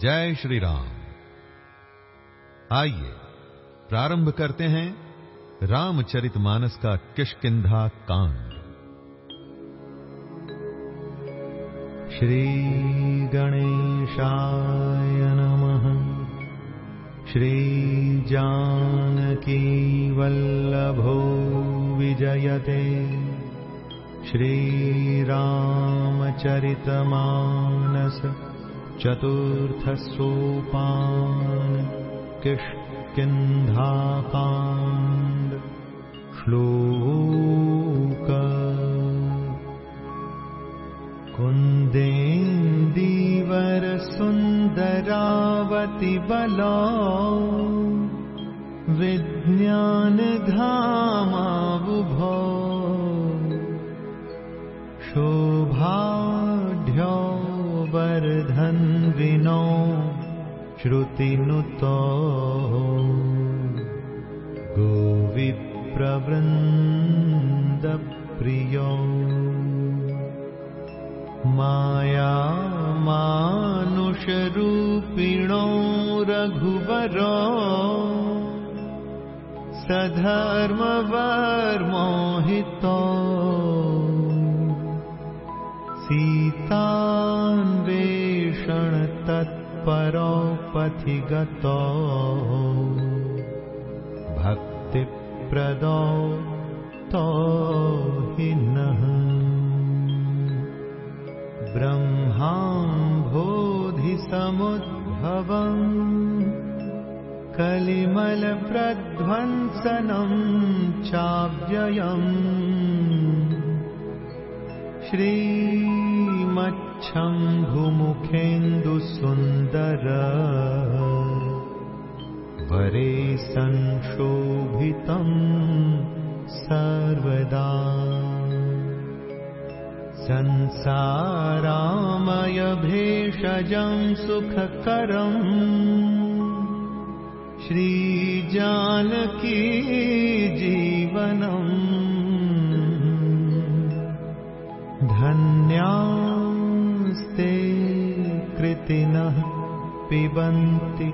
जय श्री राम। आइए, प्रारंभ करते हैं रामचरितमानस का किष्किंधा कांड। श्री गणेशाय नमः। श्री जानकी वल्लभो विजयते। श्री रामचरित श्रीरामचरितमानस चतुर्थसोपान किष्किन्धाकाण्ड श्लोक कुन्देन्दीवरसुन्दरावति बला विज्ञानधामाबुभो शोभाढ्यो श्रुतिनुतो गोविप्रवृन्दप्रियो माया मानुषरूपिणो रघुवरो। सधर्मवर्मोहितो सीतान्वेषण तत्परो पथि गतो भक्तिप्रदो तो हि नः। ब्रह्माम्भोधिसमुद्भवम् कलिमलप्रध्वंसनम् चाव्ययम् श्रीमच्छम्भुमुखेन्दुसुन्दर वरे संशोभितम् सर्वदा। संसारामय भेषजं सुखकरम् श्रीजानकी जीवनम् धन्यास्ते कृतिनः पिबन्ति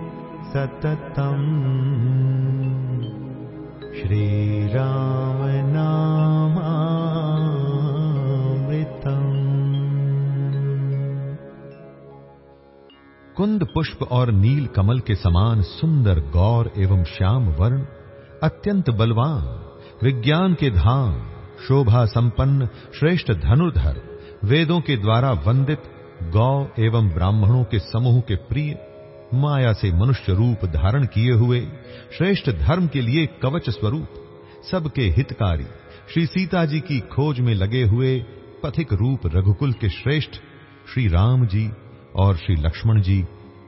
सततम्। श्रीरामनामामृतम्। कुंद पुष्प और नील कमल के समान सुंदर गौर एवं श्याम वर्ण, अत्यंत बलवान, विज्ञान के धाम, शोभा संपन्न, श्रेष्ठ धनुर्धर, वेदों के द्वारा वंदित गौ एवं ब्राह्मणों के समूह के प्रिय, माया से मनुष्य रूप धारण किए हुए, श्रेष्ठ धर्म के लिए कवच स्वरूप, सबके हितकारी, श्री सीता जी की खोज में लगे हुए पथिक रूप रघुकुल के श्रेष्ठ, श्री राम जी और श्री लक्ष्मण जी,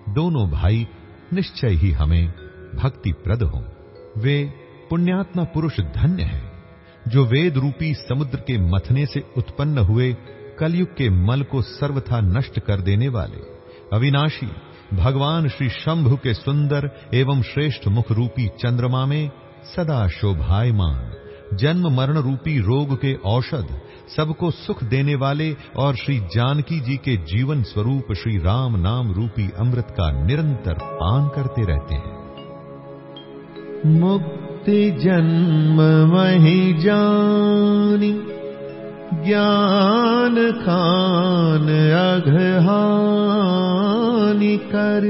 दोनों भाई निश्चय ही हमें भक्ति प्रद हों। वे पुण्यात्मा पुरुष धन्य हैं, जो वेद रूपी समुद्र के मथने से उत्पन्न हुए कलयुग के मल को सर्वथा नष्ट कर देने वाले। अविनाशी, भगवान श्री शंभु के सुंदर एवं श्रेष्ठ मुख रूपी चंद्रमा में सदा शोभायमान। जन्म मरण रूपी रोग के औषध सबको सुख देने वाले और श्री जानकी जी के जीवन स्वरूप श्री राम नाम रूपी अमृत का निरंतर पान करते रहते हैं। मुक्ति जन्म मही जानी। ज्ञान खान अघहानि कर।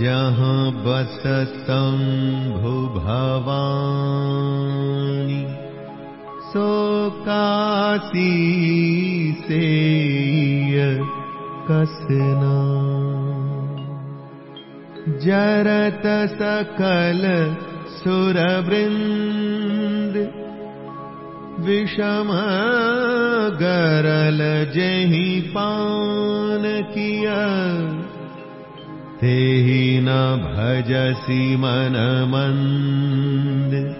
जहाँ बस शंभु भवानी से कसना। जरत सकल सुरवृन्द विषम गरल जहि पान किया। तेहि न भजसि मन मंद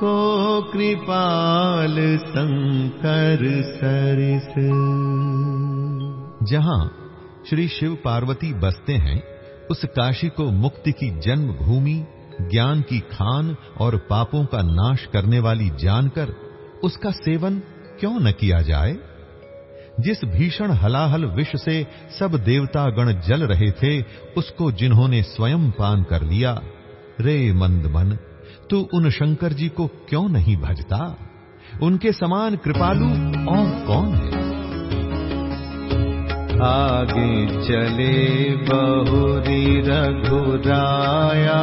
को कृपाल शंकर सरिस। जहाँ श्री शिव पार्वती बसते हैं, उस काशी को मुक्ति की जन्म भूमि ज्ञान की खान और पापों का नाश करने वाली जानकर उसका सेवन क्यों न किया जाए? जिस भीषण हलाहल विष से सब देवता गण जल रहे थे, उसको जिन्होंने स्वयं पान कर लिया, रे मंद मन, तू उन शंकर जी को क्यों नहीं भजता? उनके समान कृपालु और कौन है? आगे चले बहुरी रघुराया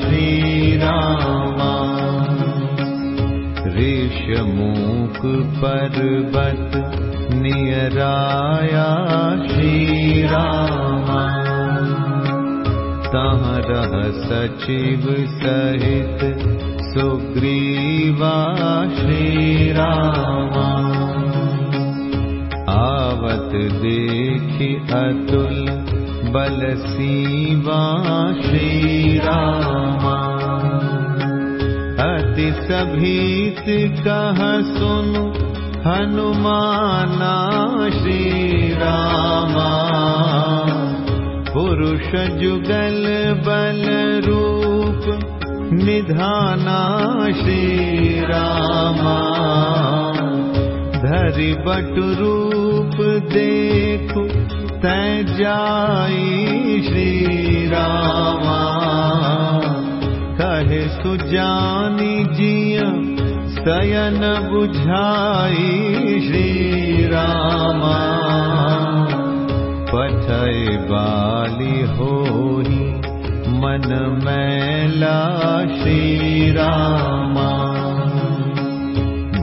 श्री रामा पर्वत नियराया श्री रामा तह सचिव सहित सुग्रीवा श्री रामा आवत देखि अतुल बल सीवा श्री रामा अति सभीत कह सुन हनुमाना श्री रामा पुरुष जुगल बल रूप निधाना श्री रामा धरि बट रूप देखु तै जाई श्री रामा कहे सुजानी जिया सयन बुझाई श्री रामा पठय बाली होही मन मैला श्री रामा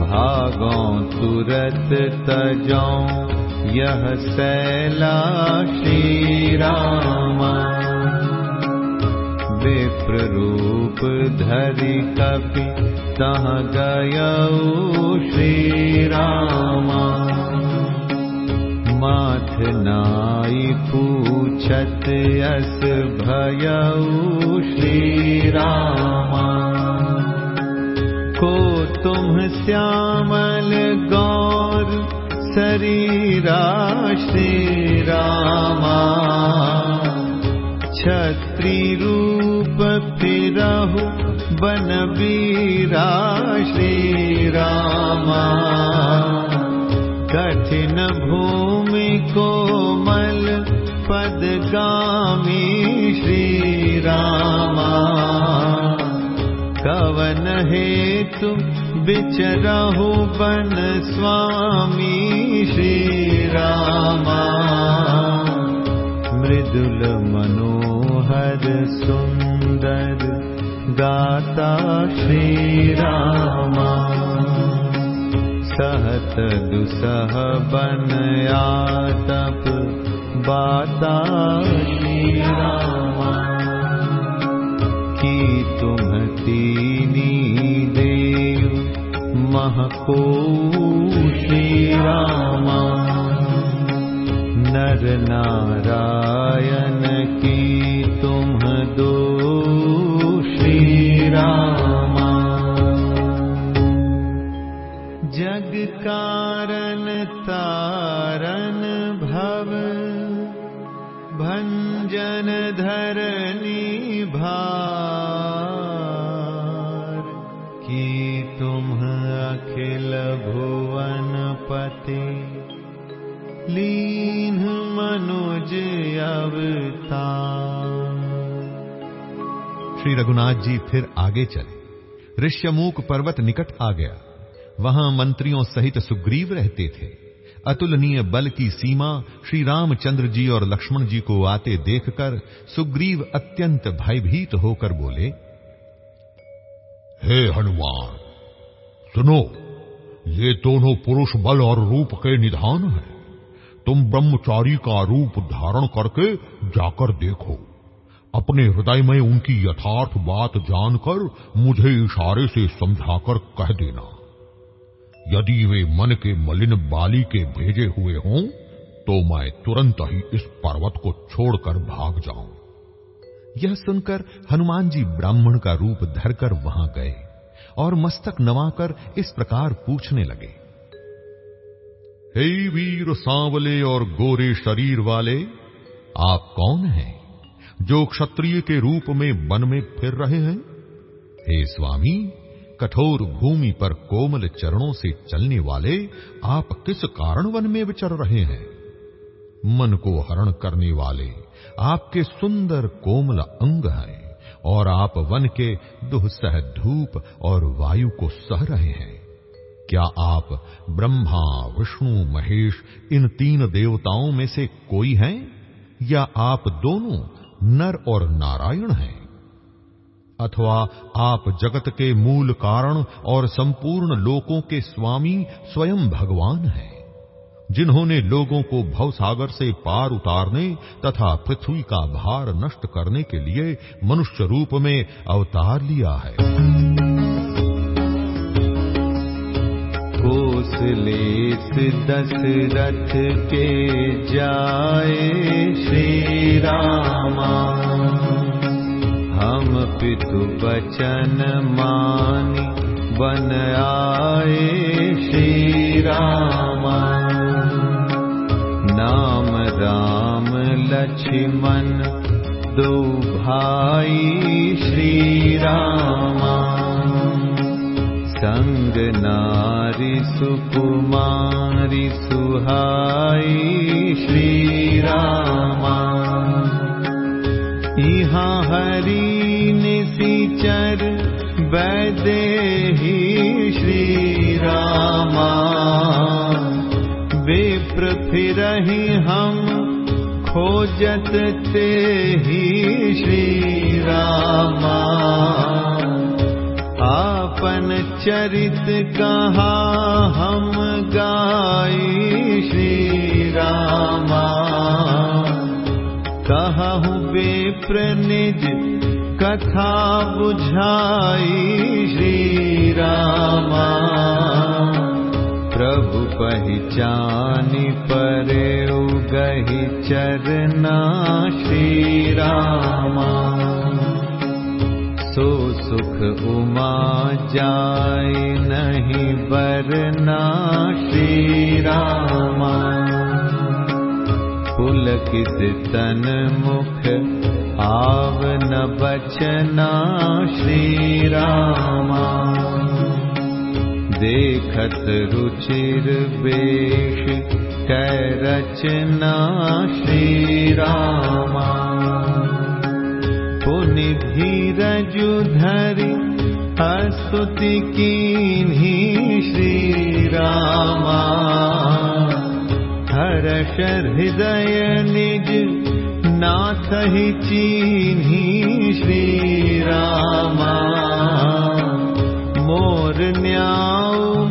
भागों तुरत तजों यह सैला श्री रामा रूप धरि कपि तह गयऊ श्री रामा माथ नाई पूछत यस भयऊ श्री रामा को तुम श्यामल गौर शरीरा श्री छत्री रूप फिरहु बन बीरा श्री रामा। कठिन भूमि कोमल पदगामी श्री रामा। कवन हेतु बिचरहु बन स्वामी श्री रामा। मृदुल मनोहर सुंदर गाता श्री रामा सहत दुसह बन आतप बाता श्री रामा की तुम तीनी देव महको श्री रामा नर नारायण की तुम दो श्री रामा जग कारण तारन भव भंजन धरनी भार। की तुम अखिल भुवन पति लीन मनुज अवतार श्री रघुनाथ जी फिर आगे चले। ऋष्यमूक पर्वत निकट आ गया। वहाँ मंत्रियों सहित सुग्रीव रहते थे। अतुलनीय बल की सीमा श्री रामचंद्र जी और लक्ष्मण जी को आते देखकर सुग्रीव अत्यंत भयभीत होकर बोले, हे हनुमान, सुनो, ये दोनों पुरुष बल और रूप के निधान हैं। तुम ब्रह्मचारी का रूप धारण करके जाकर देखो। अपने हृदय में उनकी यथार्थ बात जानकर मुझे इशारे से समझाकर कह देना। यदि वे मन के मलिन बाली के भेजे हुए हों तो मैं तुरंत ही इस पर्वत को छोड़कर भाग जाऊँ। यह सुनकर हनुमान जी ब्राह्मण का रूप धरकर वहाँ गए और मस्तक नवाकर इस प्रकार पूछने लगे। हे वीर सांवले और गोरे शरीर वाले, आप कौन हैं? जो क्षत्रिय के रूप में वन में फिर रहे हैं? हे स्वामी, कठोर भूमि पर कोमल चरणों से चलने वाले आप किस कारण वन में विचर रहे हैं? मन को हरण करने वाले आपके सुंदर कोमल अंग हैं और आप वन के दुहसह धूप और वायु को सह रहे हैं। क्या आप ब्रह्मा, विष्णु, महेश इन तीन देवताओं में से कोई हैं? या आप दोनों नर और नारायण हैं। अथवा आप जगत के मूल कारण और संपूर्ण लोकों के स्वामी स्वयं भगवान हैं, जिन्होंने लोगों को भवसागर से पार उतारने तथा पृथ्वी का भार नष्ट करने के लिए मनुष्य रूप में अवतार लिया है। कोसलेस दशरथ के जाए पितु बचन मानि बन आए श्री रामा नाम राम लक्ष्मण दो भाई श्री रामा संग नारी सुकुमारी सुहाई श्री रामा यहाँ हरि निशिचर वैदे ही श्री रामा। विप्र फिर हम खोजत ते ही श्री रामा। आपन चरित कहा हम गाई श्री रामा। कहु विप्र निज कथा बुझाई श्री रामा प्रभु पहचानी परे गही चरना श्री रामा सो सुख उमा जाय नहीं बरना श्री रामा पुलकित तन मुख आवन बचना श्री रामा देखत रुचिर वेश रचना श्री रामा पुनि धीरजु धरि स्तुति कीन्ही श्री रामा हर्ष हृदय निज नाथ ही चीन्ही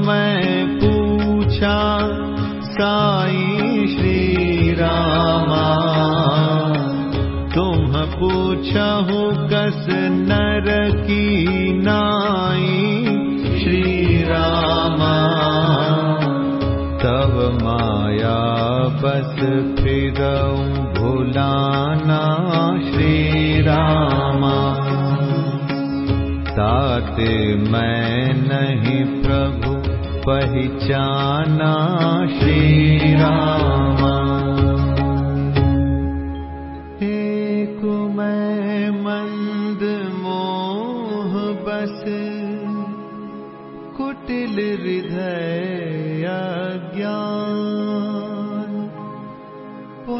मैं पूछा साई श्री रामा तुम पूछहु कस नर की नाई श्री रामा तब माया बस फिर भुलाना श्री रामा ताते मैं नहीं प्रभु पहचाना श्री रामा एक मैं मंद मोह बस कुटिल हृदय ज्ञान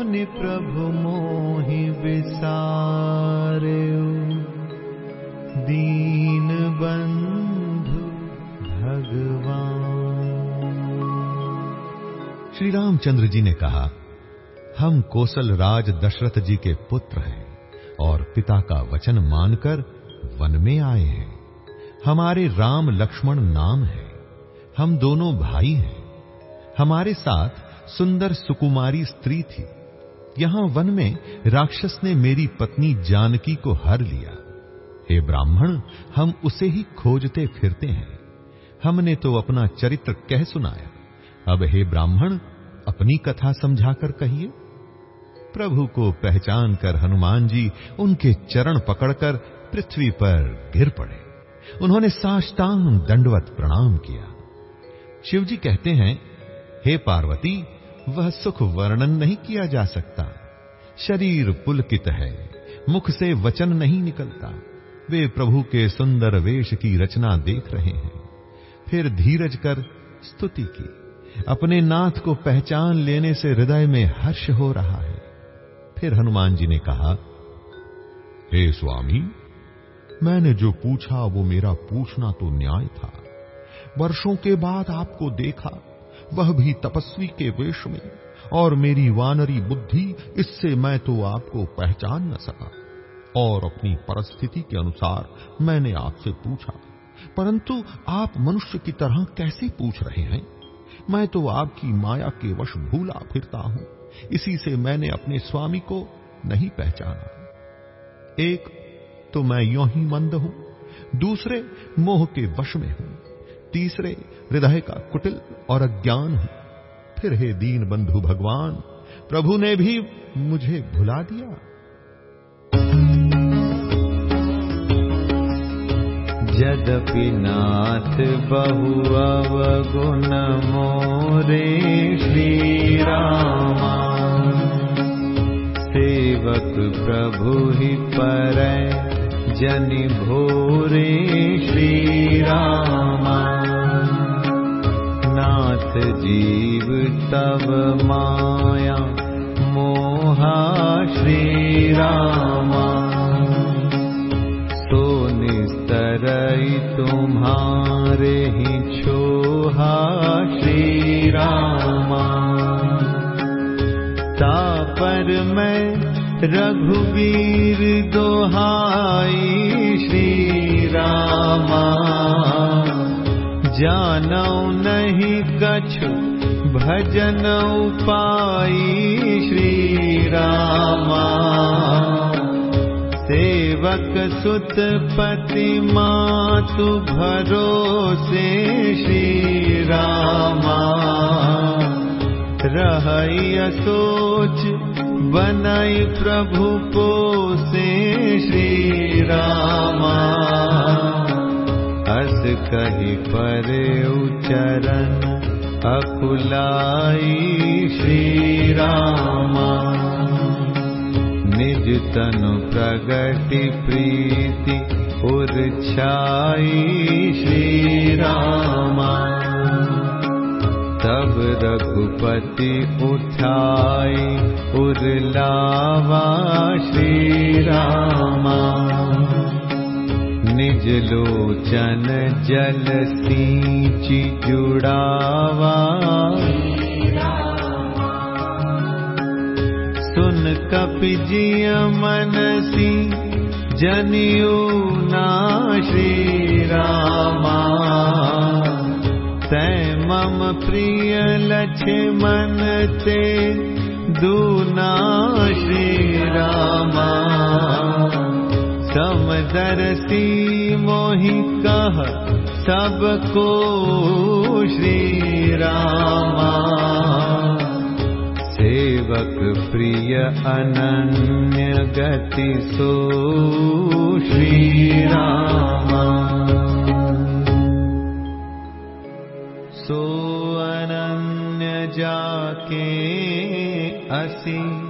पुनि प्रभु मोहि विसारे दीन बंधु भगवान। श्री रामचंद्र जी ने कहा, हम कोसल राज दशरथ जी के पुत्र हैं और पिता का वचन मानकर वन में आए हैं। हमारे राम लक्ष्मण नाम है। हम दोनों भाई हैं। हमारे साथ सुंदर सुकुमारी स्त्री थी। यहाँ वन में राक्षस ने मेरी पत्नी जानकी को हर लिया। हे ब्राह्मण, हम उसे ही खोजते फिरते हैं। हमने तो अपना चरित्र कह सुनाया। अब हे ब्राह्मण, अपनी कथा समझाकर कहिए। प्रभु को पहचान कर हनुमान जी उनके चरण पकड़कर पृथ्वी पर गिर पड़े। उन्होंने साष्टांग दंडवत प्रणाम किया। शिवजी कहते हैं, हे पार्वती वह सुख वर्णन नहीं किया जा सकता। शरीर पुलकित है, मुख से वचन नहीं निकलता। वे प्रभु के सुंदर वेश की रचना देख रहे हैं। फिर धीरज कर स्तुति की। अपने नाथ को पहचान लेने से हृदय में हर्ष हो रहा है। फिर हनुमान जी ने कहा, हे स्वामी, मैंने जो पूछा वो मेरा पूछना तो न्याय था। वर्षों के बाद आपको देखा वह भी तपस्वी के वेश में। और मेरी वानरी बुद्धि, इससे मैं तो आपको पहचान न सका। और अपनी परिस्थिति के अनुसार मैंने आपसे पूछा, परंतु आप मनुष्य की तरह कैसे पूछ रहे हैं? मैं तो आपकी माया के वश भूला फिरता हूँ, इसी से मैंने अपने स्वामी को नहीं पहचाना। एक तो मैं यो ही मंद हूँ, दूसरे, मोह के वश में हूँ, तीसरे हृदय का कुटिल और अज्ञान हूँ। फिर हे दीन बंधु भगवान, प्रभु ने भी मुझे भुला दिया। यद्यपि नाथ बहु अवगुण मोरे श्री रामा। सेवक प्रभु ही पर जनि भोरे श्री जीव तब माया मोहा श्री रामा तो निस्तरई तुम्हारे ही छोहा श्री रामा तापर मैं रघुवीर दोहाई श्री रामा जानौ नहीं कछु भजन उपाई श्री रामा सेवक सुत पति मातु भरोसे श्री रामा रहय सोच बनई प्रभु पोसे श्री रामा अस कही पर उचरण अकुलाई श्री रामा निज तनु प्रगति प्रीति उर्छाई श्री रामा तब रघुपति उठाई उर्लावा श्री रामा निज लोचन जल सींची जुड़ावा। सुन कपिजिय मनसी जनियो ना श्री रामा तै मम प्रिय लक्ष्मण ते दूना श्री रामा समदर्शी मोहि कह सबको श्री रामा सेवक प्रिय अनन्य गति सो श्री रामा सो अनन्य जाके असी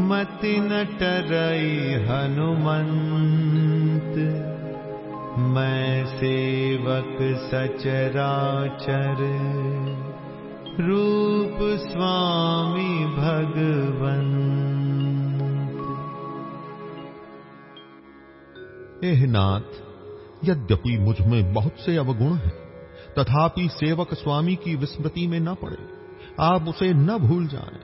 मति न टरई हनुमंत। मैं सेवक सचराचर। रूप स्वामी भगवन एह नाथ, यद्यपि मुझमें बहुत से अवगुण हैं, तथापि सेवक स्वामी की विस्मृति में न पड़े। आप उसे न भूल जाएँ।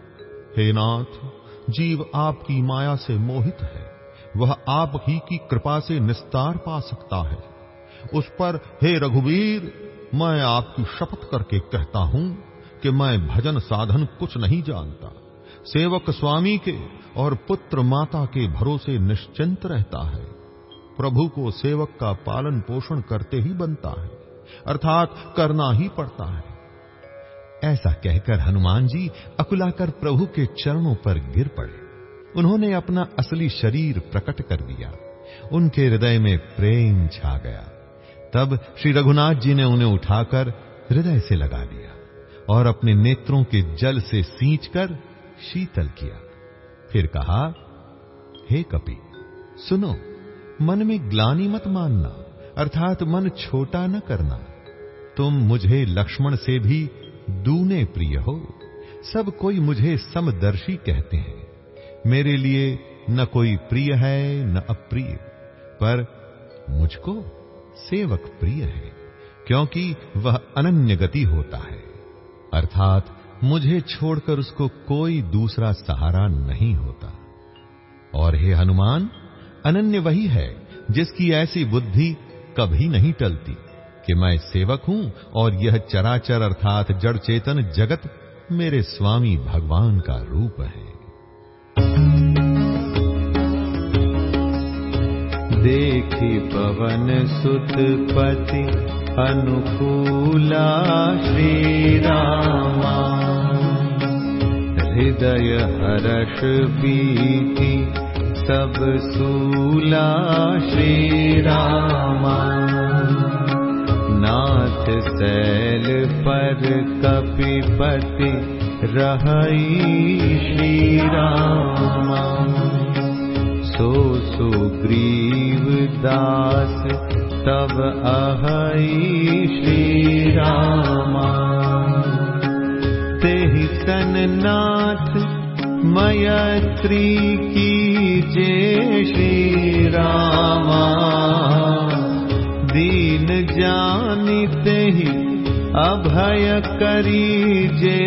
हे नाथ जीव आपकी माया से मोहित है। वह आप ही की कृपा से निस्तार पा सकता है। उस पर, हे रघुवीर, मैं आपकी शपथ करके कहता हूँ कि मैं भजन साधन कुछ नहीं जानता। सेवक स्वामी के और पुत्र माता के भरोसे निश्चिंत रहता है। प्रभु को सेवक का पालन पोषण करते ही बनता है। अर्थात करना ही पड़ता है। ऐसा कहकर हनुमान जी अकुलाकर प्रभु के चरणों पर गिर पड़े। उन्होंने अपना असली शरीर प्रकट कर दिया। उनके हृदय में प्रेम छा गया। तब श्री रघुनाथ जी ने उन्हें उठाकर हृदय से लगा लिया और अपने नेत्रों के जल से सींचकर शीतल किया। फिर कहा, हे कपि, सुनो, मन में ग्लानी मत मानना, अर्थात मन छोटा न करना। तुम मुझे लक्ष्मण से भी दूने प्रिय हो, सब कोई मुझे समदर्शी कहते हैं। मेरे लिए न कोई प्रिय है, न अप्रिय, पर मुझको सेवक प्रिय है, क्योंकि वह अनन्य गति होता है। अर्थात मुझे छोड़कर उसको कोई दूसरा सहारा नहीं होता। और हे हनुमान, अनन्य वही है जिसकी ऐसी बुद्धि कभी नहीं टलती। कि मैं सेवक हूँ और यह चराचर अर्थात जड़ चेतन जगत मेरे स्वामी भगवान का रूप है। देखी पवन सुत पति अनुकूला श्री रामा हृदय हर्ष पीति सब सूला श्री रामा नाथ सैल पर कपिपति रही श्री रामा सो सुग्रीव दास तब श्री रामा तेहि सन नाथ मयत्री की जे श्री रामा जानी अभय करी जे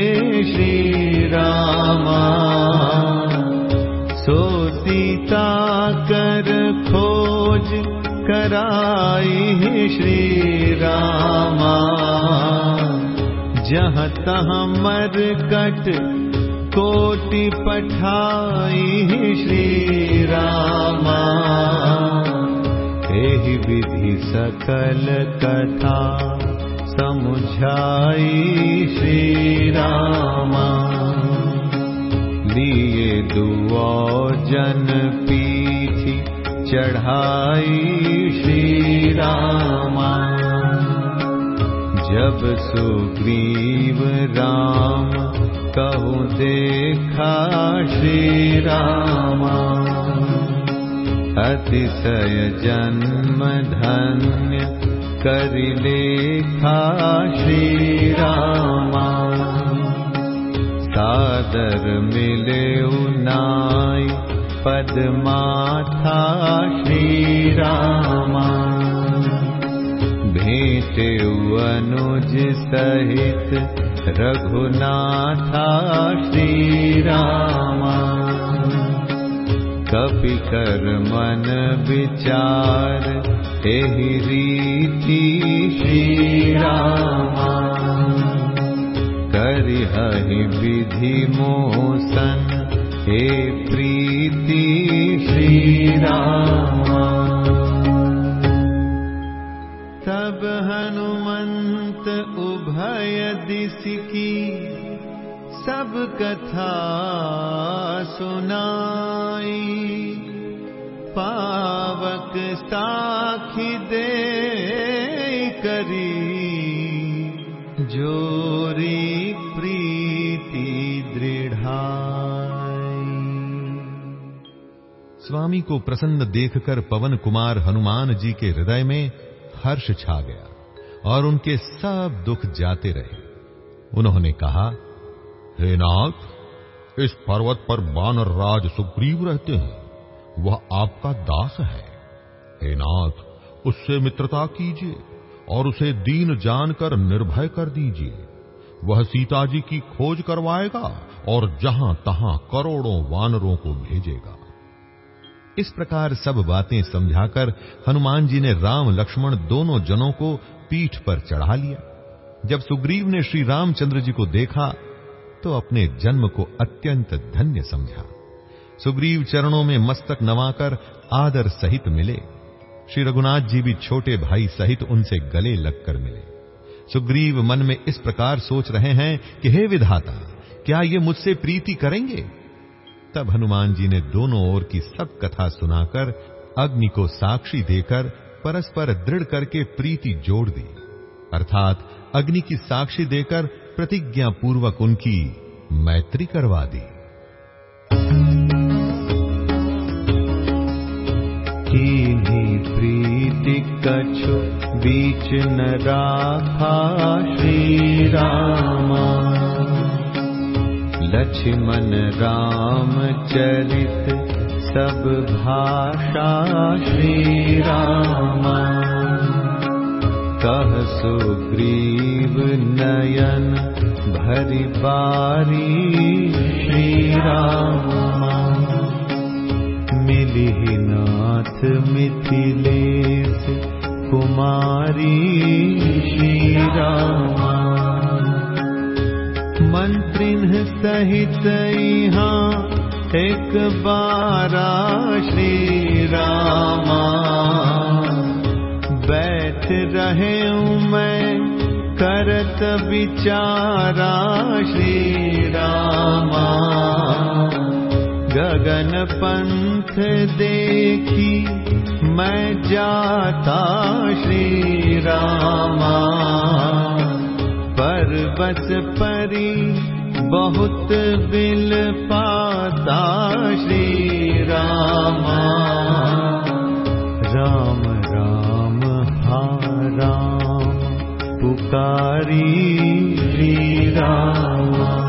श्री रामा जहाँ तहाँ मर कट कोटि पठाई श्री रामा एहि विधि सकल कथा समुझाई श्री रामा लिए दुआ जन पीठी चढ़ाई श्री रामा जब सुग्रीव राम कहूँ देखा श्री रामा अतिशय जन्म धन्य कर लेखा श्री रामा सादर मिले उनाई पदमाथा श्री रामा भेटे अनुज सहित रघुनाथा श्री रामा कपि कर मन विचार एहि रीति श्री रामा करिहि विधि मोसन हे प्रीति श्री रामा तब हनुमंत उभय दिश की सब कथा सुनाई। पावक साखी दे करी। जोरी प्रीति दृढ़ाई। स्वामी को प्रसन्न देखकर पवन कुमार हनुमान जी के हृदय में हर्ष छा गया और उनके सब दुख जाते रहे। उन्होंने कहा हे नाथ, इस पर्वत पर बानर राज सुग्रीव रहते हैं। वह आपका दास है। हे नाथ, उससे मित्रता कीजिए और उसे दीन जानकर निर्भय कर दीजिए। वह सीता जी की खोज करवाएगा और जहाँ तहां करोड़ों वानरों को भेजेगा। इस प्रकार सब बातें समझाकर हनुमान जी ने राम लक्ष्मण दोनों जनों को पीठ पर चढ़ा लिया। जब सुग्रीव ने श्री रामचंद्र जी को देखा तो अपने जन्म को अत्यंत धन्य समझा। सुग्रीव चरणों में मस्तक नवाकर आदर सहित मिले। श्री रघुनाथ जी भी छोटे भाई सहित उनसे गले लगकर मिले। सुग्रीव मन में इस प्रकार सोच रहे हैं कि, हे विधाता, क्या ये मुझसे प्रीति करेंगे? तब हनुमान जी ने दोनों ओर की सब कथा सुनाकर अग्नि को साक्षी देकर परस्पर दृढ़ करके प्रीति जोड़ दी। अर्थात अग्नि की साक्षी देकर प्रतिज्ञा पूर्वक उनकी मैत्री करवा दी। कीन्ही कछु बीच न राखा श्री रामा लक्ष्मण राम चरित सब भाषा श्री रामा कह सुग्रीव नयन भरि बारी श्री रामा मिली नाथ मिथिलेश कुमारी श्री रामा मंत्रिन सहित यहाँ एक बारा श्री रामा बैठ रहे मैं। करत विचारा श्री रामा गगन पंथ देखी मैं जाता श्री रामा पर बस परी बहुत बिल पाता श्री राम राम श्री रामा।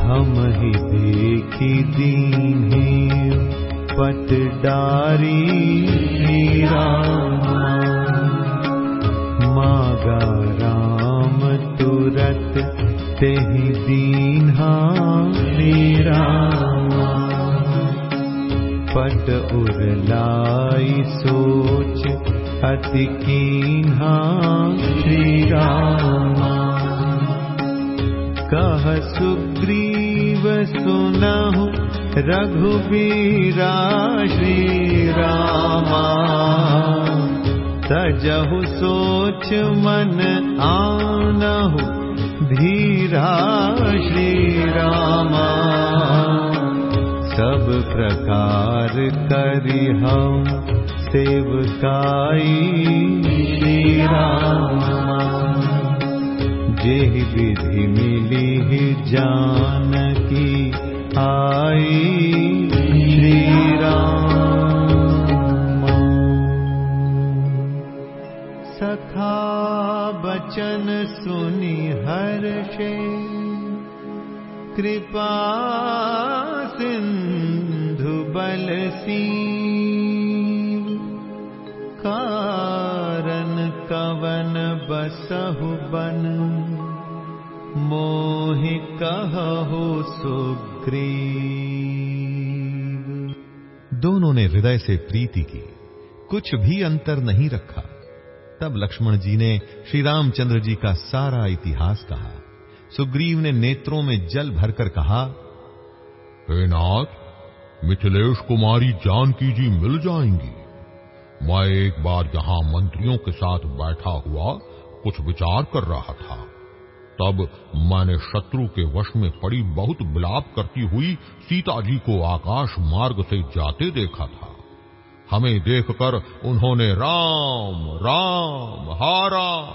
हम ही देखी दीन पट डारी रामा। मागा राम तुरत ते ही दीन्हा श्री रामा। पट उरलाई सोच अति कीन्हा श्री रामा कह सुग्रीव सुनहु रघुबीरा श्री रामा तजहु सोच मन आनहु धीरा श्री रामा सब प्रकार करि हम सेवकाई श्री रामा जे विधि मिली जानकी आई श्री राम सखा बचन सुनि हर्षे कृपा सिंधु बलसी कवन बसहु बन। मोहि कहु सुग्रीव। दोनों ने हृदय से प्रीति की। कुछ भी अंतर नहीं रखा। तब लक्ष्मण जी ने श्री रामचंद्र जी का सारा इतिहास कहा। सुग्रीव ने नेत्रों में जल भरकर कहा हे नाथ मिथिलेश कुमारी जानकी जी मिल जाएँगी। मैं एक बार यहाँ मंत्रियों के साथ बैठा हुआ कुछ विचार कर रहा था। तब मैंने शत्रु के वश में पड़ी बहुत विलाप करती हुई सीता जी को आकाश मार्ग से जाते देखा था। हमें देखकर उन्होंने राम राम हा राम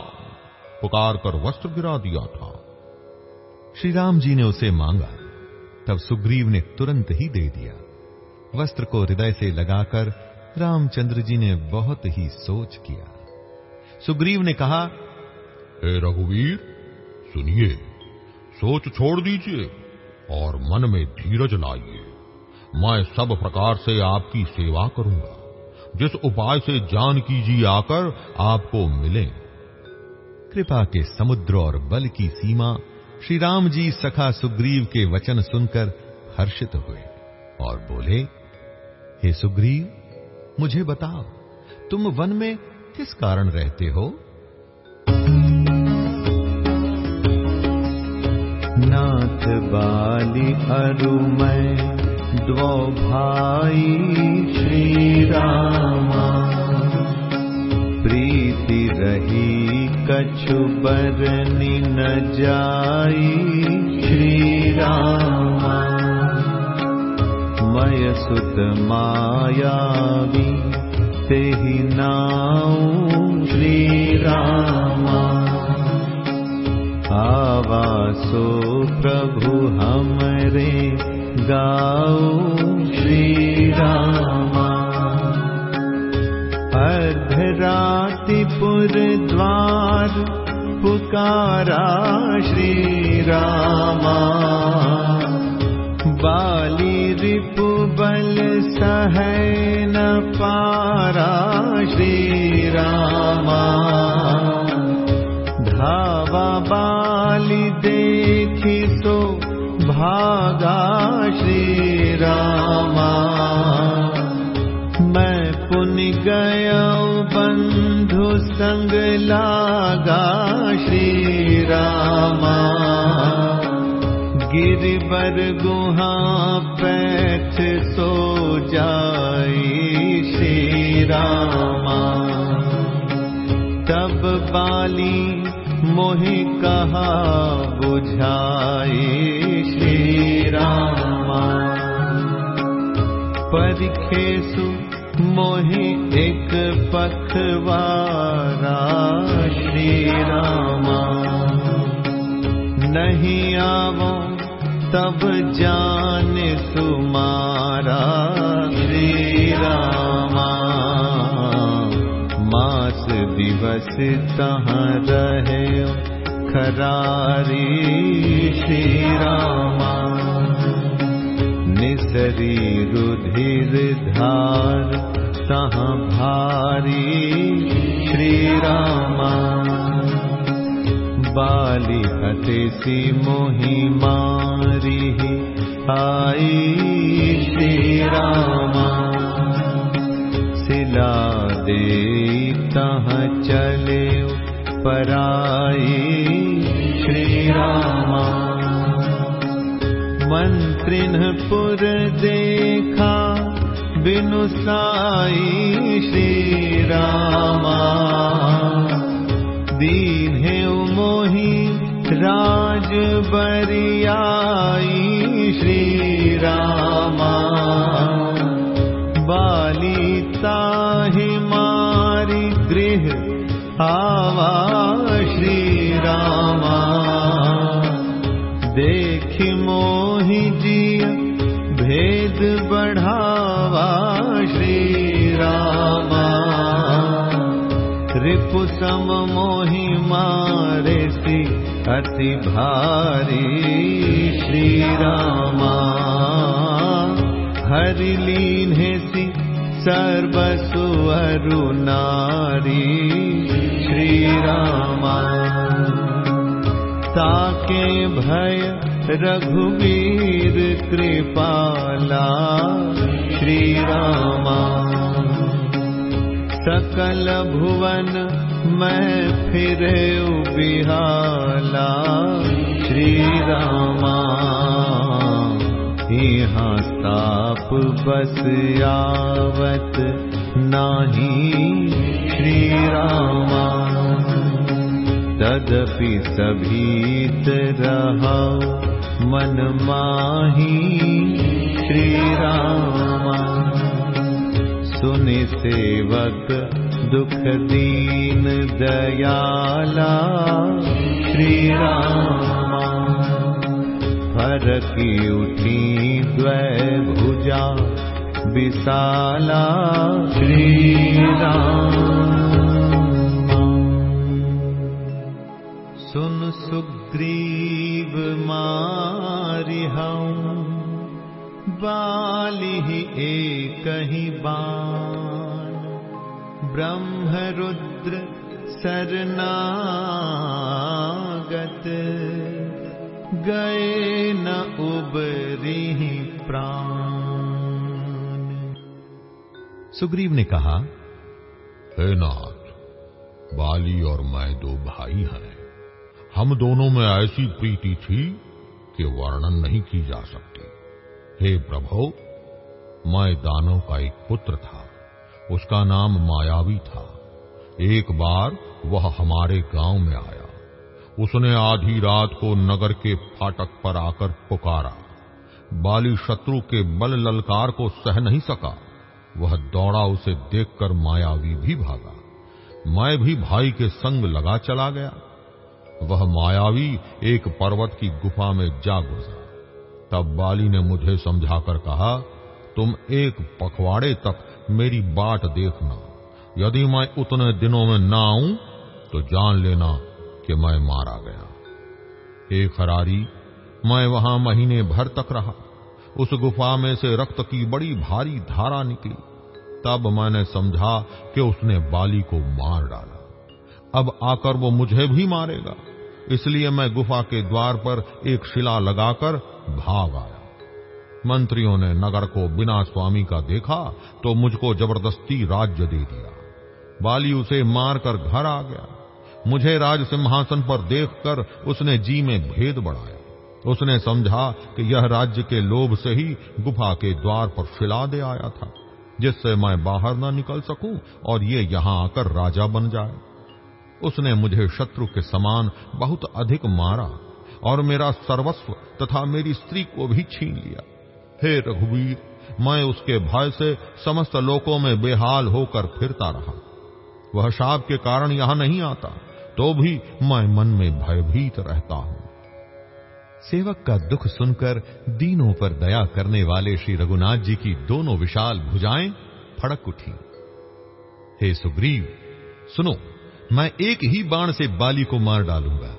पुकार कर वस्त्र गिरा दिया था। श्री राम जी ने उसे मांगा। तब सुग्रीव ने तुरंत ही दे दिया। वस्त्र को हृदय से लगाकर रामचंद्र जी ने बहुत ही सोच किया। सुग्रीव ने कहा हे रघुवीर सुनिए सोच छोड़ दीजिए और मन में धीरज लाइए। मैं सब प्रकार से आपकी सेवा करूँगा। जिस उपाय से जानकी जी आकर आपको मिले। कृपा के समुद्र और बल की सीमा श्री राम जी सखा सुग्रीव के वचन सुनकर हर्षित हुए और बोले हे सुग्रीव मुझे बताओ, तुम वन में किस कारण रहते हो? नाथ बाली अरु मैं द्वौ भाई श्री रामा प्रीति रही कछु बरनी न जाई श्री मय सुत मायावी तेहि नाऊ श्री रामा आवासो प्रभु हमरे गाओ श्री रामा अर्ध रातिपुर द्वार पुकारा श्री रामा बाली बल सह न पारा श्री रामा धावा बाली देखी तो भागा श्री रामा मैं पुन गया बंधु संग लागा श्री रामा गिरिबर गुहा पैठ सो जाई श्री रामा। तब बाली मोहि कहा बुझाई श्री रामा। परिखेसु मोहि एक पखवारा श्री रामा। नहीं आवो जान सुमारा श्री रामा। मास दिवस तहाँ रहे खरारी श्री रामा। निसरी रुधिर धार तहाँ भारी श्री रामा बाली हतेसी मोहि मारी आई श्री रामा। सिला दे तहाँ चले पराई श्री रामा। मंत्रिन पुर देखा बिनु साई श्री दीन मोही राज बरियाई श्री रामा। बाली ताहि मारी गृह आवा सम मोहि मारे सी अति भारी श्री रामा। हरि लीन सी सर्वसु अरु नारी रामा। ताके भय रघुवीर कृपाला श्री रामा सकल भुवन मैं फिर बिहाला श्री रामा यहाँ ताप बस आवत नाही। श्री रामा तदपि सभीत रहा मन माही। श्री रामा सुनि सेवक दुख दीन दयाला। श्री फरकी उठी द्वै भुजा विशाला। श्री राम एक ही बान ब्रह्मरुद्र सरनागत गए न उबरी प्राण। सुग्रीव ने कहा, हे नाथ, बाली और मैं दो भाई हैं। हम दोनों में ऐसी प्रीति थी कि वर्णन नहीं की जा सकती। हे प्रभो, मैं दानव का एक पुत्र था। उसका नाम मायावी था। एक बार वह हमारे गाँव में आया। उसने आधी रात को नगर के फाटक पर आकर पुकारा। बाली शत्रु के बल ललकार को सह नहीं सका। वह दौड़ा उसे देखकर मायावी भी भागा। मैं भी भाई के संग लगा चला गया। वह मायावी एक पर्वत की गुफा में जा गुजरा। तब बाली ने मुझे समझाकर कहा, तुम एक पखवाड़े तक मेरी बाट देखना। यदि मैं उतने दिनों में ना आऊँ तो जान लेना कि मैं मारा गया। हे खरारी, मैं वहाँ महीने भर तक रहा। उस गुफा में से रक्त की बड़ी भारी धारा निकली। तब मैंने समझा कि उसने बाली को मार डाला। अब आकर वो मुझे भी मारेगा। इसलिए मैं गुफा के द्वार पर एक शिला लगाकर भाग आया। मंत्रियों ने नगर को बिना स्वामी का देखा तो मुझको ज़बरदस्ती राज्य दे दिया। बाली उसे मारकर घर आ गया। मुझे राज सिंहासन पर देखकर उसने जी में भेद बढ़ाया। उसने समझा कि यह राज्य के लोभ से ही गुफा के द्वार पर फिला दे आया था, जिससे मैं बाहर न निकल सकूँ और ये यहाँ आकर राजा बन जाए। उसने मुझे शत्रु के समान बहुत अधिक मारा। और मेरा सर्वस्व तथा मेरी स्त्री को भी छीन लिया। हे रघुवीर, मैं उसके भय से समस्त लोकों में बेहाल होकर फिरता रहा। वह शाप के कारण यहाँ नहीं आता तो भी मैं मन में भयभीत रहता हूँ। सेवक का दुख सुनकर दीनों पर दया करने वाले श्री रघुनाथ जी की दोनों विशाल भुजाएँ फड़क उठी। हे सुग्रीव, सुनो, मैं एक ही बाण से बाली को मार डालूँगा।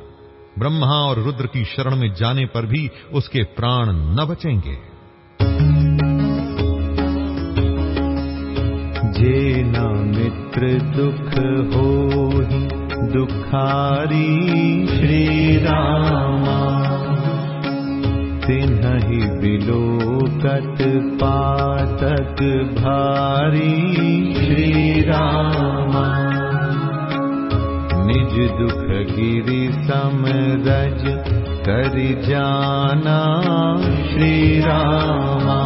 ब्रह्मा और रुद्र की शरण में जाने पर भी उसके प्राण न बचेंगे। जे न मित्र दुख हो दुखारी श्री रामा। तिन्हि बिलोकत पातक भारी श्री रामा। निज दुख गिरि समरज कर जाना श्री रामा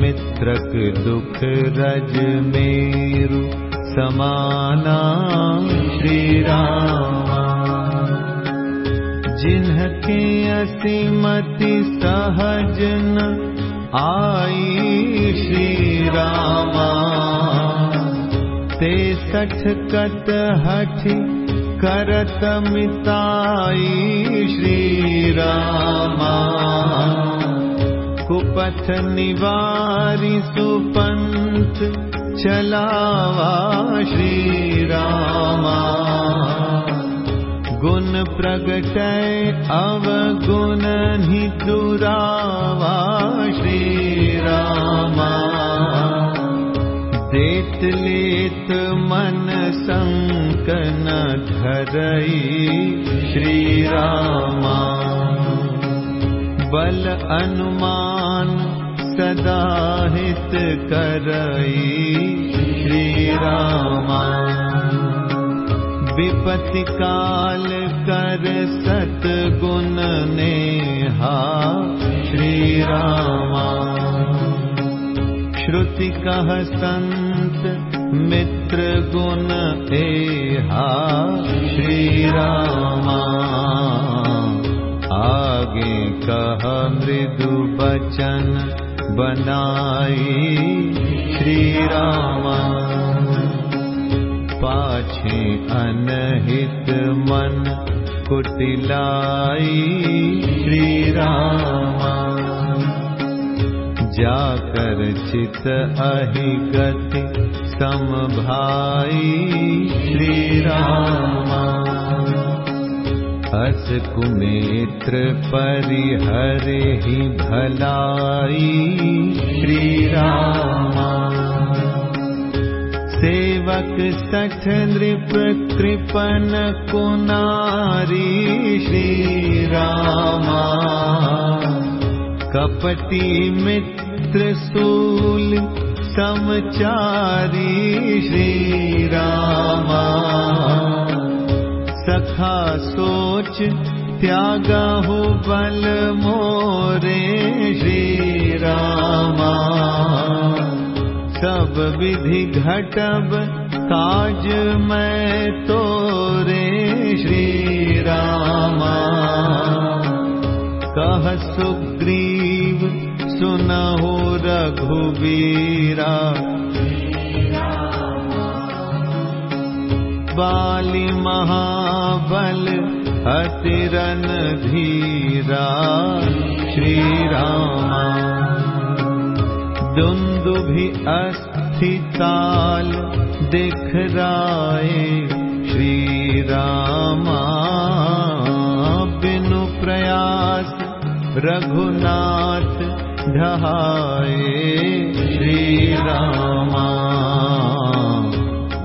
मित्रक दुख रज मेरु समाना श्री रामा जिन्हके असीमति सहजन आई श्री रामा सठ कत हठ करत मिताई श्री रामा कुपथ निवारी सुपंथ चलावा श्री रामा गुण प्रगट अवगुण हि दुरावा श्री रामा देत लेत मन संकन धरई श्री रामा बल अनुमान सदा हित करई श्री रामा विपत्ति काल कर सत गुण नेहा रामा श्रुति कह संत मित्र गुण श्री रामा आगे कह मृदु बचन बनाई श्री रामा पाछे अनहित मन कुटिलाई श्री रामा जाकर चित अहि गति समभाई श्री रामा अस कुमित्र परिहरे भलाई श्री रामा सेवक सठ नृप कृपन कुनारी श्री रामा कपटी मित्र सूल समचारी श्री रामा सखा सोच त्यागा हो बल मोरे श्री रामा सब विधि घटब काज मैं तोरे श्री रामा कह सुग्रीव सुनहो रघुवीरा। बाली महाबल अतिरन धीरा। श्री रामा दुन्दुभि अस्त थी ताल दिखराए। श्री रामा बिनु प्रयास रघुनाथ ढहाए श्री रामा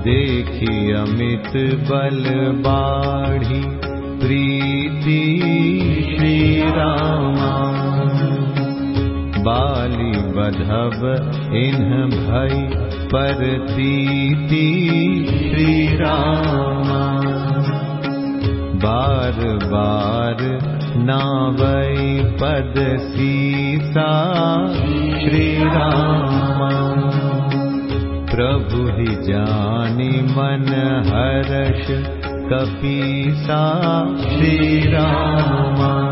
देखी अमित बल बाढ़ी प्रीति श्री रामा बाली बधव इन्ह भई परतीति श्री रामा बार बार नावै पद सीसा श्री रामा। प्रभु ही जानी मन हर्ष कपीसा। श्री रामा।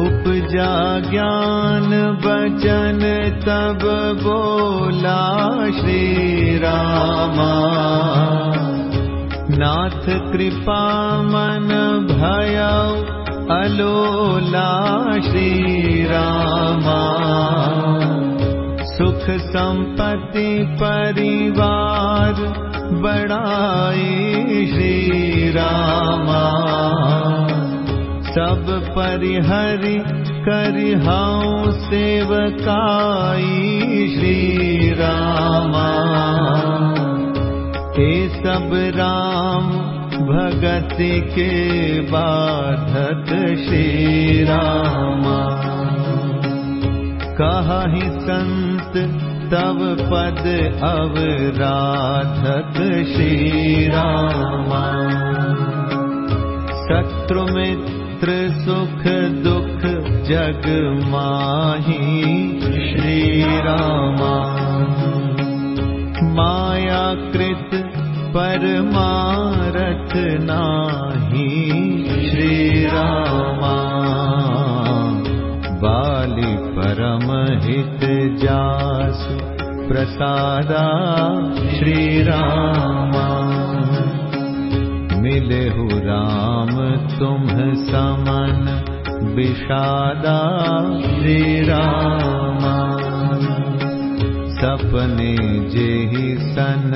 उपजा ज्ञान वचन तब बोला। श्री रामा नाथ कृपा मन भय अलोला श्री रामा। सुख संपत्ति परिवार बड़ाई श्री रामा। सब परिहरि करिहाऊ सेवकाई श्री हे सब राम भगत के रामा। कहि संत तव पद अवराधक श्री रामा। शत्रु मित्र सुख दुख जग माही श्री रामा माया कृत परमारथ नाही। श्री रामा बाली परम हित जास प्रसादा। श्री रामा मिलहु राम तुम समन विषादा। श्री रामा सपने जेहि सन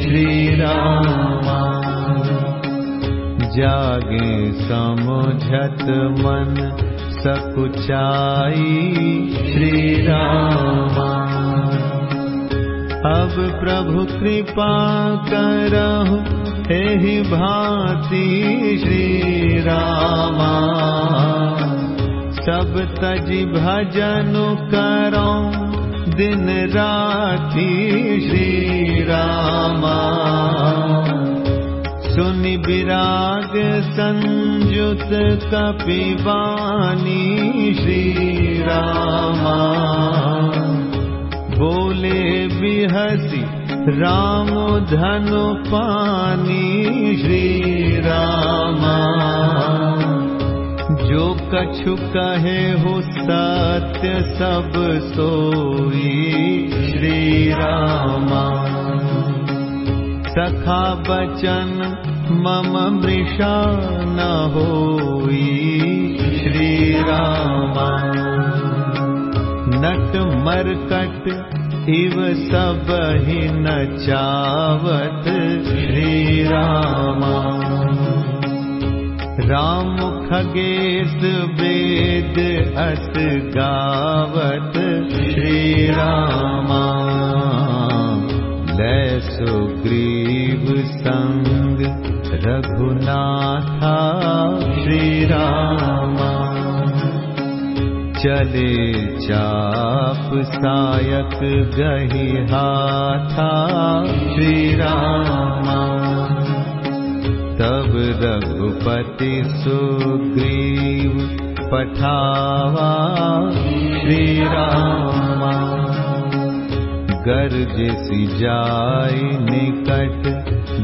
श्री रामा जागे समुझत मन सकुचाई श्री रामा अब प्रभु कृपा करहु एहि भांति श्री रामा सब तजि भजनु करो। दिन राति श्री रामा। सुनि विराग संयुत कपिवानी श्री रामा। बोले बिहसी राम धनु पानी श्री रामा जो कछु कहे हो सत्य सब सोई। श्री रामा सखा बचन मम मृषा न होई। श्री रामा नट मरकट इव सब ही नचावत श्री रामा राम खगेश वेद अस गावत श्री रामा। लय सुग्रीव संग रघुनाथा श्री रामा। चले चाप सायक गही हाथा श्री रामा तब रघुपति सुग्रीव पठावा। श्री रामा गर्ज सी जाय निकट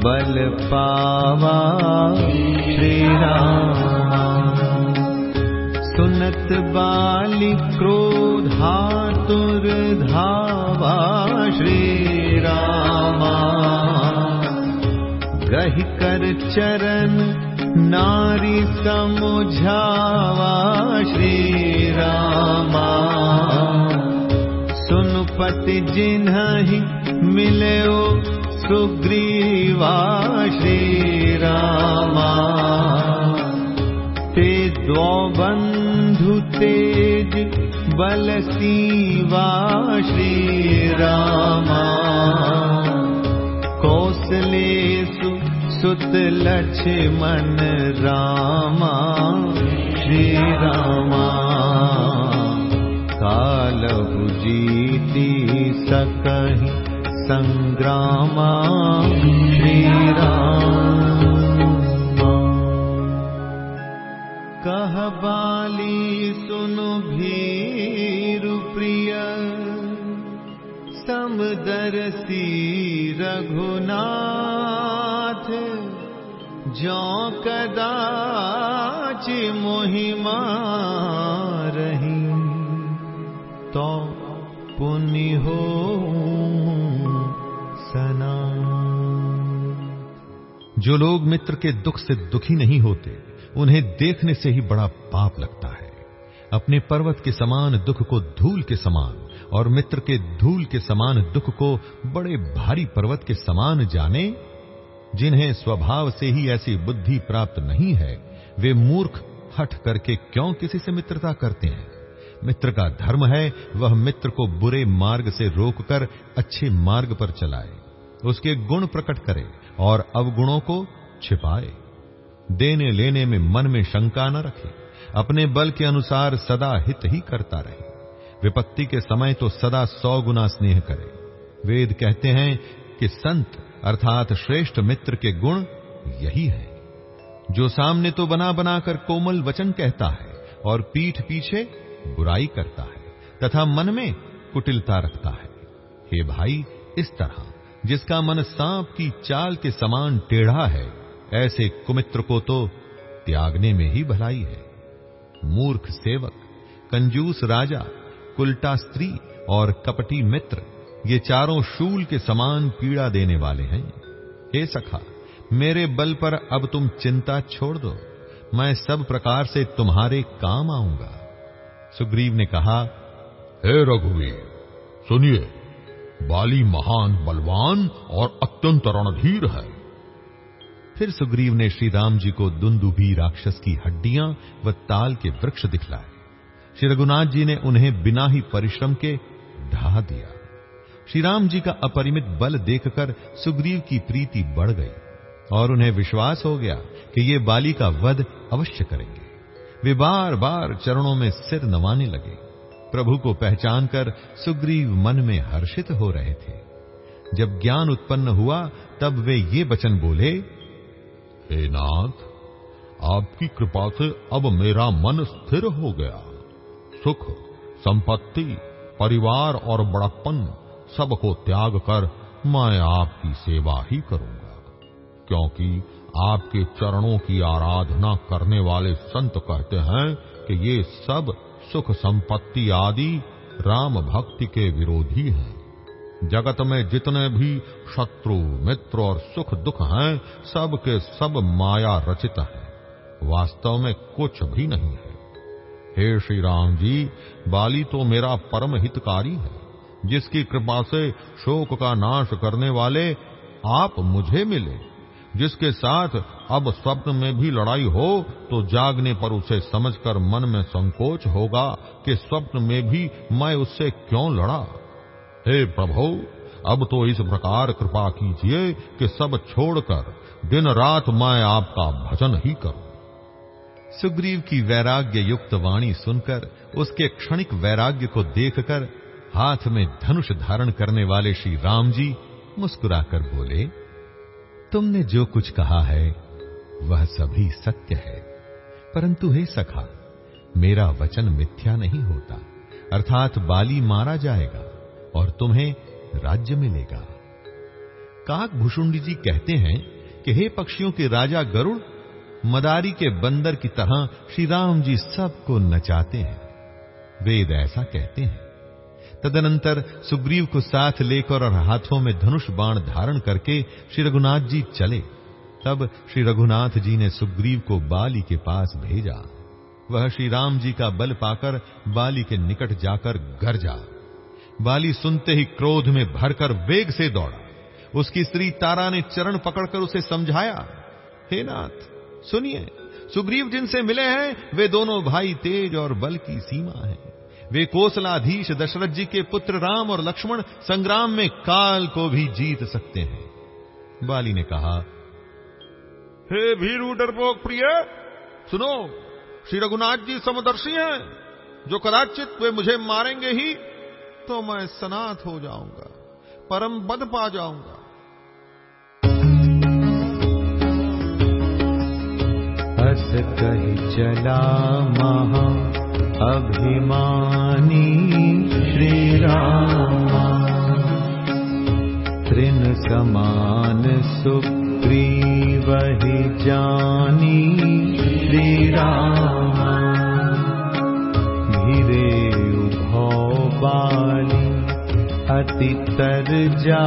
बल पावा। श्री रामा सुनत बाली क्रोधातुर धावा। श्री रामा गहि कर चरण नारी समुझावा श्री रामा जिन्हि मिलयो सुग्रीवा श्रीरामा ते द्वौ बन्धु तेज बलसीवा श्रीरामा कौसलेषु सुत लक्ष्मण रामा श्रीरामा कालहु जीति सकहि बाली सुनु समदरसी रघुनाथ जो कदाचि मोहिमा रही तो पुण्य हो सना जो लोग मित्र के दुख से दुखी नहीं होते, उन्हें देखने से ही बड़ा पाप लगता है। अपने पर्वत के समान दुख को धूल के समान और मित्र के धूल के समान दुख को बड़े भारी पर्वत के समान जाने? जिन्हें स्वभाव से ही ऐसी बुद्धि प्राप्त नहीं है, वे मूर्ख हट करके क्यों किसी से मित्रता करते हैं? मित्र का धर्म है, वह मित्र को बुरे मार्ग से रोककर अच्छे मार्ग पर चलाए, उसके गुण प्रकट करे और अवगुणों को छिपाए। देने लेने में मन में शंका न रखे, अपने बल के अनुसार सदा हित ही करता रहे। विपत्ति के समय तो सदा सौ गुना स्नेह करे। वेद कहते हैं कि संत अर्थात श्रेष्ठ मित्र के गुण यही है। जो सामने तो बना बनाकर कोमल वचन कहता है और पीठ पीछे बुराई करता है तथा मन में कुटिलता रखता है। हे भाई, इस तरह जिसका मन सांप की चाल के समान टेढ़ा है, ऐसे कुमित्र को तो त्यागने में ही भलाई है। मूर्ख सेवक, कंजूस राजा कुलटा स्त्री और कपटी मित्र ये चारों शूल के समान पीड़ा देने वाले हैं। हे सखा मेरे बल पर अब तुम चिंता छोड़ दो। मैं सब प्रकार से तुम्हारे काम आऊँगा। सुग्रीव ने कहा हे रघुवीर सुनिए बाली महान बलवान और अत्यंत रणधीर है। फिर सुग्रीव ने श्री राम जी को दुंदुभी राक्षस की हड्डियाँ व ताल के वृक्ष दिखलाए। श्री रघुनाथ जी ने उन्हें बिना ही परिश्रम के ढहा दिया। श्री राम जी का अपरिमित बल देखकर सुग्रीव की प्रीति बढ़ गई और उन्हें विश्वास हो गया कि ये बाली का वध अवश्य करेंगे। वे बार बार चरणों में सिर नवाने लगे। प्रभु को पहचान कर सुग्रीव मन में हर्षित हो रहे थे। जब ज्ञान उत्पन्न हुआ, तब वे ये वचन बोले, हे नाथ, आपकी कृपा से अब मेरा मन स्थिर हो गया। सुख, संपत्ति, परिवार और बड़प्पन सबको त्याग कर मैं आपकी सेवा ही करूँगा। क्योंकि आपके चरणों की आराधना करने वाले संत कहते हैं कि ये सब सुख, संपत्ति आदि राम भक्ति के विरोधी हैं। जगत में जितने भी शत्रु, मित्र और सुख दुख हैं सब के सब माया रचित हैं। वास्तव में कुछ भी नहीं है। हे श्री राम जी, बाली तो मेरा परम हितकारी है, जिसकी कृपा से शोक का नाश करने वाले आप मुझे मिले। जिसके साथ अब स्वप्न में भी लड़ाई हो तो जागने पर उसे समझकर मन में संकोच होगा कि स्वप्न में भी मैं उससे क्यों लड़ा। हे प्रभु, अब तो इस प्रकार कृपा कीजिए कि सब छोड़कर दिन रात मैं आपका भजन ही करूँ। सुग्रीव की वैराग्य युक्त वाणी सुनकर, उसके क्षणिक वैराग्य को देखकर, हाथ में धनुष धारण करने वाले श्री राम जी मुस्कुराकर बोले, तुमने जो कुछ कहा है, वह सभी सत्य है। परंतु हे सखा, मेरा वचन मिथ्या नहीं होता। अर्थात बाली मारा जाएगा और तुम्हें राज्य मिलेगा। काक भुषुंडी जी कहते हैं कि हे पक्षियों के राजा गरुड़ मदारी के बंदर की तरह श्री राम जी सबको नचाते हैं। वेद ऐसा कहते हैं। तदनंतर सुग्रीव को साथ लेकर और हाथों में धनुष बाण धारण करके श्री रघुनाथ जी चले। तब श्री रघुनाथ जी ने सुग्रीव को बाली के पास भेजा। वह श्री राम जी का बल पाकर बाली के निकट जाकर गरजा बाली सुनते ही क्रोध में भरकर वेग से दौड़ा। उसकी स्त्री तारा ने चरण पकड़कर उसे समझाया, हे नाथ सुनिए, सुग्रीव जिनसे मिले हैं, वे दोनों भाई तेज और बल की सीमा है। वे कोसलाधीश दशरथ जी के पुत्र राम और लक्ष्मण संग्राम में काल को भी जीत सकते हैं। बाली ने कहा, हे भीरू डरपोक प्रिय, सुनो, श्री रघुनाथ जी समदर्शी हैं। जो कदाचित वे मुझे मारेंगे ही तो मैं सनाथ हो जाऊँगा, परम बद पा जाऊँगा। अस कही चला महा अभिमानी श्री राम तृण समान सुग्रीवहि जानी श्री राम धीरे उभौ बाली अति तर जा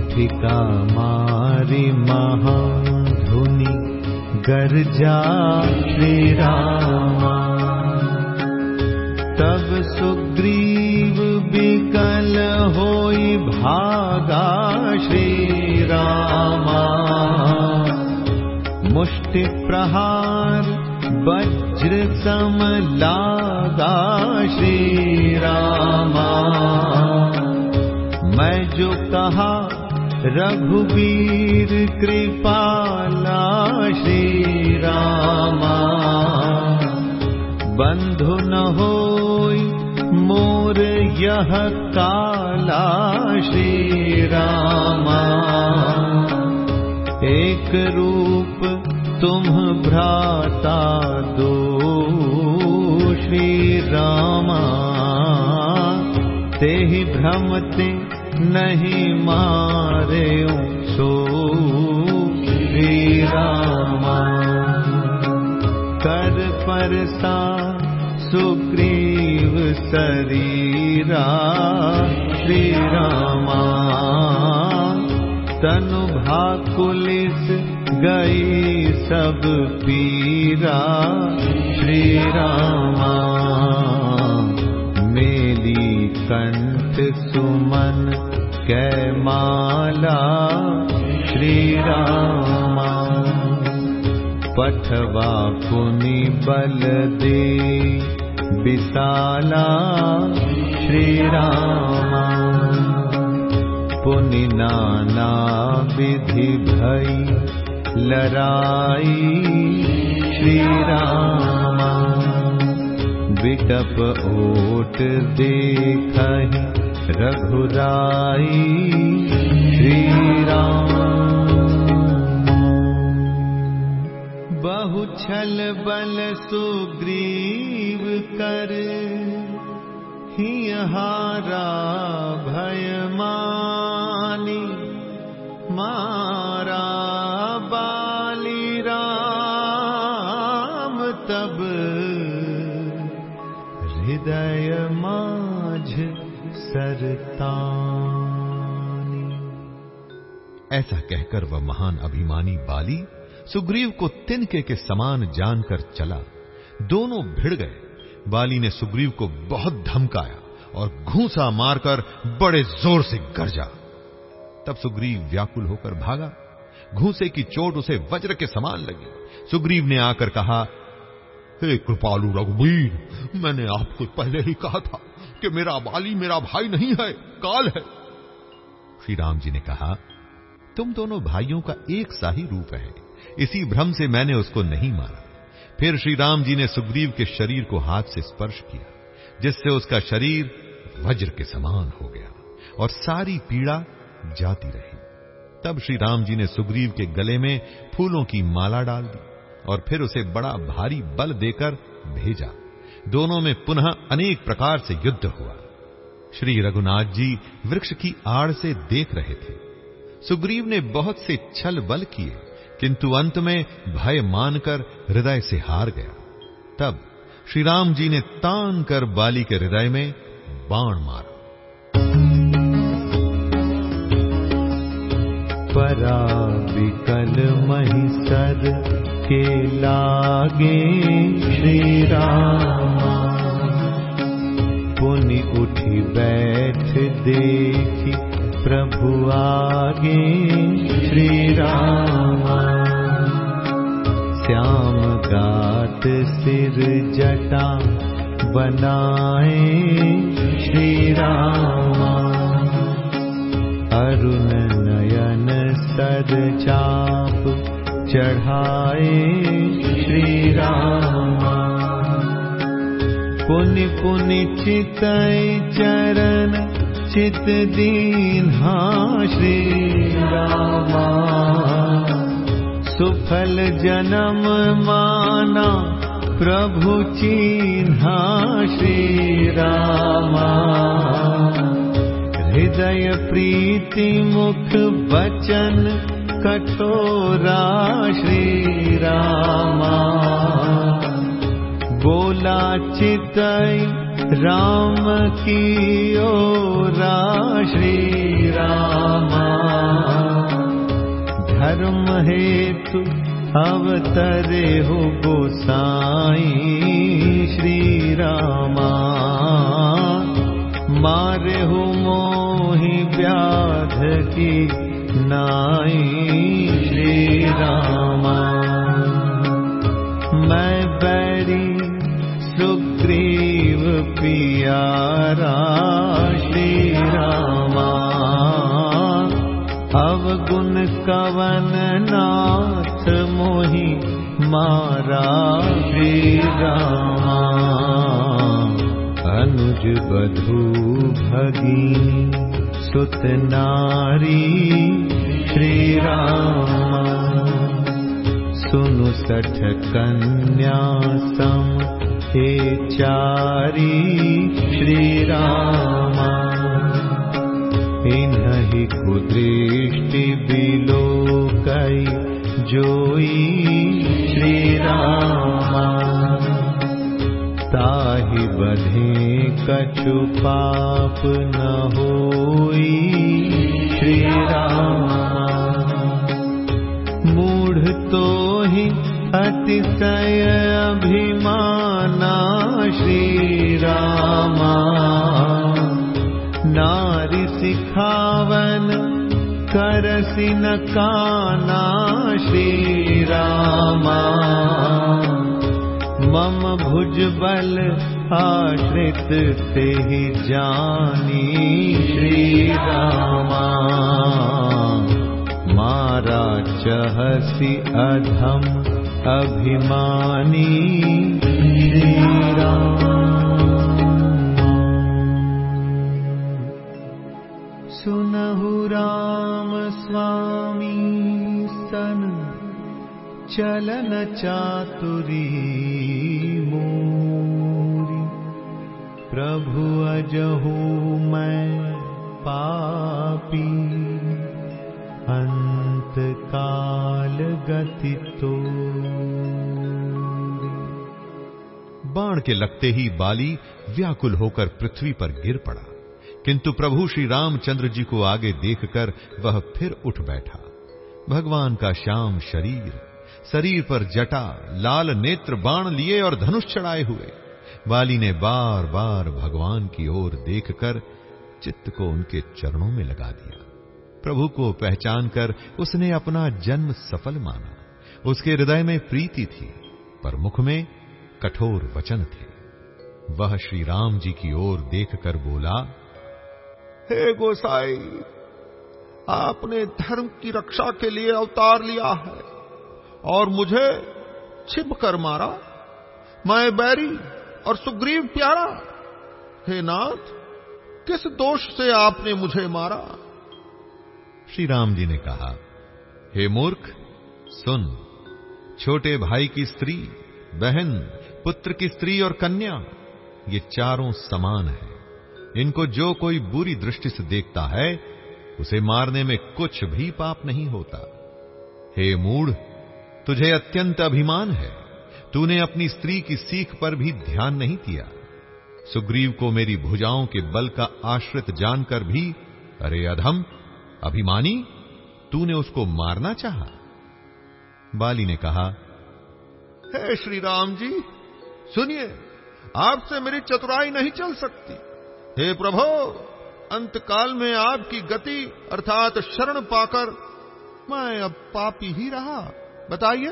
मुठिका मारी महाधुनि गर्जा श्री रामा तब सुग्रीव बिकल होई भागा श्री रामा मुष्टि प्रहार वज्र सम लागा श्री रामा मैं जो कहा रघुवीर कृपाला श्री रामा बंधु न होई मोर यह काला श्री रामा एक रूप तुम भ्राता दो श्री रामा ते ही भ्रमते कर परसा सुग्रीव शरीरा श्री रामा तनु भाकुलिस गई सब पीरा श्री रामा मेली कंठ सुमन कै माला श्री रामा पठवा पुनि बल दे विशाला श्री रामा पुनि नाना विधि भई लड़ाई श्री रामा विटप ओट देख रघुराई श्री राम बहु छल बल सुग्रीव कर हारा भय मानी मारा बाली राम तब हृदय माझ सरतानी ऐसा कहकर वह महान अभिमानी बाली सुग्रीव को तिनके के समान जानकर चला। दोनों भिड़ गए। बाली ने सुग्रीव को बहुत धमकाया और घूसा मारकर बड़े ज़ोर से गरजा। तब सुग्रीव व्याकुल होकर भागा। घूसे की चोट उसे वज्र के समान लगी। सुग्रीव ने आकर कहा, हे कृपालु रघुवीर, मैंने आपको पहले ही कहा था कि मेरा बाली मेरा भाई नहीं है, काल है। श्री राम जी ने कहा, तुम दोनों भाइयों का एक सा ही रूप है। इसी भ्रम से मैंने उसको नहीं मारा। फिर श्री राम जी ने सुग्रीव के शरीर को हाथ से स्पर्श किया, जिससे उसका शरीर वज्र के समान हो गया और सारी पीड़ा जाती रही। तब श्री राम जी ने सुग्रीव के गले में फूलों की माला डाल दी और फिर उसे बड़ा भारी बल देकर भेजा। दोनों में पुनः अनेक प्रकार से युद्ध हुआ। श्री रघुनाथ जी वृक्ष की आड़ से देख रहे थे। सुग्रीव ने बहुत से छल बल किए, किंतु अंत में भय मानकर हृदय से हार गया। तब श्री राम जी ने तान कर बाली के हृदय में बाण मारा। परा विकल महिसर के लागे श्री रामा पुनि उठी बैठ देखी प्रभु आगे श्री रामा श्याम गात सिर जटा बनाए श्री रामा अरुण नयन सद चाप चढ़ाए श्री रामा पुनि चरण चित दीन्हा श्री रामा सुफल जन्म माना प्रभु चिन्हा श्री रामा हृदय प्रीति मुख वचन कठोरा श्री रामा बोला चितई राम की ओरा श्री रामा धर्म हेतु अवतरे हो गोसाई श्री रामा मारे हो मोहि व्याध की नाई श्री रामा। मैं बैरी सुग्रीव पियारा श्री रामा। अवगुण कवन नाथ मोहि श्री रामा। अनुज बधू भगी सुत नारी श्री रामा सुनु सठ कन्या सम हे चारी श्री रामा इन्हि कुदृष्टि बिलो कई जोई श्री रामा ताहि बधे कछु पाप न होई। श्री रामा मूढ़ तो ही अतिशय अभिमाना। श्री रामा नारी सिखावन करसि न काना। श्री रामा मम भुज बल आश्रित ते मारा चहसि अधम अभिमानी श्री सुनहु राम स्वामी चलन चातुरी मोरी। प्रभु अजहू मैं पापी। अंत काल गति तो बाण के लगते ही बाली व्याकुल होकर पृथ्वी पर गिर पड़ा। किंतु प्रभु श्री रामचंद्र जी को आगे देखकर वह फिर उठ बैठा। भगवान का श्याम शरीर शरीर पर जटा, लाल नेत्र बाण लिए और धनुष चढ़ाए हुए। बाली ने बार बार भगवान की ओर देखकर चित्त को उनके चरणों में लगा दिया। प्रभु को पहचान कर उसने अपना जन्म सफल माना। उसके हृदय में प्रीति थी, पर मुख में कठोर वचन थे। वह श्री राम जी की ओर देखकर बोला, हे गोसाई, आपने धर्म की रक्षा के लिए अवतार लिया है। और मुझे छिप कर मारा। मैं बैरी और सुग्रीव प्यारा, हे नाथ, किस दोष से आपने मुझे मारा? श्री राम जी ने कहा, हे मूर्ख, सुन, छोटे भाई की स्त्री, बहन, पुत्र की स्त्री और कन्या, ये चारों समान है। इनको जो कोई बुरी दृष्टि से देखता है, उसे मारने में कुछ भी पाप नहीं होता। हे मूढ़ तुझे अत्यंत अभिमान है। तूने अपनी स्त्री की सीख पर भी ध्यान नहीं दिया। सुग्रीव को मेरी भुजाओं के बल का आश्रित जानकर भी, अरे अधम, अभिमानी, तूने उसको मारना चाहा? बाली ने कहा, हे श्री राम जी, सुनिए, आपसे मेरी चतुराई नहीं चल सकती। हे प्रभो, अंतकाल में आपकी गति अर्थात शरण पाकर मैं अब पापी ही रहा। बताइए।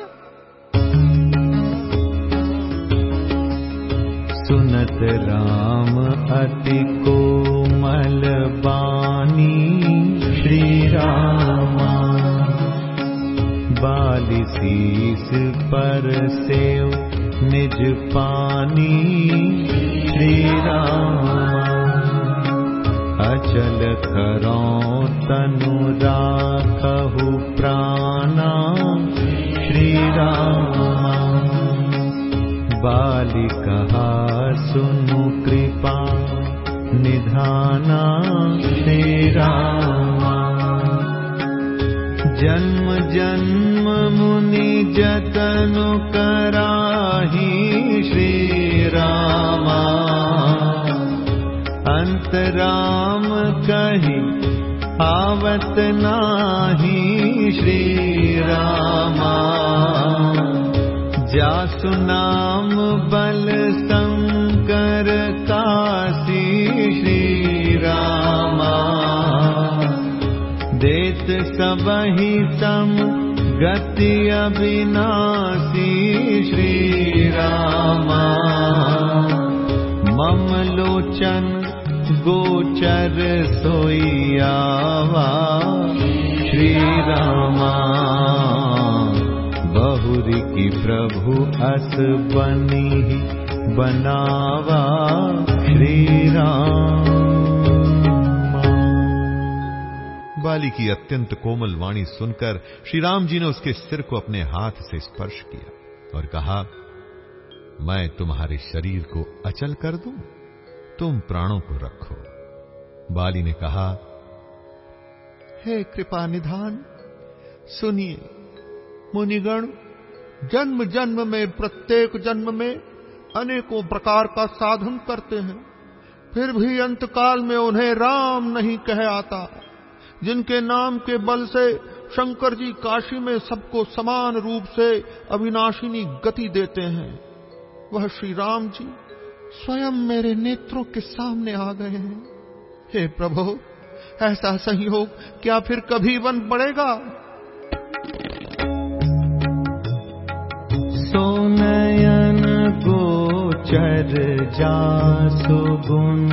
सुनत राम अति कोमल बानी श्री रामा बाली शीस पर सेव निज पानी श्री रामा अचल करो तनु राखहु प्राणा। श्री रामा बाली कहा सुनु कृपा निधाना श्री रामा जन्म जन्म मुनि जतनु कराही श्री रामा अंतराम कही आवत नाही श्री रामा जासु नाम बल शंकर काशी श्री रामा देत सबहि तम गति अविनाशी श्री रामा मम लोचन गोचर सोइयावा श्री रामा बहुरी की प्रभु अस बनी बनावा श्री राम बाली की अत्यंत कोमल वाणी सुनकर श्री राम जी ने उसके सिर को अपने हाथ से स्पर्श किया और कहा, मैं तुम्हारे शरीर को अचल कर दूँ? तुम प्राणों को रखो। बाली ने कहा हे कृपा निधान, सुनिए। मुनिगण, जन्म जन्म में, प्रत्येक जन्म में अनेकों प्रकार का साधन करते हैं। फिर भी अंतकाल में उन्हें राम नहीं कह आता, जिनके नाम के बल से शंकर जी काशी में सबको समान रूप से अविनाशिनी गति देते हैं। वह श्री राम जी स्वयं मेरे नेत्रों के सामने आ गए हैं। हे प्रभु ऐसा संयोग क्या फिर कभी बन पड़ेगा? सोनयन गोचर जा गुण,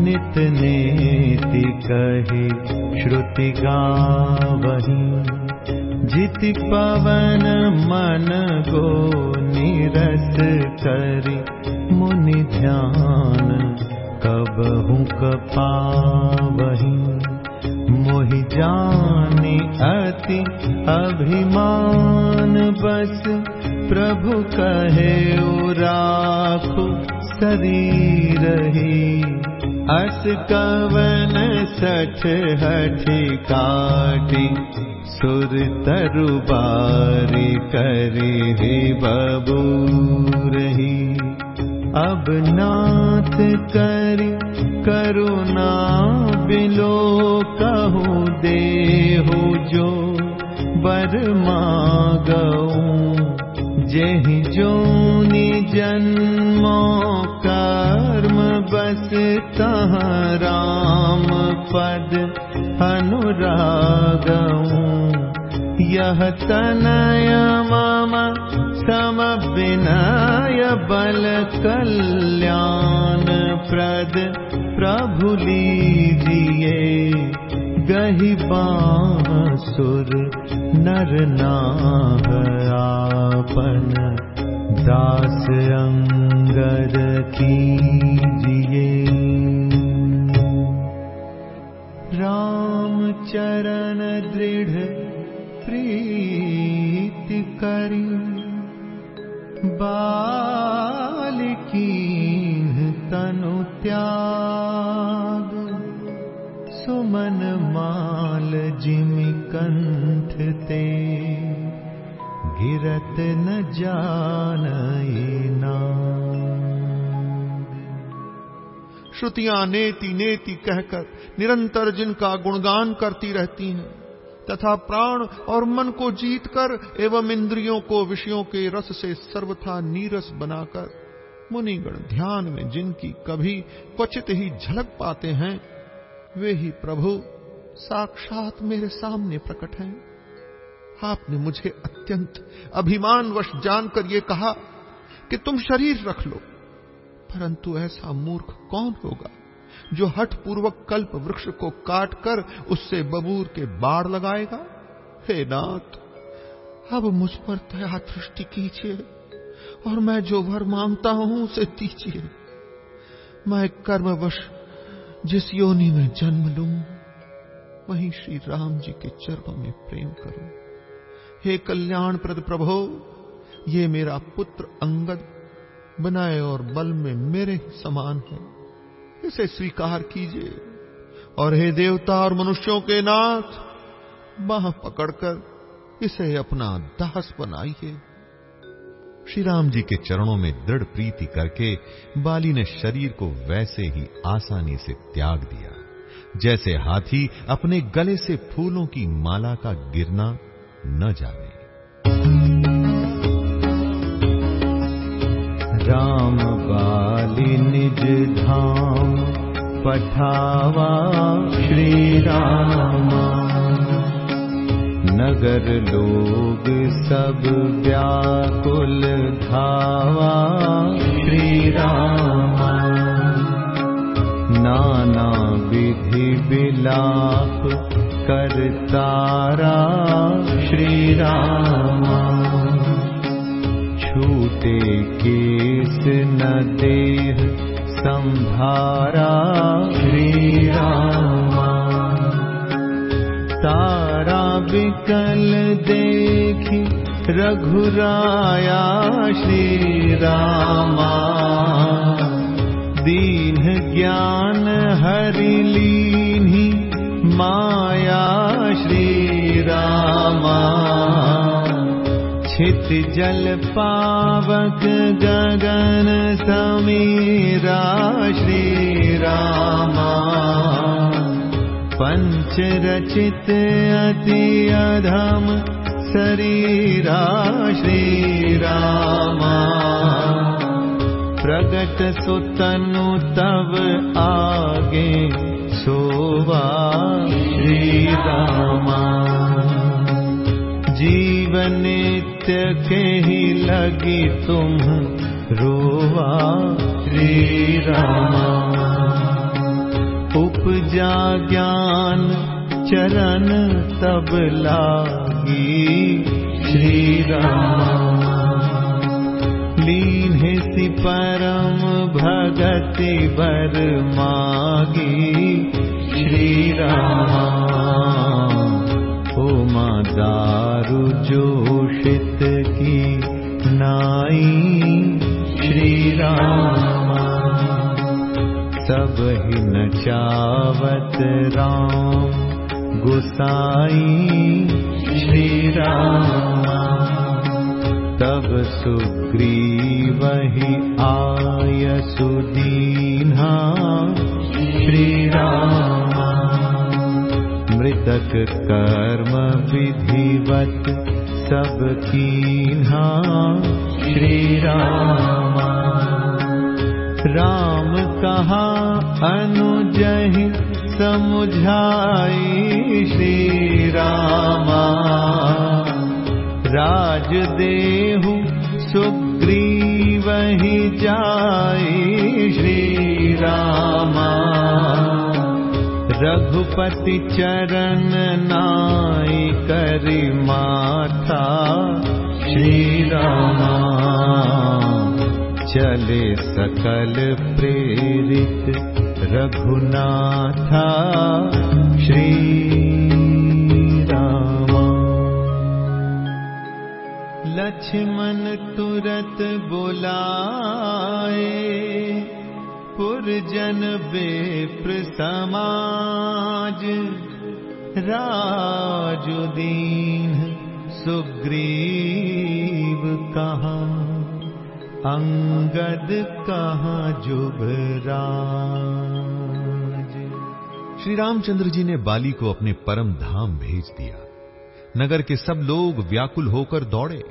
नित नेति कही श्रुति गावही। जिति पवन मन गो निरस करी, मुनि ध्यान कबहु कपावही मोहि जाने अति अभिमान। बस प्रभु कहे शरीर ही अस कवन सठ हठ काटी सुर तरुबारी करी ही बबू रही अब नाथ करी करुणा बिलो कहूँ देहो जो जेहि जोनि जन्मो कर्म बस तह राम पद अनुरागऊं यह तनय मम सम विनय बल कल्याण प्रद गही बासुर नर नाह आपन दास अंगद कीजिए राम चरण दृढ़ प्रीति करी बालिकी तनु त्याग। सुमन माल जिमि कंठ ते, गिरत न जान श्रुतियाँ नेति नेति कहकर, निरंतर जिनका गुणगान करती रहती हैं तथा प्राण और मन को जीतकर एवं इंद्रियों को विषयों के रस से सर्वथा नीरस बनाकर। मुनिगण, ध्यान में जिनकी कभी क्वचित ही झलक पाते हैं, वे ही प्रभु, साक्षात मेरे सामने प्रकट हैं। आपने मुझे अत्यंत अभिमानवश जानकर ये कहा कि तुम शरीर रख लो, परंतु ऐसा मूर्ख कौन होगा? जो हठ पूर्वक कल्प वृक्ष को काटकर उससे बबूर के बाढ़ लगाएगा? हे नाथ, अब मुझ पर दया दृष्टि कीजिए और मैं जो वर माँगता हूँ उसे दीजिए। मैं कर्मवश जिस योनि में जन्म लू, वहीं श्री राम जी के चरणों में प्रेम करूँ। हे कल्याण प्रद प्रभो, ये मेरा पुत्र अंगद, बनाए और बल में मेरे समान है। इसे स्वीकार कीजिए। और हे देवता और मनुष्यों के नाथ बाह पकड़कर इसे अपना दास बनाइए। श्री राम जी के चरणों में दृढ़ प्रीति करके बाली ने शरीर को वैसे ही आसानी से त्याग दिया। जैसे हाथी अपने गले से फूलों की माला का गिरना न जाने। राम बाली निज धाम पठावा श्री राम नगर लोग सब व्याकुल धावा श्री राम नाना विधि विलाप करतारा श्री राम छूटे केस न देह संभारा राम। तारा विकल देखी रघुराया। श्री रामा। दीन ज्ञान हरि लीन्ही माया। श्री छित जल पावक गगन समीरा श्री रामा। पंच रचित अति अधम शरीरा श्री रामा। प्रगट सुतनु तव आगे सोवा श्री रामा। जीवन के ही लगी तुम रोवा श्री रामा उपजा ज्ञान चरण तब लागी श्री राम लीन सि परम भगति बर मागी श्री राम दारु जोषित की नाई श्री राम सब ही नचावत राम गुसाई श्री राम तब सुग्रीव ही आय सुदीना श्री राम मृतक कर्म विधिवत सब कीन्हा श्री राम राम कहा अनुजहि समुझाई श्री रामा राज देहु सुग्रीव ही जाई श्री रामा रघुपति चरण नाई करि माथा श्री रामा चले सकल प्रेरित रघुनाथा श्री राम लक्ष्मण तुरत बोलाए पुरजन बेप्र समाज राजुदीन सुग्रीव कहा? अंगद कहा जुबराज श्री रामचंद्र जी ने बाली को अपने परम धाम भेज दिया। नगर के सब लोग व्याकुल होकर दौड़े।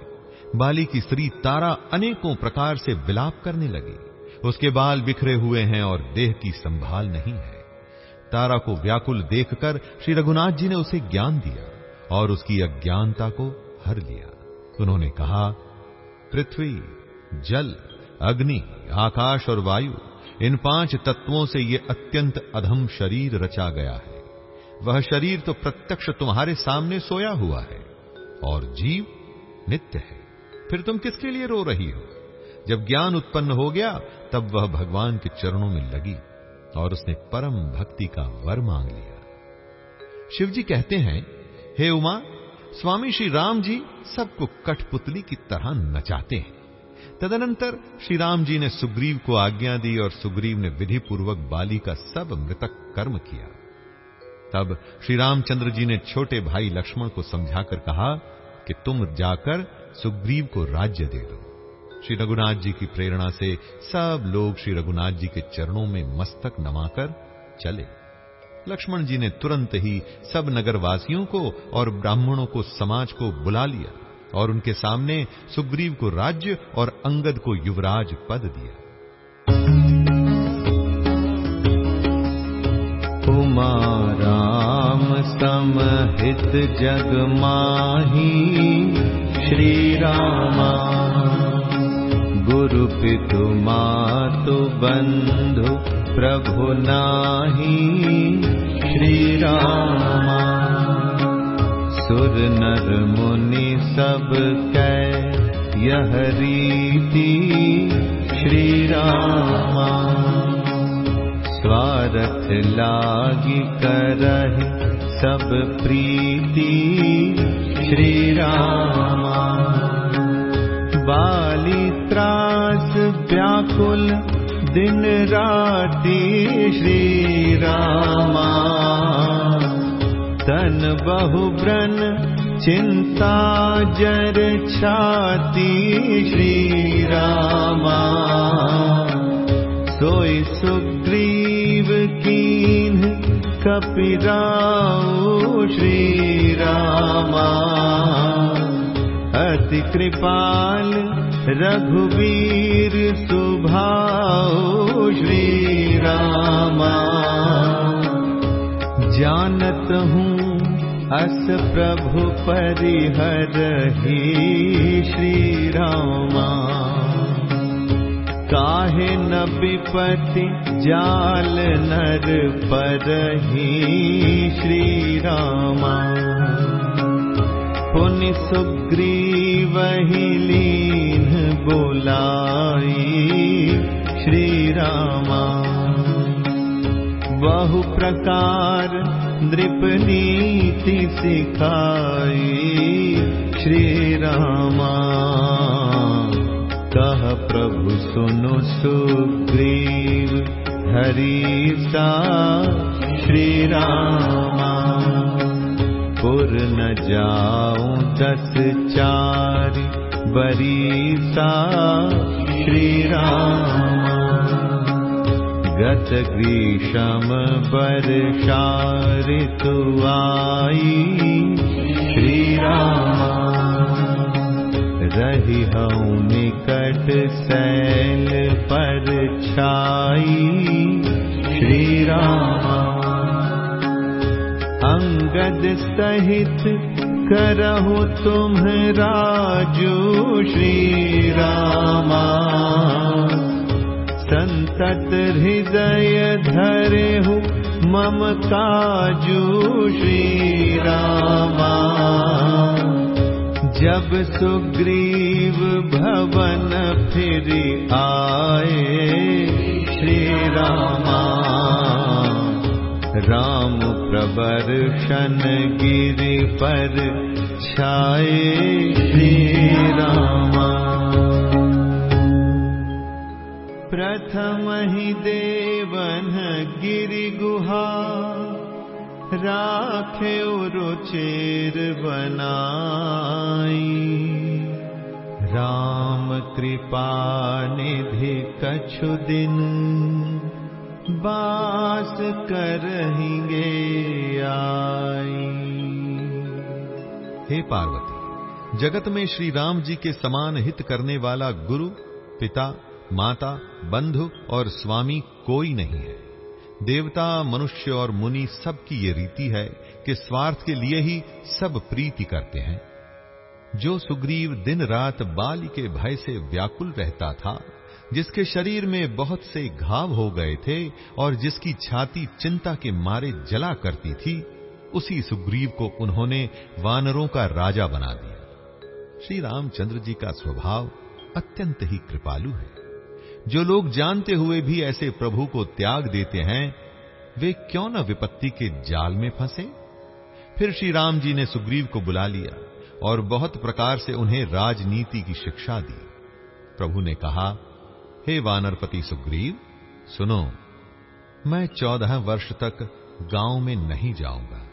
बाली की स्त्री तारा अनेकों प्रकार से विलाप करने लगी। उसके बाल बिखरे हुए हैं और देह की संभाल नहीं है। तारा को व्याकुल देखकर श्री रघुनाथ जी ने उसे ज्ञान दिया और उसकी अज्ञानता को हर लिया। उन्होंने कहा, पृथ्वी, जल, अग्नि, आकाश और वायु, इन पाँच तत्वों से ये अत्यंत अधम शरीर रचा गया है। वह शरीर तो प्रत्यक्ष तुम्हारे सामने सोया हुआ है और जीव नित्य है। फिर तुम किसके लिए रो रही हो? जब ज्ञान उत्पन्न हो गया, तब वह भगवान के चरणों में लगी और उसने परम भक्ति का वर मांग लिया। शिव जी कहते हैं, हे उमा, स्वामी श्री राम जी सबको कठपुतली की तरह नचाते हैं। तदनंतर श्री राम जी ने सुग्रीव को आज्ञा दी और सुग्रीव ने विधि पूर्वक बाली का सब मृतक कर्म किया। तब श्री रामचंद्र जी ने छोटे भाई लक्ष्मण को समझाकर कहा कि तुम जाकर सुग्रीव को राज्य दे दो। श्री रघुनाथ जी की प्रेरणा से सब लोग श्री रघुनाथ जी के चरणों में मस्तक नमाकर चले। लक्ष्मण जी ने तुरंत ही सब नगरवासियों को और ब्राह्मणों को समाज को बुला लिया और उनके सामने सुग्रीव को राज्य और अंगद को युवराज पद दिया। राम समहित जग माही श्री रामा। गुरु पितु मातु बंधु प्रभु नाही श्री रामा सुर नर मुनि सब कै यह रीति श्री रामा स्वारथ लागी करहि सब प्रीति श्री रामा बाली त्रास व्याकुल दिन राति श्री रामा। तन बहु ब्रन चिंता जर छाती श्री रामा। सोई सुग्रीव कीन कपिराऊ श्री रामा अति कृपाल रघुवीर सुभाऊ श्री रामा जानत हूँ अस प्रभु परिहर ही श्री रामा काहे न विपति जाल नर ही श्री रामा पुनि सुग्रीव ही लीन बोलाई। श्री रामा बहु प्रकार नृप नीति सिखाई। श्री रामा कह प्रभु सुनु सुग्रीव हरीसा। श्री पुर न जाऊं दस चार बरीसा श्री रामा। गत ग्रीषम ऋतु आई श्री रामा। रही हूँ निकट सैल पर छाई श्री रामा अंगद सहित करहु तुम राजू श्री रामा। संतत हृदय धरे हो मम काजू श्री रामा। जब सुग्रीव भवन फिर आए श्री रामा राम प्रबर्शन गिरि पर श्री रामा प्रथम ही देवन गिरि गुहा राखे रुचेर बनाई। राम कृपा निधि कछु दिन बास करहिंगे आई। हे पार्वती, जगत में श्री राम जी के समान हित करने वाला गुरु, पिता, माता, बंधु और स्वामी कोई नहीं है। देवता, मनुष्य और मुनि सबकी ये रीति है कि स्वार्थ के लिए ही सब प्रीति करते हैं। जो सुग्रीव दिन रात बाली के भय से व्याकुल रहता था जिसके शरीर में बहुत से घाव हो गए थे और जिसकी छाती चिंता के मारे जला करती थी, उसी सुग्रीव को उन्होंने वानरों का राजा बना दिया। श्री रामचंद्र जी का स्वभाव अत्यंत ही कृपालु है। जो लोग जानते हुए भी ऐसे प्रभु को त्याग देते हैं, वे क्यों न विपत्ति के जाल में फंसे? फिर श्री राम जी ने सुग्रीव को बुला लिया और बहुत प्रकार से उन्हें राजनीति की शिक्षा दी। प्रभु ने कहा हे वानरपति सुग्रीव, सुनो, मैं चौदह वर्ष तक गाँव में नहीं जाऊँगा।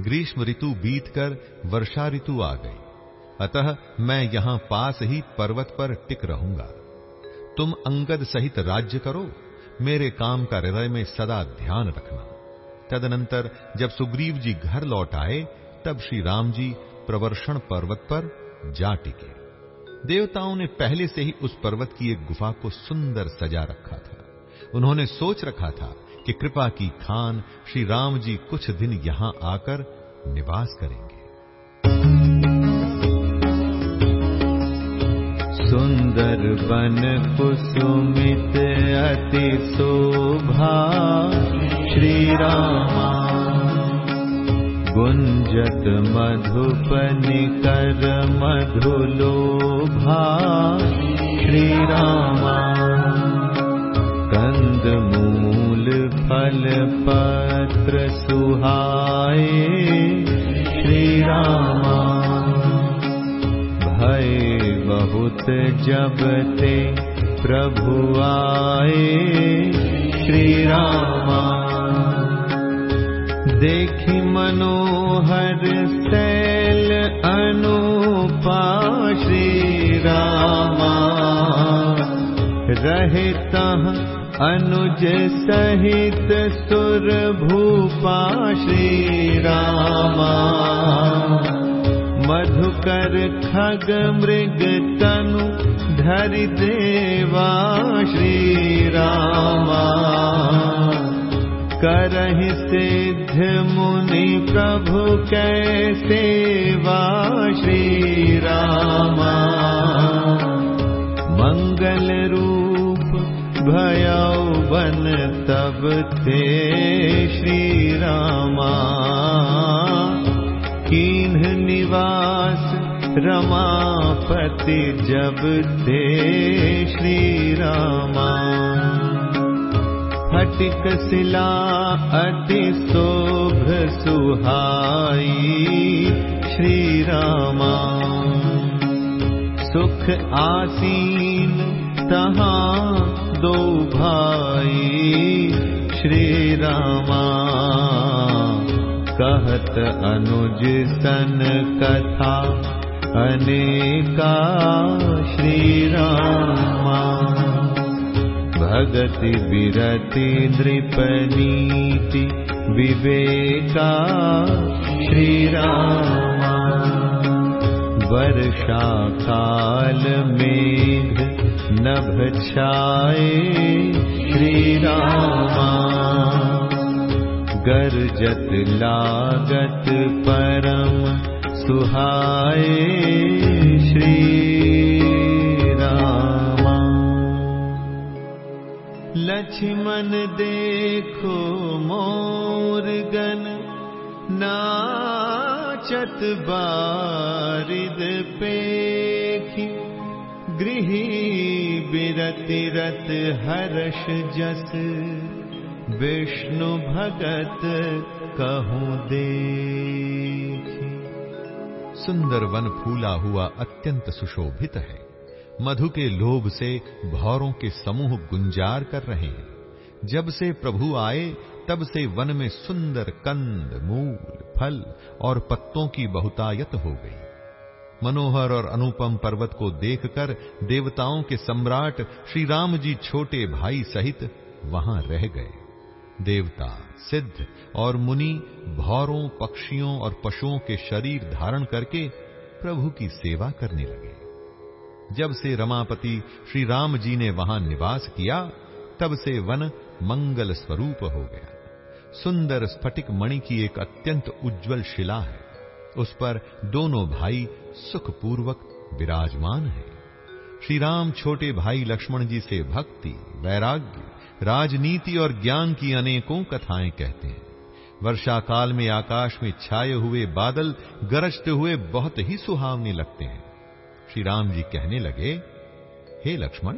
ग्रीष्म ऋतु बीतकर वर्षा ऋतु आ गई। अतः मैं यहाँ पास ही पर्वत पर टिक रहूँगा। तुम अंगद सहित राज्य करो, मेरे काम का हृदय में सदा ध्यान रखना। तदनंतर जब सुग्रीव जी घर लौट आए, तब श्री राम जी प्रवर्षण पर्वत पर जा टिके। देवताओं ने पहले से ही उस पर्वत की एक गुफा को सुंदर सजा रखा था। उन्होंने सोच रखा था कि कृपा की खान श्री राम जी कुछ दिन यहाँ आकर निवास करेंगे। सुंदर बन कुसुमित अति शोभा। श्री रामा गुंजत मधुपनि कर मधुलोभा श्री रामा कंद मूल फल पत्र सुहाए श्री रामा भय बहुत जब ते प्रभु आए श्री रामा देखि मनोहर शैल अनुपा श्री रामा रहता अनुज सहित सुर भूपा श्री रामा। मधुकर खग मृग तनु धरि देवा श्री रामा करहि सिद्ध मुनि प्रभु कैसे श्री रामा मंगल रूप भयौ बन तब थे श्री रामा कीन्ह निवास रमापति जब थे श्री रामा शिला अति शोभ सुहाई। श्री रामा सुख आसीन तहाँ दो भाई। श्री रामा कहत अनुज सन कथा अनेका श्री रामा भगति विरति नृपनीति विवेका श्री रामा वर्षा काल मेघ नभ छाए श्री रामा गर्जत लागत परम सुहाए श्री लक्ष्मण देखो मोरगन, नाचत बारिद पेखी। गृही बिरति रत हर्ष जस, विष्णु भगत कहूँ देखी। सुंदर वन फूला हुआ अत्यंत सुशोभित है। मधु के लोभ से भौरों के समूह गुंजार कर रहे हैं। जब से प्रभु आए, तब से वन में सुंदर कंद, मूल, फल और पत्तों की बहुतायत हो गई। मनोहर और अनुपम पर्वत को देखकर देवताओं के सम्राट श्री राम जी छोटे भाई सहित वहाँ रह गए। देवता, सिद्ध और मुनि भौरों, पक्षियों और पशुओं के शरीर धारण करके प्रभु की सेवा करने लगे। जब से रमापति श्री राम जी ने वहाँ निवास किया, तब से वन मंगल स्वरूप हो गया। सुंदर स्फटिक मणि की एक अत्यंत उज्जवल शिला है। उस पर दोनों भाई सुखपूर्वक विराजमान है। श्री राम छोटे भाई लक्ष्मण जी से भक्ति, वैराग्य, राजनीति और ज्ञान की अनेकों कथाएँ कहते हैं। वर्षा काल में आकाश में छाए हुए बादल गरजते हुए बहुत ही सुहावने लगते हैं। श्री राम जी कहने लगे, हे लक्ष्मण,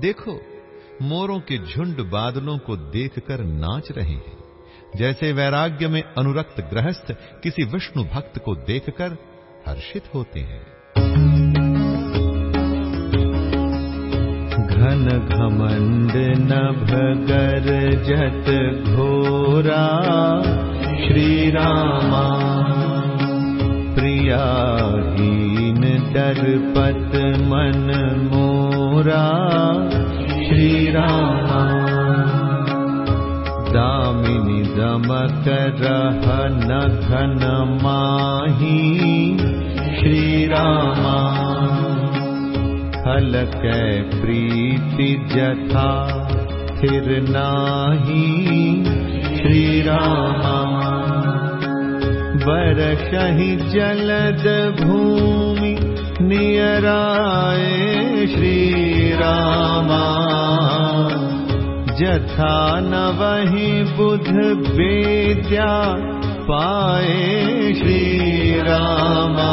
देखो, मोरों के झुंड बादलों को देखकर नाच रहे हैं। जैसे वैराग्य में अनुरक्त गृहस्थ किसी विष्णु भक्त को देखकर हर्षित होते हैं। घन घमंड नभ कर जत घोरा श्री रामा प्रियाहीन दरपत मन मोरा। श्री रामा दामिनी दमक रहन घन माही। श्री रामा फल कै प्रीति जथा फिर नाही। श्री रामा बरसहि जलद भूमि नियराए श्री रामा जथा न वही बुध वेद्या पाए श्री रामा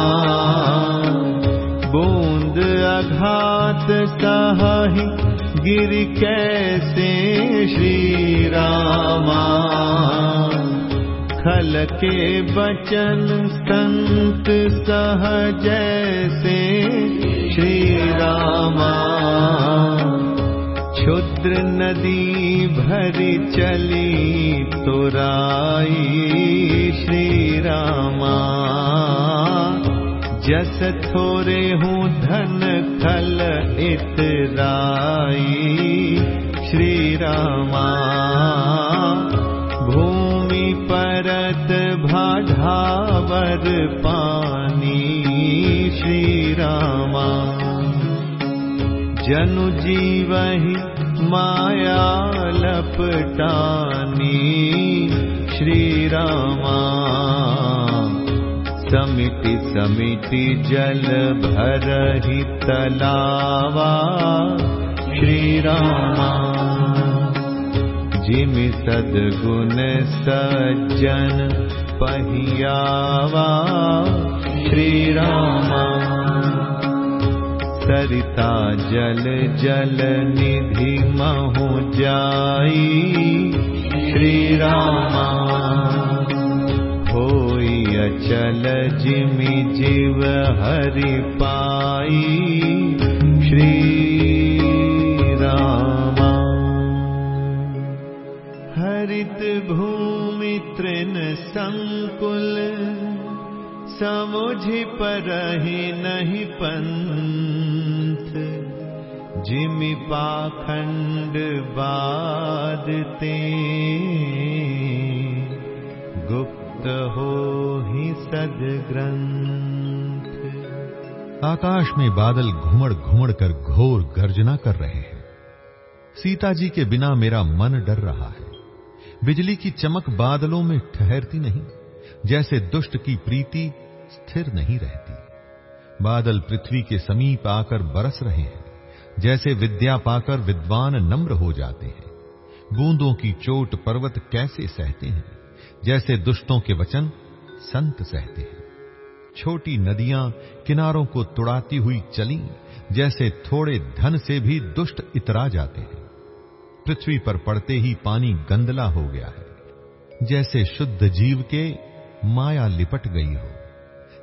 बूंद अघात सही गिर कैसे श्री रामा खल के बचन संत सह जैसे श्री रामा क्षुद्र नदी भरी चली तोराई श्री रामा जस थोरे हूँ धन खल इतराई श्री रामा पानी श्री रामा। जनु जीवहि माया लपटानी श्री रामा। समिति समिति जल भरहि तलावा श्री रामा। जिमि सद्गुण सज्जन पहियावा। श्री रामा सरिता जल जल निधि महु जाई। श्री रामा होई अचल जिमि जीव हरि पाई। श्री रामा हरित भूमि तृण संकुल, समुझ ही नहीं पंथ। जिमि पाखंड बादते, गुप्त हो ही सदग्रंथ। आकाश में बादल घुमड़ घुमड़ कर घोर गर्जना कर रहे हैं। सीता जी के बिना मेरा मन डर रहा है। बिजली की चमक बादलों में ठहरती नहीं, जैसे दुष्ट की प्रीति स्थिर नहीं रहती। बादल पृथ्वी के समीप आकर बरस रहे हैं, जैसे विद्या पाकर विद्वान नम्र हो जाते हैं। बूंदों की चोट पर्वत कैसे सहते हैं, जैसे दुष्टों के वचन संत सहते हैं। छोटी नदियाँ किनारों को तुड़ाती हुई चली, जैसे थोड़े धन से भी दुष्ट इतरा जाते हैं। पृथ्वी पर पड़ते ही पानी गंदला हो गया है। जैसे शुद्ध जीव के माया लिपट गई हो।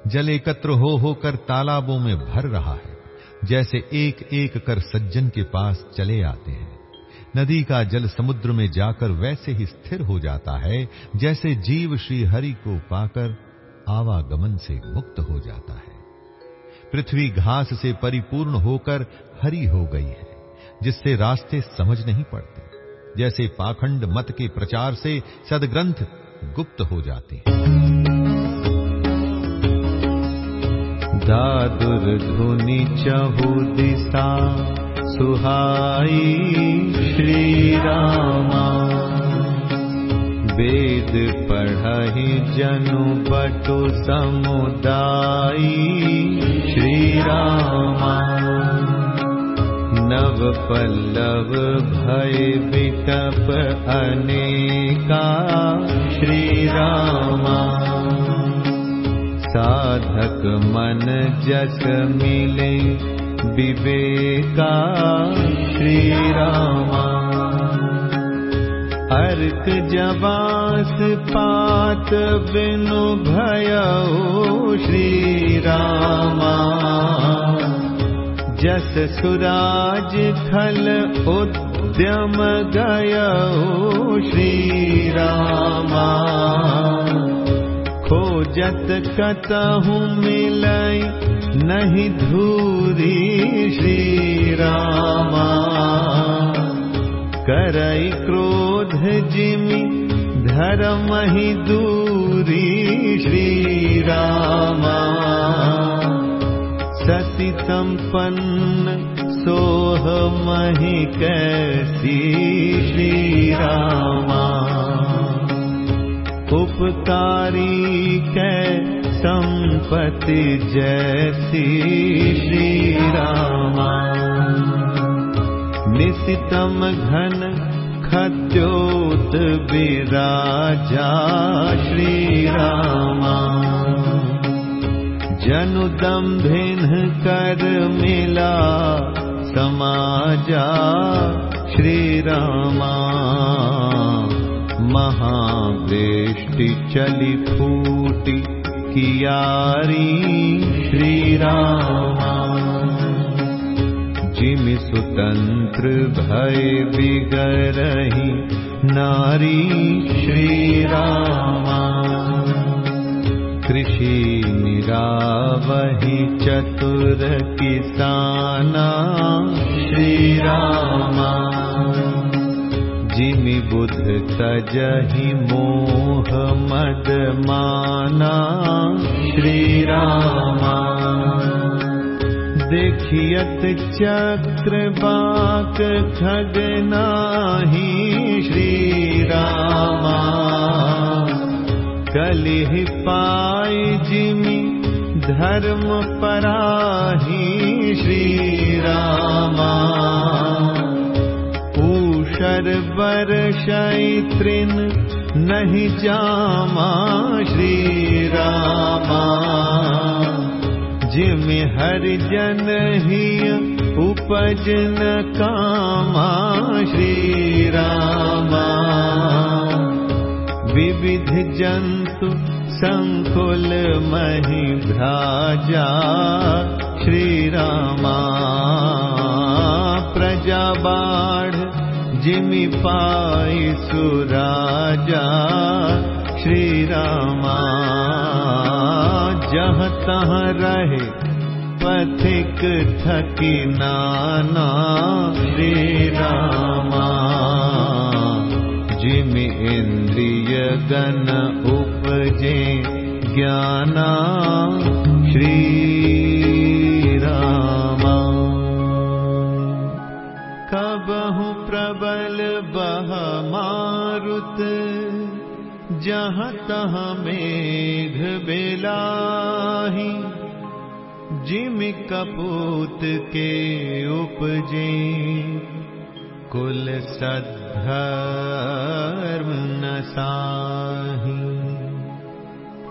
जल एकत्र हो होकर तालाबों में भर रहा है। जैसे एक एक कर सज्जन के पास चले आते हैं। नदी का जल समुद्र में जाकर वैसे ही स्थिर हो जाता है, जैसे जीव श्री हरि को पाकर आवागमन से मुक्त हो जाता है। पृथ्वी घास से परिपूर्ण होकर हरी हो गई है। जिससे रास्ते समझ नहीं पड़ते। जैसे पाखंड मत के प्रचार से सदग्रंथ गुप्त हो जाते दादुर धुनि चहु दिशा, सुहाई श्री रामा। वेद पढ़हि जनु बटु समुदायी श्री रामा। नव पल्लव भय विटप अनेका श्री रामा साधक मन जस मिले विवेका श्री रामा अर्क जवास पात बिनु भयो श्री रामा जस सुराज खल उद्यम गयो श्री रामा खोजत कतहु मिलै नहीं धूरी श्री रामा करई क्रोध जिमि धर्म श्री रामा सति संपन्न सोह मही कैसी श्री रामा उपकारी कै संपत्ति जैसी श्री रामा निशितम घन खद्योत विराजा श्री रामा जनु दम्भिन कर मिला समाजा श्री रामा महावृष्टि चली फूटी कियारी श्री रामा जिमि सुतंत्र भय बिगरही नारी श्री रामा कृषि निरावहि चतुर किसाना श्री रामा जिमि बुध तजहि मोह मद माना श्री रामा देखियत चक्र बाक खगनाही श्री कलिह पाई जिमि धर्म पराही श्री रामा। ऊषर वर्षैत्रिन नहीं जामा श्री रामा। जिम हरि जन ही उपजन कामा श्री रामा विविध जन्तु संकुल मही भ्राजा श्री रामा प्रजा जिमि पाई सुराजा श्री रामा जहाँ तहाँ रहे पथिक थकी नाना श्री रामा जिम इन्द्रिय गण उपजे ज्ञाना श्री रामा कबहु प्रबल बह मारुत, जहाँ तहाँ मेघ बेलाही, जिम कपूत के उपजे। कुल सद्धर्म नसाही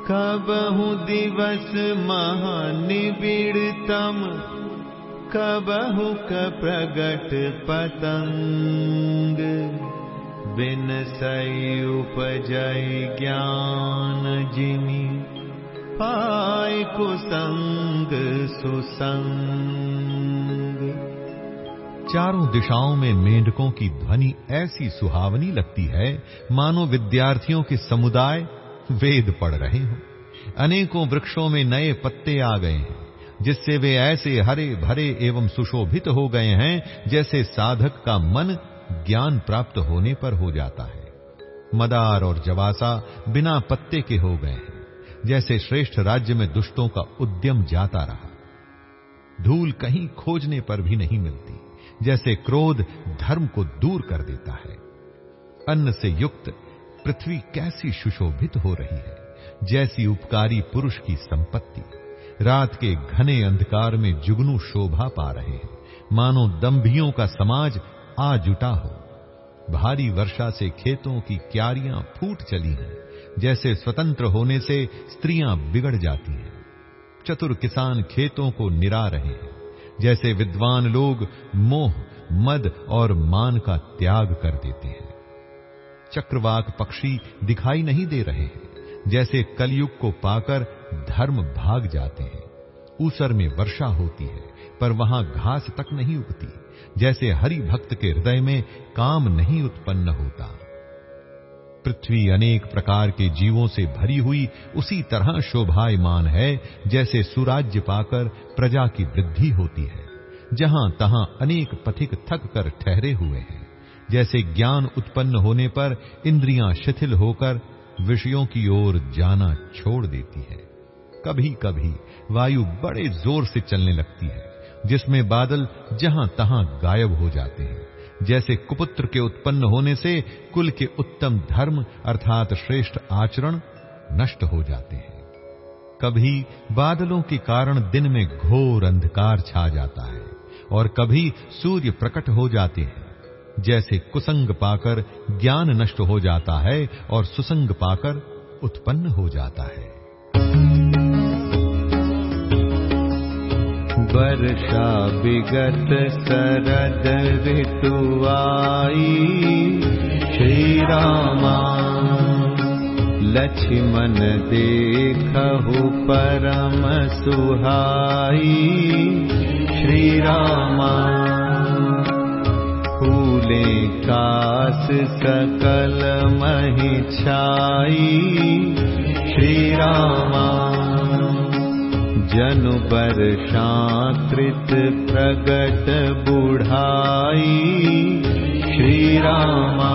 कबहु दिवस महानिबिड़तम कबहु प्रगट पतंग। बिन सई उपजय ज्ञान जिमी पाय कुसंग सुसंग चारों दिशाओं में मेंढकों की ध्वनि ऐसी सुहावनी लगती है, मानो विद्यार्थियों के समुदाय वेद पढ़ रहे हों। अनेकों वृक्षों में नए पत्ते आ गए हैं, जिससे वे ऐसे हरे भरे एवं सुशोभित हो गए हैं, जैसे साधक का मन ज्ञान प्राप्त होने पर हो जाता है। मदार और जवासा बिना पत्ते के हो गए हैं, जैसे श्रेष्ठ राज्य में दुष्टों का उद्यम जाता रहा। धूल कहीं खोजने पर भी नहीं मिलती। जैसे क्रोध धर्म को दूर कर देता है। अन्न से युक्त पृथ्वी कैसी सुशोभित हो रही है, जैसी उपकारी पुरुष की संपत्ति। रात के घने अंधकार में जुगनू शोभा पा रहे हैं। मानो दंभियों का समाज आ जुटा हो। भारी वर्षा से खेतों की क्यारियाँ फूट चली हैं, जैसे स्वतंत्र होने से स्त्रियाँ बिगड़ जाती हैं। चतुर किसान खेतों को निरा रहे हैं। जैसे विद्वान लोग मोह, मद और मान का त्याग कर देते हैं। चक्रवाक पक्षी दिखाई नहीं दे रहे हैं। जैसे कलयुग को पाकर धर्म भाग जाते हैं। ऊसर में वर्षा होती है, पर वहाँ घास तक नहीं उगती। जैसे हरि भक्त के हृदय में काम नहीं उत्पन्न होता। पृथ्वी अनेक प्रकार के जीवों से भरी हुई उसी तरह शोभायमान है, जैसे सुराज्य पाकर प्रजा की वृद्धि होती है, जहाँ तहां अनेक पथिक थक कर ठहरे हुए हैं। जैसे ज्ञान उत्पन्न होने पर इंद्रियाँ शिथिल होकर विषयों की ओर जाना छोड़ देती है। कभी कभी वायु बड़े ज़ोर से चलने लगती है, जिसमें बादल जहाँ तहां गायब हो जाते हैं। जैसे कुपुत्र के उत्पन्न होने से कुल के उत्तम धर्म अर्थात श्रेष्ठ आचरण नष्ट हो जाते हैं। कभी बादलों के कारण दिन में घोर अंधकार छा जाता है और कभी सूर्य प्रकट हो जाते हैं। जैसे कुसंग पाकर ज्ञान नष्ट हो जाता है और सुसंग पाकर उत्पन्न हो जाता है। वर्षा विगत शरद ऋतुआई श्री रामा लक्ष्मण देखहु परम सुहाई। श्री रामा फूले कास सकल मही छाई। श्री रामा जनु वर्षाकृत प्रगट बुढ़ाई श्री रामा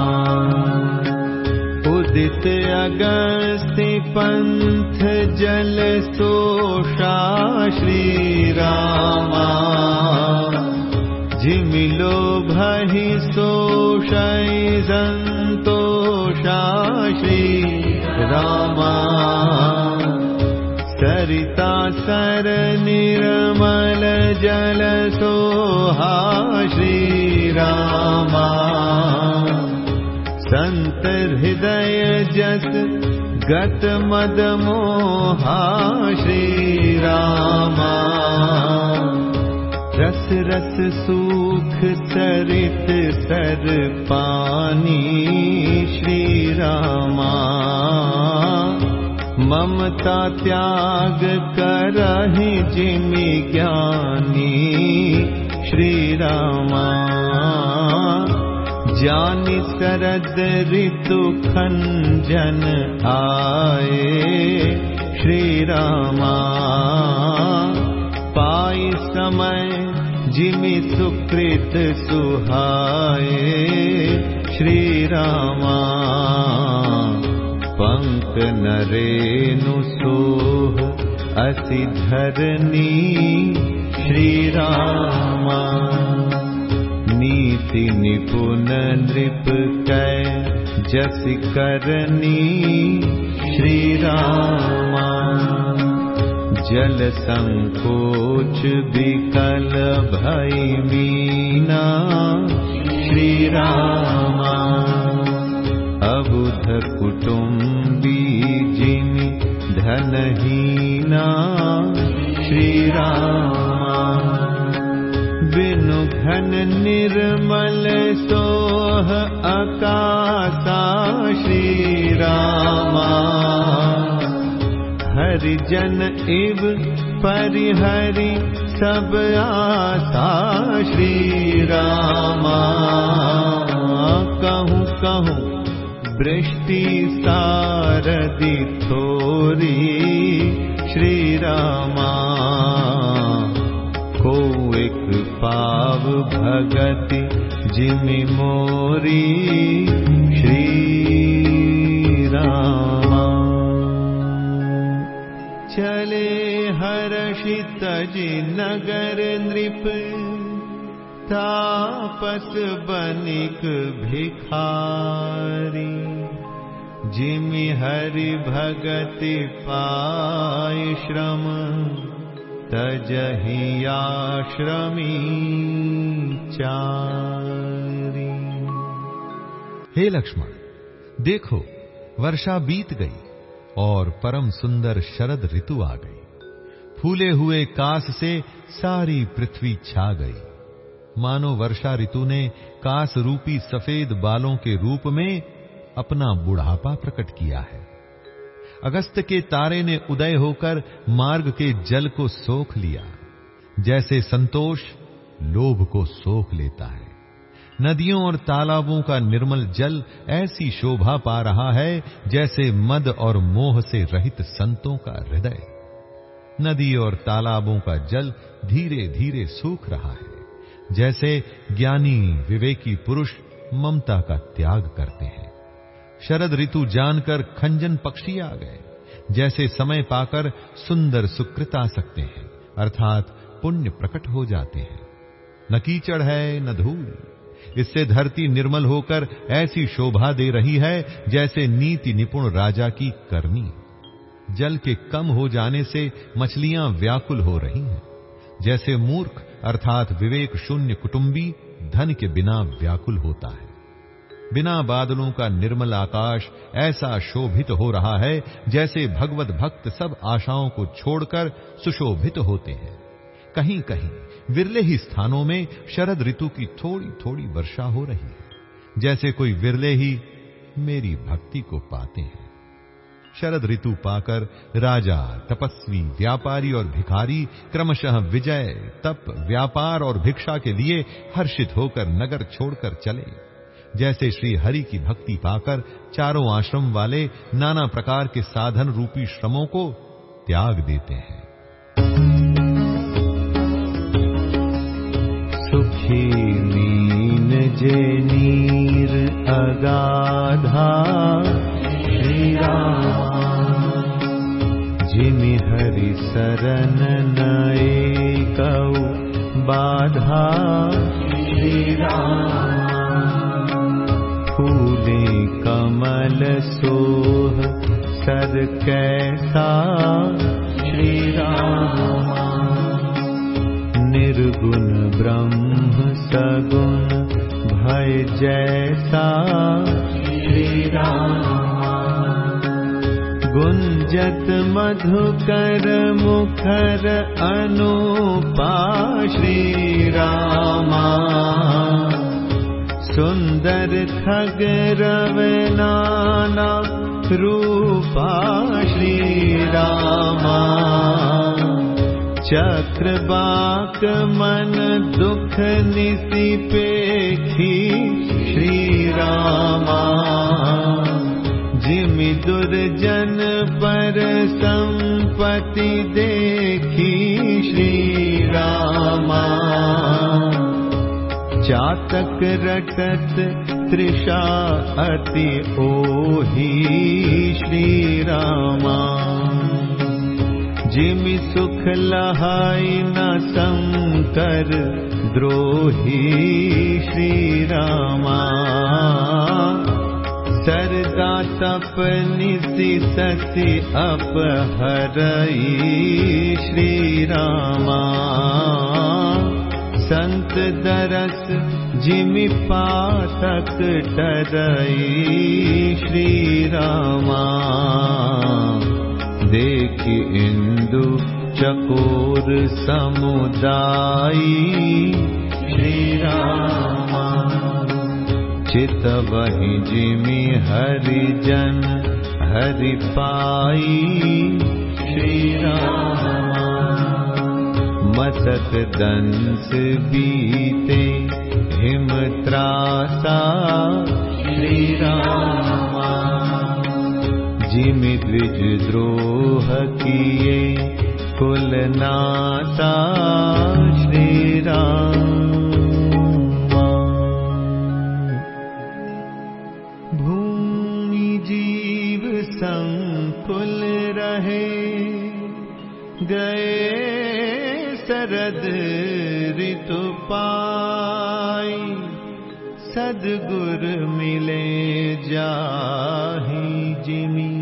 उदित अगस्ति पंथ जल सोषा श्री रामा जिमिलो भहि सोषै सन्तोषा श्री रामा सरिता सर निर्मल जल सोहा श्री रामा। संत हृदय जस गत मद मोहा श्री रामा। रस रस सुख सरित सर पानी श्री रामा ममता त्याग करहि जिमि ज्ञानी। श्री रामा जानि शरद ऋतु खंजन आए श्री रामा पाई समय जिमि सुकृत सुहाए श्री रामा पंक नरेनु सोह असि धरनी श्री रामा नीति निपुण नृप कै जस करनी श्री रामा जल संकोच विकल भई मीना श्री रामा जिमि धनहीना श्री रामा बिनु घन निर्मल सोह अकासा श्री रामा हरिजन इव परिहरि सब आसा श्री रामा कहूँ कहूँ वृष्टि सारदि थोरी श्री रामा को एक पाव भगति जिमि मोरी श्री चले हर्षित जी नगर नृप तापस बनिक भिखारी, जिमि हरि भगति पाय श्रम, तजहि आश्रमी चारी। हे लक्ष्मण, देखो, वर्षा बीत गई और परम सुंदर शरद ऋतु आ गई। फूले हुए कास से सारी पृथ्वी छा गई। मानो वर्षा ऋतु ने कास रूपी सफ़ेद बालों के रूप में अपना बुढ़ापा प्रकट किया है। अगस्त के तारे ने उदय होकर मार्ग के जल को सोख लिया। जैसे संतोष लोभ को सोख लेता है। नदियों और तालाबों का निर्मल जल ऐसी शोभा पा रहा है जैसे मद और मोह से रहित संतों का हृदय। नदी और तालाबों का जल धीरे धीरे सूख रहा है। जैसे ज्ञानी विवेकी पुरुष ममता का त्याग करते हैं। शरद ऋतु जानकर खंजन पक्षी आ गए। जैसे समय पाकर सुंदर सुकृत आ सकते हैं, अर्थात पुण्य प्रकट हो जाते हैं। न कीचड़ है, न धूल। इससे धरती निर्मल होकर ऐसी शोभा दे रही है जैसे नीति निपुण राजा की करनी जल के कम हो जाने से मछलियाँ व्याकुल हो रही हैं। जैसे मूर्ख अर्थात विवेक शून्य कुटुंबी धन के बिना व्याकुल होता है। बिना बादलों का निर्मल आकाश ऐसा शोभित हो रहा है जैसे भगवत भक्त सब आशाओं को छोड़कर सुशोभित होते हैं। कहीं कहीं विरले ही स्थानों में शरद ऋतु की थोड़ी थोड़ी वर्षा हो रही है, जैसे कोई विरले ही मेरी भक्ति को पाते हैं। शरद ऋतु पाकर राजा तपस्वी व्यापारी और भिखारी क्रमशः विजय तप व्यापार और भिक्षा के लिए हर्षित होकर नगर छोड़कर चले। जैसे श्री हरि की भक्ति पाकर चारों आश्रम वाले नाना प्रकार के साधन रूपी श्रमों को त्याग देते हैं। सुखी नीन जे नीर अगाधा। श्री राम। जिमि हरि शरण नए कौ बाधा। फूले कमल सोह सर कैसा श्री राम निर्गुण ब्रह्म सगुण भय जैसा। श्री गुञ्जत मधुकर मुखर अनुपा श्रीरामा। सुन्दर नाना रूपा श्रीरामा। चक्रबाक मन दुख निसिपेखी श्रीरामा दुर्जन पर संपत्ति देखी श्री रामा। चातक रटत त्रिषा अति ओही श्री रामा। जिमि सुख लहाई न शंकर द्रोही श्री सरदा तपनिसि सति अपहरई श्री रामा संत दरस जिमि पातक डरई श्री रामा देख इंदु चकोर समुदायी श्री रामा चित वही जिमि हरि पाई श्री राम मसक दंस बीते हिम त्रासा श्री राम जिमि द्विज द्रोह किए कुल नासा गए शरद ऋतु पाई, सदगुर मिले जाही जिमी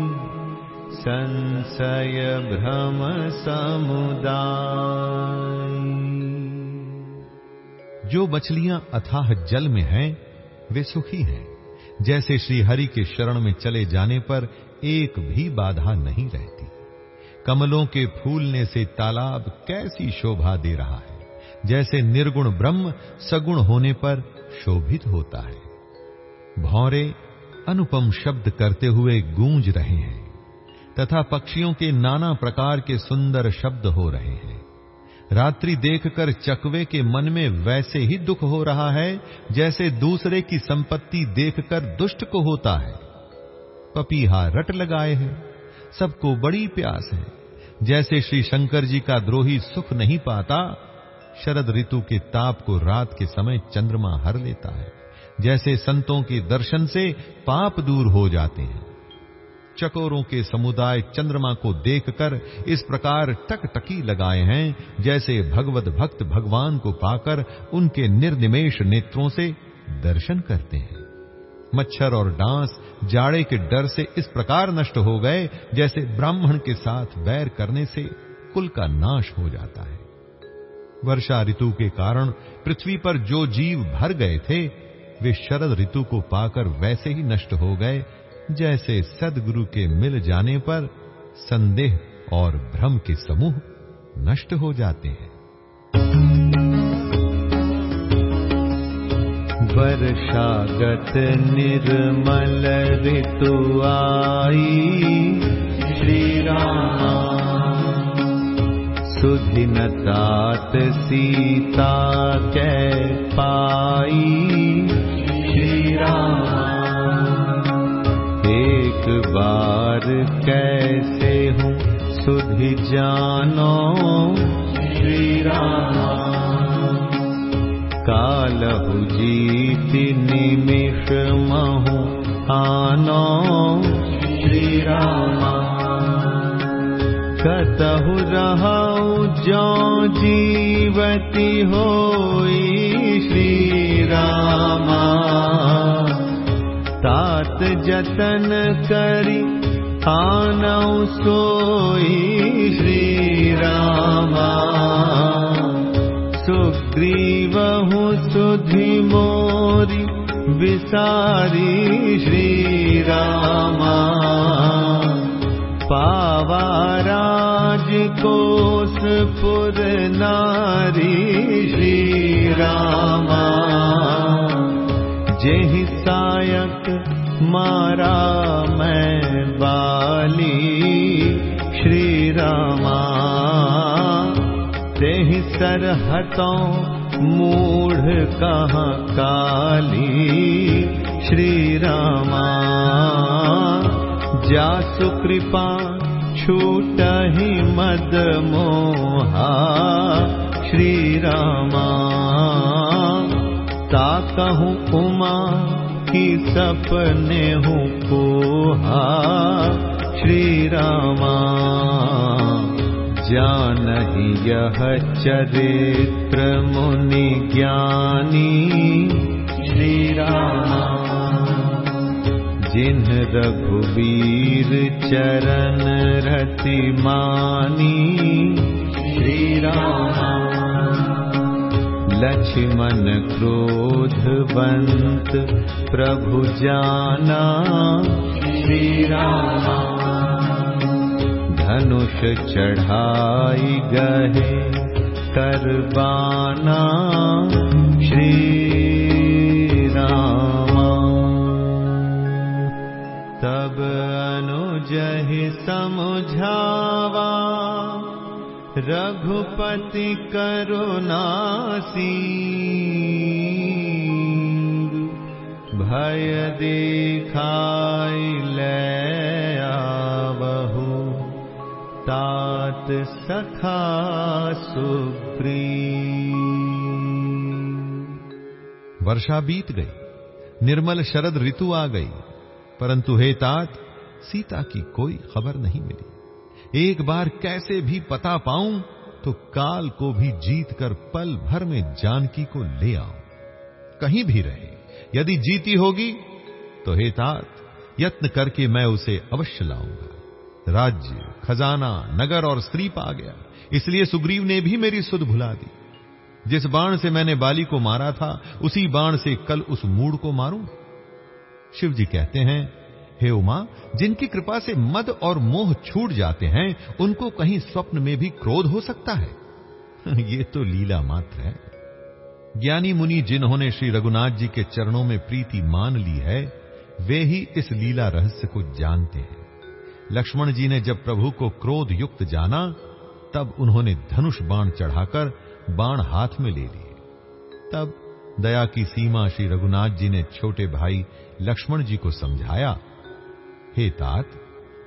संशय भ्रम समुदाय। जो मछलियाँ अथाह जल में हैं, वे सुखी हैं। जैसे श्री हरि के शरण में चले जाने पर एक भी बाधा नहीं रहती। कमलों के फूलने से तालाब कैसी शोभा दे रहा है। जैसे निर्गुण ब्रह्म सगुण होने पर शोभित होता है। भौरे अनुपम शब्द करते हुए गूंज रहे हैं, तथा पक्षियों के नाना प्रकार के सुंदर शब्द हो रहे हैं। रात्रि देखकर चकवे के मन में वैसे ही दुख हो रहा है, जैसे दूसरे की संपत्ति देखकर दुष्ट को होता है। पपीहा रट लगाए हैं, सबको बड़ी प्यास है। जैसे श्री शंकर जी का द्रोही सुख नहीं पाता, शरद ऋतु के ताप को रात के समय चंद्रमा हर लेता है। जैसे संतों के दर्शन से पाप दूर हो जाते हैं। चकोरों के समुदाय चंद्रमा को देखकर इस प्रकार टकटकी लगाए हैं, जैसे भगवत भक्त भगवान को पाकर उनके निर्निमेश नेत्रों से दर्शन करते हैं। मच्छर और डांस जाड़े के डर से इस प्रकार नष्ट हो गए, जैसे ब्राह्मण के साथ वैर करने से कुल का नाश हो जाता है। वर्षा ऋतु के कारण पृथ्वी पर जो जीव भर गए थे, वे शरद ऋतु को पाकर वैसे ही नष्ट हो गए, जैसे सदगुरु के मिल जाने पर संदेह और भ्रम के समूह नष्ट हो जाते हैं। वर्षागत निर्मल ऋतु आई। श्री राम सुधिनतात सीता कै पाई। श्री राम एक बार कैसे हूँ सुधि जानो। श्री राम कालहु जीति निमिष महु आनो श्री राम कतहु रहु जो जीवती रामा तात जतन करी आनौ सोई श्री रामा सुग्रीवहु सुधि मोरी विसारी श्री रामा पावा राज कोसपुर नारी जेहि सायक मारा मैं बाली श्री रामा तेहि सरहतों मूढ़ कहाँ काली। श्री रामा जासु कृपा छूट ही मद मोहा। श्री रामा ताकहूँ उमा की सपने हूँ कोहा श्री रामा। जान ही यह चरित्र मुनि ज्ञानी। श्री रामा जिन्ह रघुवीर चरण रति मानी। श्री रामा लक्ष्मण क्रोधवन्त प्रभु जाना। श्री रामा धनुष चढ़ाई गहे करबाना श्री रामा। तब अनुजहि समझावा रघुपति करुणासी भय दिखाई ले आवहु तात सखा सुप्री वर्षा बीत गई, निर्मल शरद ऋतु आ गई, परंतु हे तात, सीता की कोई खबर नहीं मिली। एक बार कैसे भी पता पाऊँ तो काल को भी जीत कर पल भर में जानकी को ले आऊँ। कहीं भी रहे, यदि जीती होगी तो हे तात, यत्न करके मैं उसे अवश्य लाऊँगा। राज्य खजाना, नगर और स्त्री पा गया। इसलिए सुग्रीव ने भी मेरी सुध भुला दी। जिस बाण से मैंने बाली को मारा था, उसी बाण से कल उस मूड को मारूं। शिव जी कहते हैं, हे उमा, जिनकी कृपा से मद और मोह छूट जाते हैं, उनको कहीं स्वप्न में भी क्रोध हो सकता है? ये तो लीला मात्र है। ज्ञानी मुनि जिन्होंने श्री रघुनाथ जी के चरणों में प्रीति मान ली है, वे ही इस लीला रहस्य को जानते हैं। लक्ष्मण जी ने जब प्रभु को क्रोध युक्त जाना, तब उन्होंने धनुष बाण चढ़ाकर बाण हाथ में ले लिए। तब दया की सीमा श्री रघुनाथ जी ने छोटे भाई लक्ष्मण जी को समझाया, हे तात,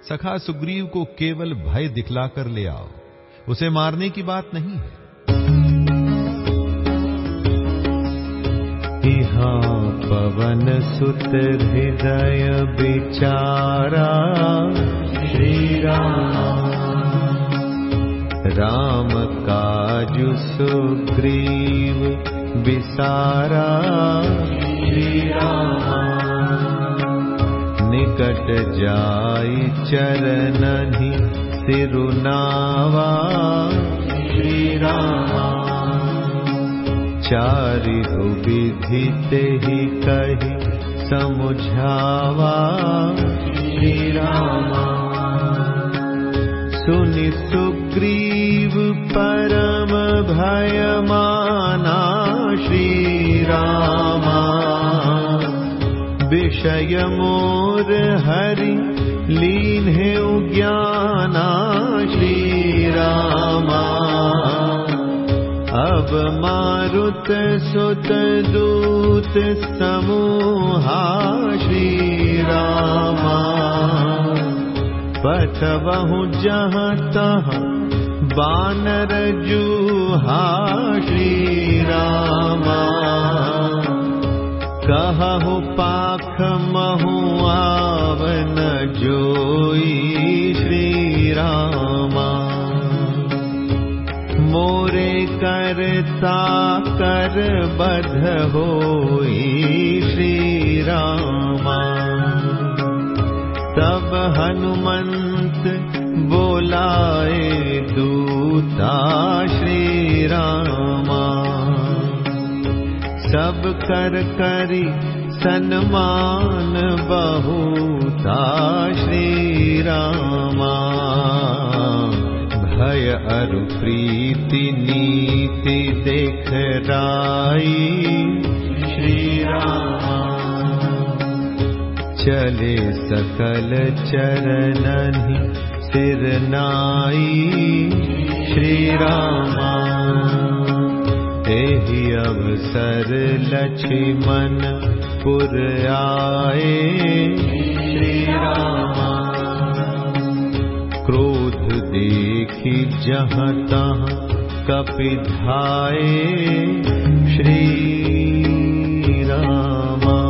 सखा सुग्रीव को केवल भय दिखलाकर ले आओ, उसे मारने की बात नहीं है। पवन सुत हृदय विचारा। श्री राम राम काजु सुग्रीव विसारा। श्री राम निकट जाई चरणनि सिरुनावा। श्री राम चारिहु विधि ही कही समुझावा। श्री राम सुनि सुग्रीव परम भय माना श्री रामा विषय मोर हरि लीन है ज्ञाना श्री रामा अब मारुत सुत दूत समूहा श्री रामा पथबहु जहाँ कहु पाख महु आवन जोई श्री रामा मोरे करता कर बध होई श्री रामा तब हनुमंत बोलाए दूता श्री रामा सब कर करी सन्मान बहुता श्री रामा भय अरु प्रीति नीति देख राई श्री रामा चले सकल चरणनि सिर नाई। श्री रामा एहि अवसर लक्ष्मण पुर आए। श्री रामा क्रोध देखी जहाँ तहाँ कपिधाए श्री रामा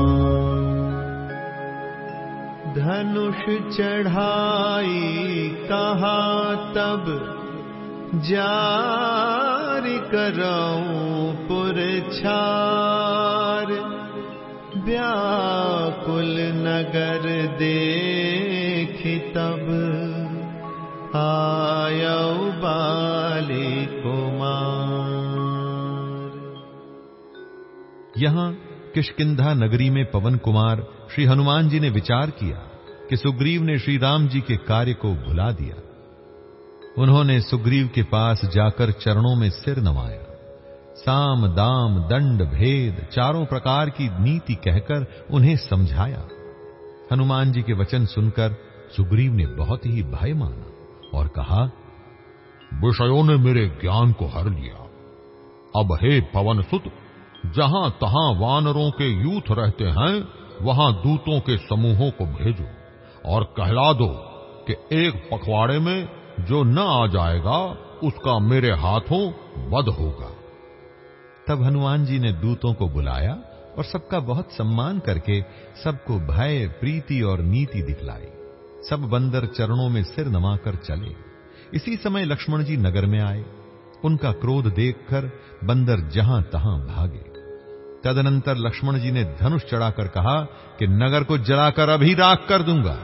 धनुष चढ़ाई कहा तब जारी करऊं पुरछार व्याकुल नगर देखि तब आयौ बाली कुमार। यहाँ किशकिंधा नगरी में पवन कुमार श्री हनुमान जी ने विचार किया कि सुग्रीव ने श्री राम जी के कार्य को भुला दिया। उन्होंने सुग्रीव के पास जाकर चरणों में सिर नवाया। साम, दाम, दंड, भेद, चारों प्रकार की नीति कहकर उन्हें समझाया। हनुमान जी के वचन सुनकर सुग्रीव ने बहुत ही भय माना। और कहा, विषयों ने मेरे ज्ञान को हर लिया। अब हे पवन सुत जहाँ तहां वानरों के यूथ रहते हैं, वहाँ दूतों के समूहों को भेजो और कहला दो कि एक पखवाड़े में जो न आ जाएगा, उसका मेरे हाथों वध होगा। तब हनुमान जी ने दूतों को बुलाया और सबका बहुत सम्मान करके सबको भय, प्रीति और नीति दिखलाई। सब बंदर चरणों में सिर नमाकर चले। इसी समय लक्ष्मण जी नगर में आए। उनका क्रोध देखकर बंदर जहाँ तहां भागे। तदनंतर लक्ष्मण जी ने धनुष चढ़ाकर कहा कि नगर को जलाकर अभी राख कर दूँगा।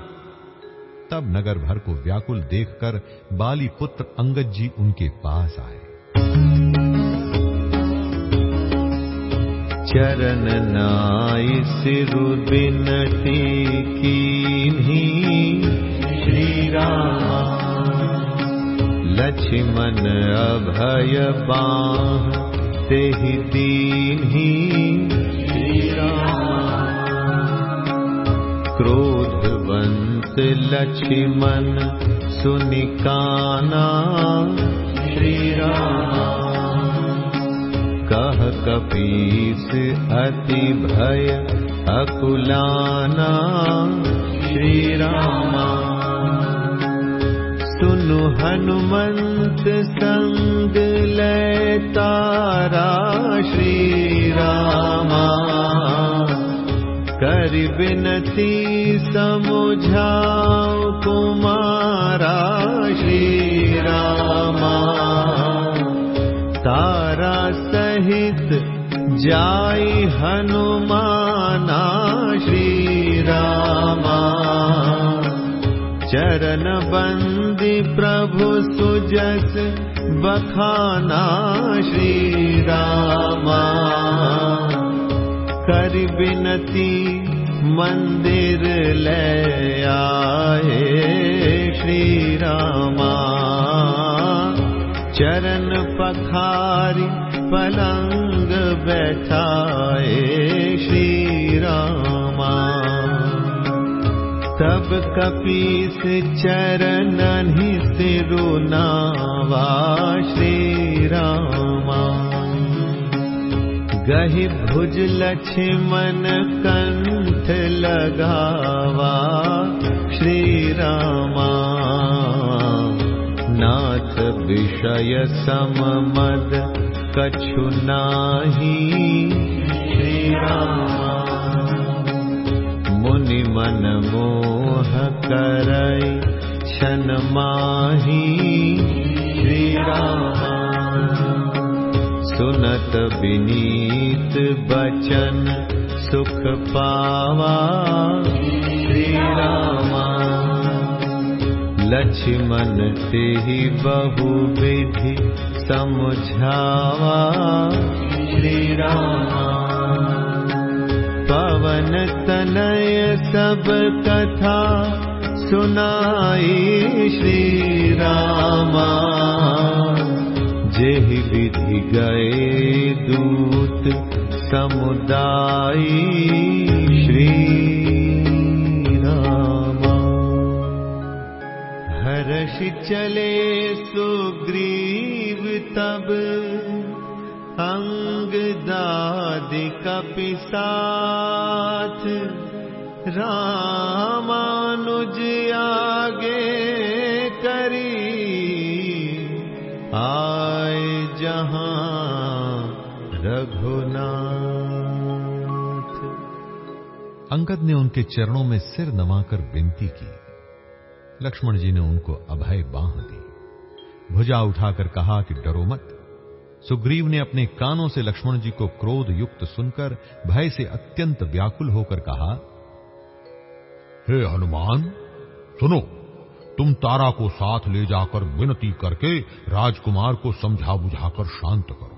तब नगर भर को व्याकुल देखकर बाली पुत्र अंगद जी उनके पास आए। चरण नाय सिरु बिनती कीन्ही श्री राम लक्ष्मण अभय बाह तेहि दीन्ही श्री राम क्रोधवंत लक्ष्मण सुनिकाना। श्री राम कह कपीस अति भय अकुलाना श्री रामा सुनु हनुमंत संग ले तारा श्री रामा कर बिनती समुझाओ कुमारा श्री रामा जाई हनुमाना श्री रामा। चरण बंदी प्रभु सुजस बखाना श्री रामा। कर बिनती मंदिर ले आए श्री रामा। चरण पखारी पलंग बैठाए श्री रामा तब कपीस चरण ही सिरुनावा श्री रामा गहि भुज लक्ष्मण कंठ लगावा श्री रामा नाथ विषय सममद कछु नाही। श्री राम मुनि मन मोह करई क्षण माही। श्री राम सुनत विनीत बचन सुख पावा। श्री रामा लक्ष्मण ते बहु विधि समझावा। श्री राम पवन तनय सब कथा सुनाई श्री रामा जेहि विधि गए दूत समुदायी श्री हर्ष चले सुग्रीव तब। अंग दादि कपिसाथ रामानुज आगे करी। आए जहाँ रघुनाथ। अंगद ने उनके चरणों में सिर नमाकर विनती की। लक्ष्मण जी ने उनको अभय बांह दी। भुजा उठाकर कहा कि डरो मत। सुग्रीव ने अपने कानों से लक्ष्मण जी को क्रोध युक्त सुनकर भय से अत्यंत व्याकुल होकर कहा, हे हनुमान, सुनो, तुम तारा को साथ ले जाकर विनती करके राजकुमार को समझा बुझाकर शांत करो।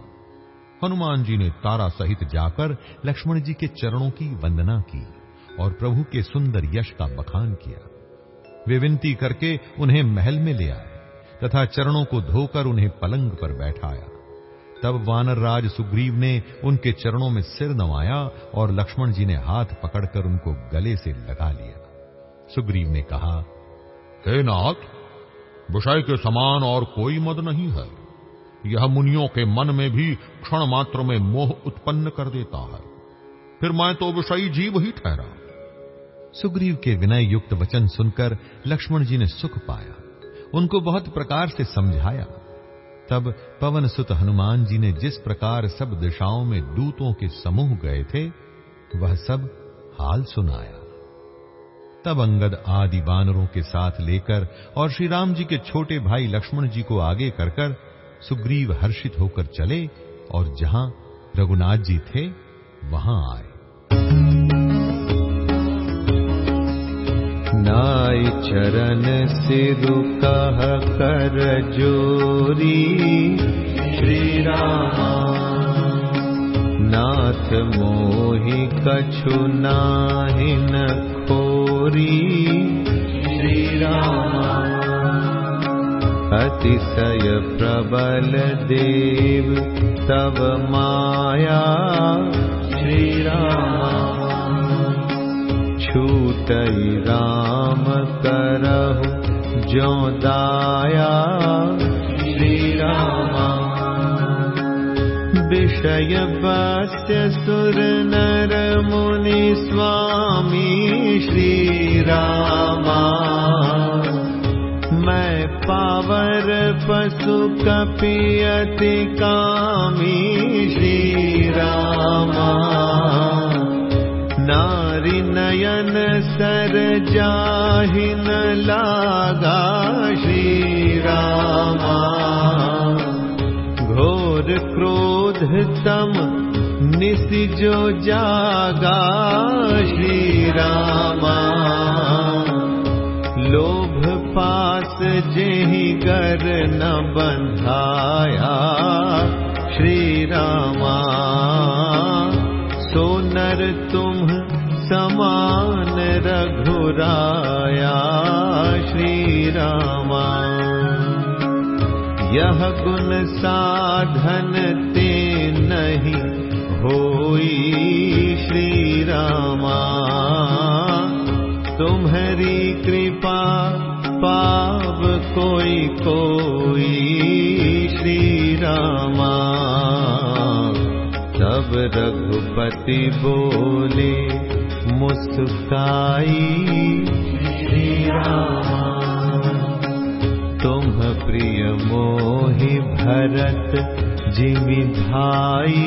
हनुमान जी ने तारा सहित जाकर लक्ष्मण जी के चरणों की वंदना की और प्रभु के सुंदर यश का बखान किया। वे विनती करके उन्हें महल में ले आए, तथा चरणों को धोकर उन्हें पलंग पर बैठाया। तब वानर राज सुग्रीव ने उनके चरणों में सिर नवाया और लक्ष्मण जी ने हाथ पकड़कर उनको गले से लगा लिया। सुग्रीव ने कहा, हे नाथ, विषय के समान और कोई मद नहीं है। यह मुनियों के मन में भी क्षण मात्र में मोह उत्पन्न कर देता है। फिर मैं तो विषयी जीव ही ठहरा। सुग्रीव के विनय युक्त वचन सुनकर लक्ष्मण जी ने सुख पाया। उनको बहुत प्रकार से समझाया। तब पवन सुत हनुमान जी ने जिस प्रकार सब दिशाओं में दूतों के समूह गए थे, वह सब हाल सुनाया। तब अंगद आदि वानरों के साथ लेकर और श्री राम जी के छोटे भाई लक्ष्मण जी को आगे कर कर सुग्रीव हर्षित होकर चले और जहाँ रघुनाथ जी थे, वहाँ आए। नाय चरण सिरु कह कर जोरी। श्री राम नाथ मोहि कछु नाहिन खोरी। श्री राम अतिशय प्रबल देव तव माया। श्री राम छूटई राम करहु जो दाया श्री राम विषय वस्य सुर नर मुनि स्वामी श्री रामा मैं पावर पशु कपियति कामी श्री रामा नारी नयन सर जाहिन लागा श्री रामा घोर क्रोध तम निसि जो जागा श्री रामा लोभ पास जेहि गर न बंधाया श्री रामा सोनर तुम समान रघुराया श्री रामा यह गुण साधन ते नहीं होई श्री रामा तुम्हारी कृपा पाप कोई कोई श्री रामा तब रघुपति बोले मुस्काई तुम प्रिय मोहि भरत जिमि भाई।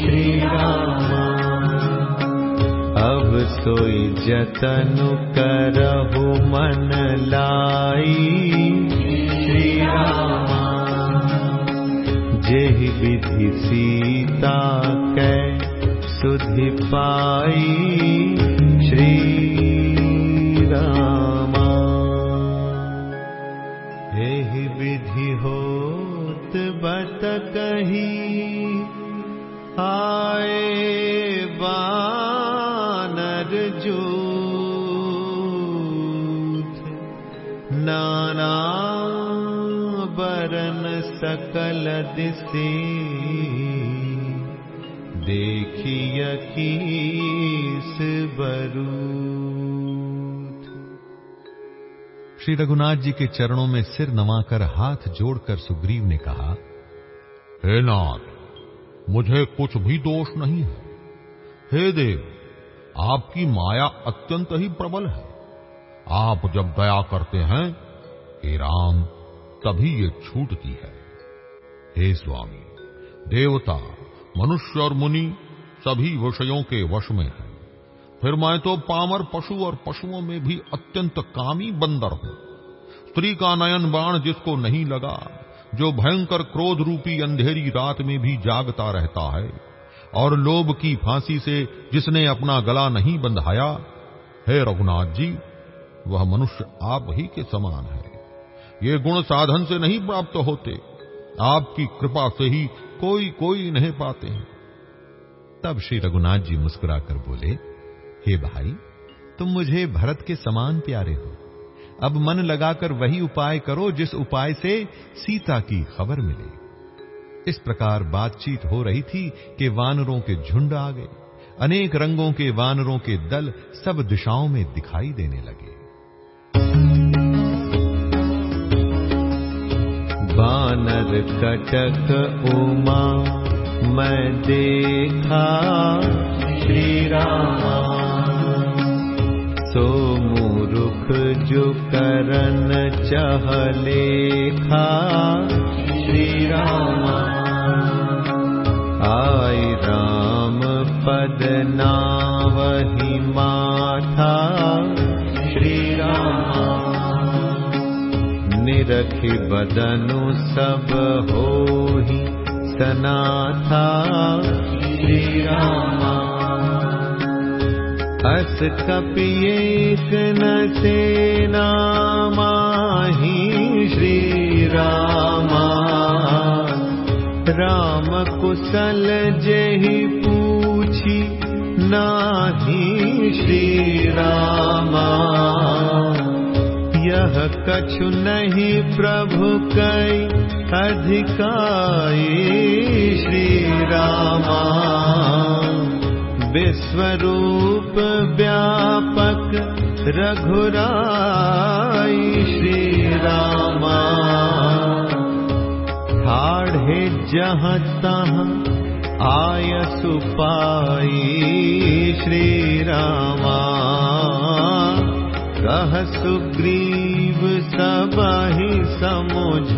श्री रामा अब सोई जतनु विधि सीता कै सुधि पाई श्री रामा एहि विधि होत बत कही आए बानर जूथ नाना बरन सकल दिसे श्री रघुनाथ जी के चरणों में सिर नवाकर हाथ जोड़कर सुग्रीव ने कहा, हे नाथ, मुझे कुछ भी दोष नहीं है। हे देव, आपकी माया अत्यंत ही प्रबल है। आप जब दया करते हैं हे राम, तभी ये छूटती है। हे स्वामी, देवता मनुष्य और मुनि सभी विषयों के वश में है। फिर मैं तो पामर पशु और पशुओं में भी अत्यंत कामी बंदर हूँ। स्त्री का नयन बाण जिसको नहीं लगा, जो भयंकर क्रोध रूपी अंधेरी रात में भी जागता रहता है, और लोभ की फांसी से जिसने अपना गला नहीं बंधाया, हे रघुनाथ जी, वह मनुष्य आप ही के समान है। ये गुण साधन से नहीं प्राप्त होते। आपकी कृपा से ही कोई कोई नहीं पाते हैं। तब श्री रघुनाथ जी मुस्कुराकर बोले, हे भाई, तुम मुझे भरत के समान प्यारे हो। अब मन लगाकर वही उपाय करो जिस उपाय से सीता की खबर मिले। इस प्रकार बातचीत हो रही थी कि वानरों के झुंड आ गए। अनेक रंगों के वानरों के दल सब दिशाओं में दिखाई देने लगे। वानर कटक उमा मैं देखा श्री रामा सो मुरुख जो करन चहलेखा श्री रामा आय राम पद नावहि माथा श्री रामा निरखि बदनु सब होहि सनाथा। श्री रामा। अस कपियेक न सेना माही श्री रामा कुशल जही पूछी नाही श्री रामा यह कछु नहीं प्रभु कई अधिकाई श्री रामा। विश्वरूप व्यापक रघुराई श्री रामा। ठाढ़े जहाँ तहाँ आय सुपाई श्री कह सुग्रीव सबहि समुझाई।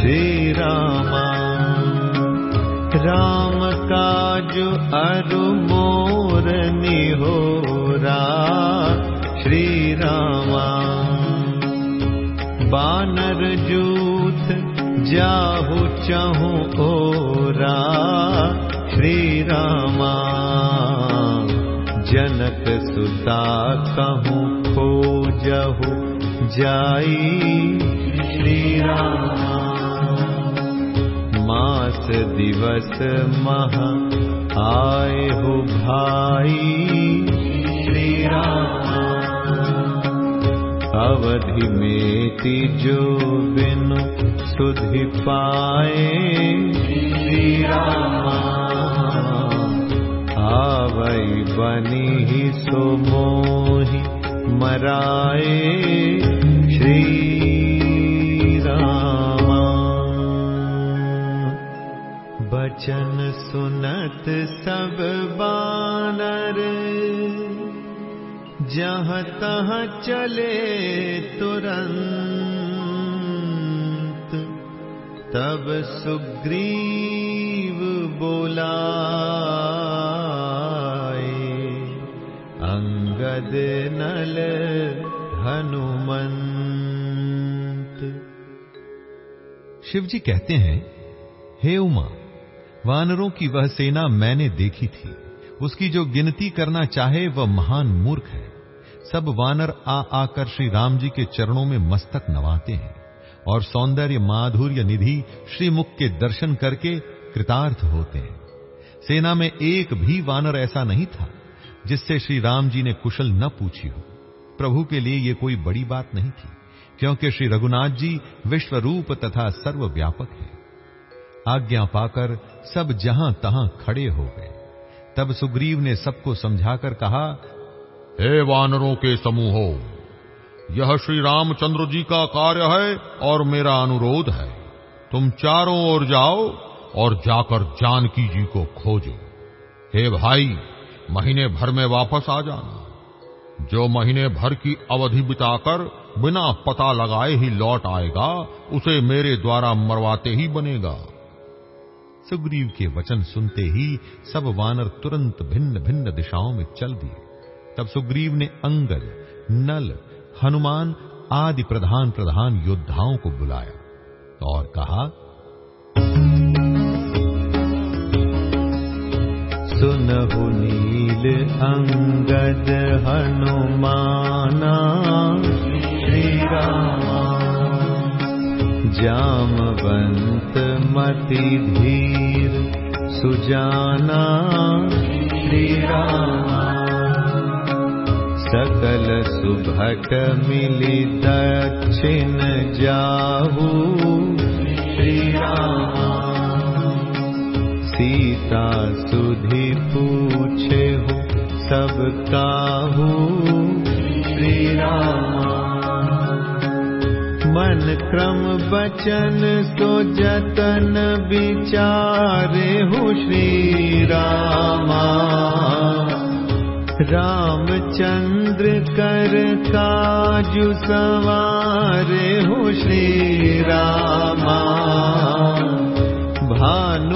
श्री रामा। राम काज अरु मोर निहोरा। श्री रामा। बानर जूथ जाहु चहु ओरा। श्री रामा जनक सुता कहूँ खोजहु जाई। श्री मास दिवस मह आए हो भाई। श्री अवधि में जो बिनु सुधि पाए। श्री रामा आवई बनी ही सो मोहि मराए श्री रामा बचन सुनत सब बानर जहाँ तहाँ चले तुरंत तब सुग्रीव बोलाए अंगद नल हनुमंत। शिवजी कहते हैं, हे उमा, वानरों की वह सेना मैंने देखी थी। उसकी जो गिनती करना चाहे वह महान मूर्ख है। सब वानर आ आकर श्री राम जी के चरणों में मस्तक नवाते हैं और सौंदर्य माधुर्य निधि श्री मुख के दर्शन करके कृतार्थ होते हैं। सेना में एक भी वानर ऐसा नहीं था। जिससे श्री राम जी ने कुशल न पूछी हो। प्रभु के लिए ये कोई बड़ी बात नहीं थी, क्योंकि श्री रघुनाथ जी विश्वरूप तथा सर्वव्यापक है। आज्ञा पाकर सब जहाँ तहां खड़े हो गए। तब सुग्रीव ने सबको समझाकर कहा, हे वानरों के समूहो, यह श्री रामचंद्र जी का कार्य है और मेरा अनुरोध है। तुम चारों ओर जाओ और जाकर जानकी जी को खोजो। हे भाई महीने भर में वापस आ जाना। जो महीने भर की अवधि बिताकर बिना पता लगाए ही लौट आएगा, उसे मेरे द्वारा मरवाते ही बनेगा। सुग्रीव के वचन सुनते ही सब वानर तुरंत भिन्न भिन्न दिशाओं में चल दिए। तब सुग्रीव ने अंगद, नल, हनुमान आदि प्रधान प्रधान योद्धाओं को बुलाया और कहा सुनहु नील अंगद हनुमाना। श्री रामा जामवंत मति धीर सुजाना। श्री रामा सकल सुभट मिली दक्षिण जाहू सुधि पूछे हो सब काहू। श्री रामा मन क्रम बचन सो जतन विचारे हो श्री रामा रामचंद्र कर काजु सवारे हो श्री रामा भानु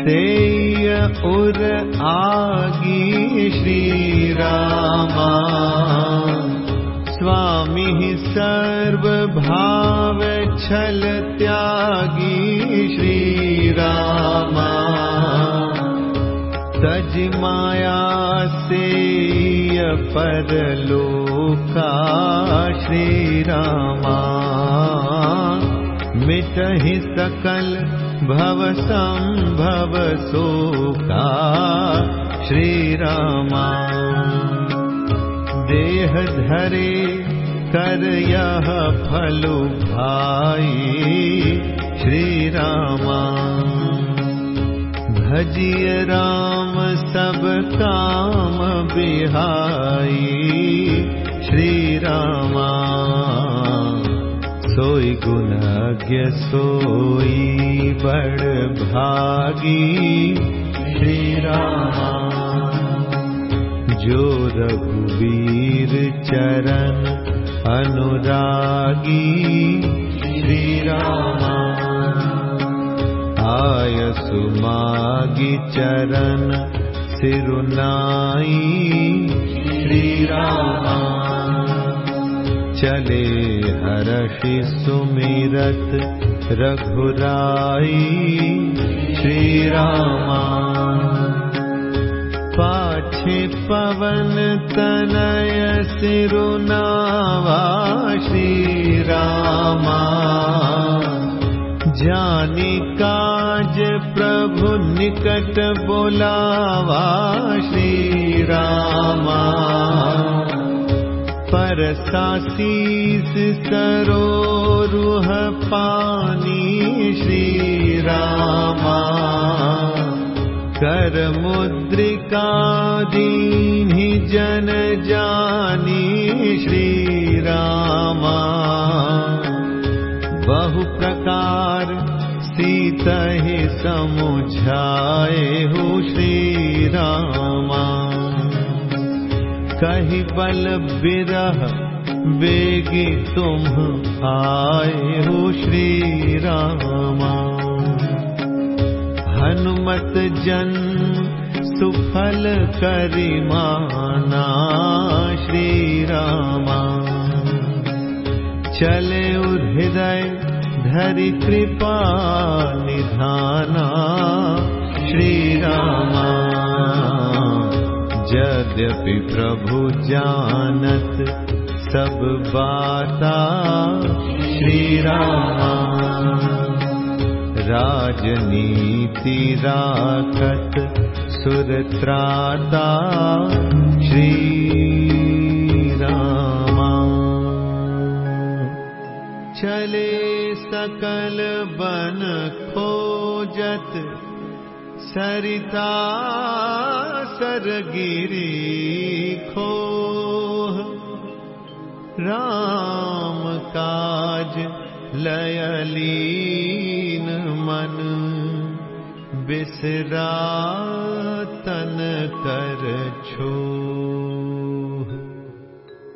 से उर आगी श्री रामा। स्वामी सर्व भाव छल त्यागी श्री राम। तज माया से परलोका श्री रामा। मिटहि सकल भव संभव सोका श्री रामा देह धरे कर यह फलु भाई। श्री रामा भजिय राम सब काम बिहाई। श्री रामा सोई गुणज्ञ सोई बड़ भागी। श्री रामा जो रघुवीर चरण अनुरागी। श्री रामा आय सुमागी चरण सिरुनाई। श्री रामा चले हर्षि सुमिरत रघुराई श्री रामा पाछे पवन तनय सिरुनावा श्री रामा जानी काज प्रभु निकट बोलावा श्री रामा परसासीस सरोरुह पानी श्री रामा कर मुद्रिका दीनि जन जानी श्री रामा बहु प्रकार सीतहि समुझाए हो श्री रामा कही बल बिरह बेगी तुम आए हो श्री रामा हनुमत जन सुफल करिमाना श्री रामा चले हृदय धरि कृपा निधाना श्री रामा यद्यपि प्रभु जानत सब बाता। श्री रामा राजनीति राखत सुरत्राता। श्री रामा चले सकल बन खोजत सरिता सरगिरी खो राम काज लयलीन मन। बिसरा तन कर छो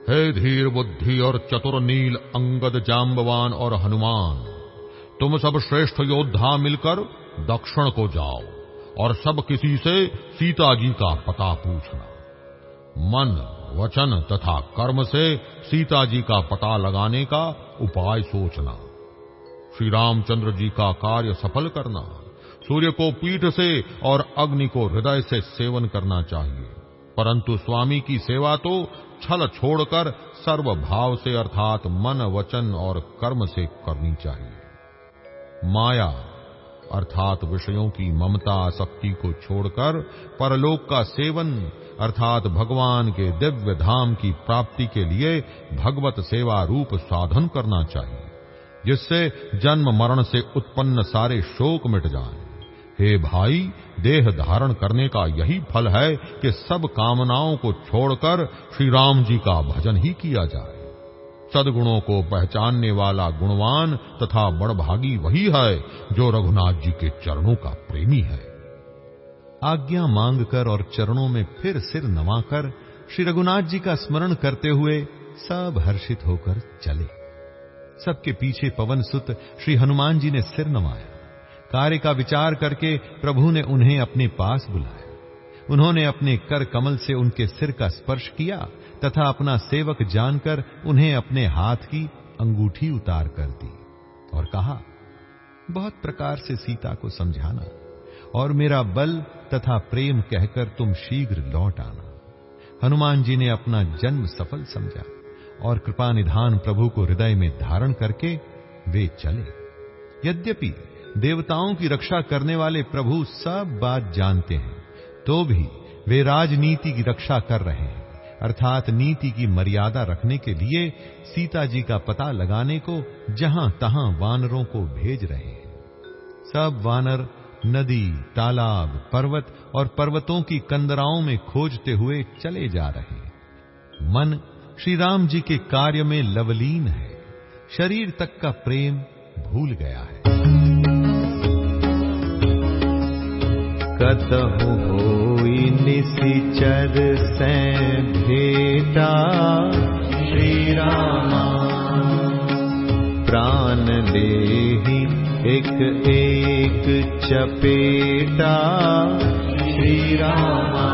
हे धीर बुद्धि और चतुर नील अंगद जाम्बवान और हनुमान, तुम सब श्रेष्ठ योद्धा मिलकर दक्षिण को जाओ। और सब किसी से सीता जी का पता पूछना। मन, वचन तथा कर्म से सीता जी का पता लगाने का उपाय सोचना। श्री रामचंद्र जी का कार्य सफल करना, सूर्य को पीठ से और अग्नि को हृदय से सेवन करना चाहिए। परंतु स्वामी की सेवा तो छल छोड़कर सर्व भाव से अर्थात मन, वचन और कर्म से करनी चाहिए। माया अर्थात विषयों की ममता आसक्ति को छोड़कर परलोक का सेवन, अर्थात भगवान के दिव्य धाम की प्राप्ति के लिए भगवत सेवा रूप साधन करना चाहिए, जिससे जन्म मरण से उत्पन्न सारे शोक मिट जाएँ। हे भाई, देह धारण करने का यही फल है कि सब कामनाओं को छोड़कर श्री राम जी का भजन ही किया जाए सदगुणों को पहचानने वाला गुणवान तथा बड़भागी वही है, जो रघुनाथ जी के चरणों का प्रेमी है। आज्ञा मांगकर और चरणों में फिर सिर नवाकर, श्री रघुनाथ जी का स्मरण करते हुए सब हर्षित होकर चले। सबके पीछे पवन सुत श्री हनुमान जी ने सिर नवाया। कार्य का विचार करके प्रभु ने उन्हें अपने पास बुलाया। उन्होंने अपने कर कमल से उनके सिर का स्पर्श किया तथा अपना सेवक जानकर उन्हें अपने हाथ की अंगूठी उतार कर दी और कहा, बहुत प्रकार से सीता को समझाना और मेरा बल तथा प्रेम कहकर तुम शीघ्र लौट आना। हनुमान जी ने अपना जन्म सफल समझा और कृपा निधान प्रभु को हृदय में धारण करके वे चले। यद्यपि देवताओं की रक्षा करने वाले प्रभु सब बात जानते हैं तो भी वे राजनीति की रक्षा कर रहे हैं। अर्थात नीति की मर्यादा रखने के लिए सीता जी का पता लगाने को जहाँ तहां वानरों को भेज रहे हैं। सब वानर नदी, तालाब, पर्वत और पर्वतों की कंदराओं में खोजते हुए चले जा रहे हैं। मन श्री राम जी के कार्य में लवलीन है। शरीर तक का प्रेम भूल गया है। कतहु निशिचर भेटा श्री रामा प्राण लेहि एक एक चपेटा श्री रामा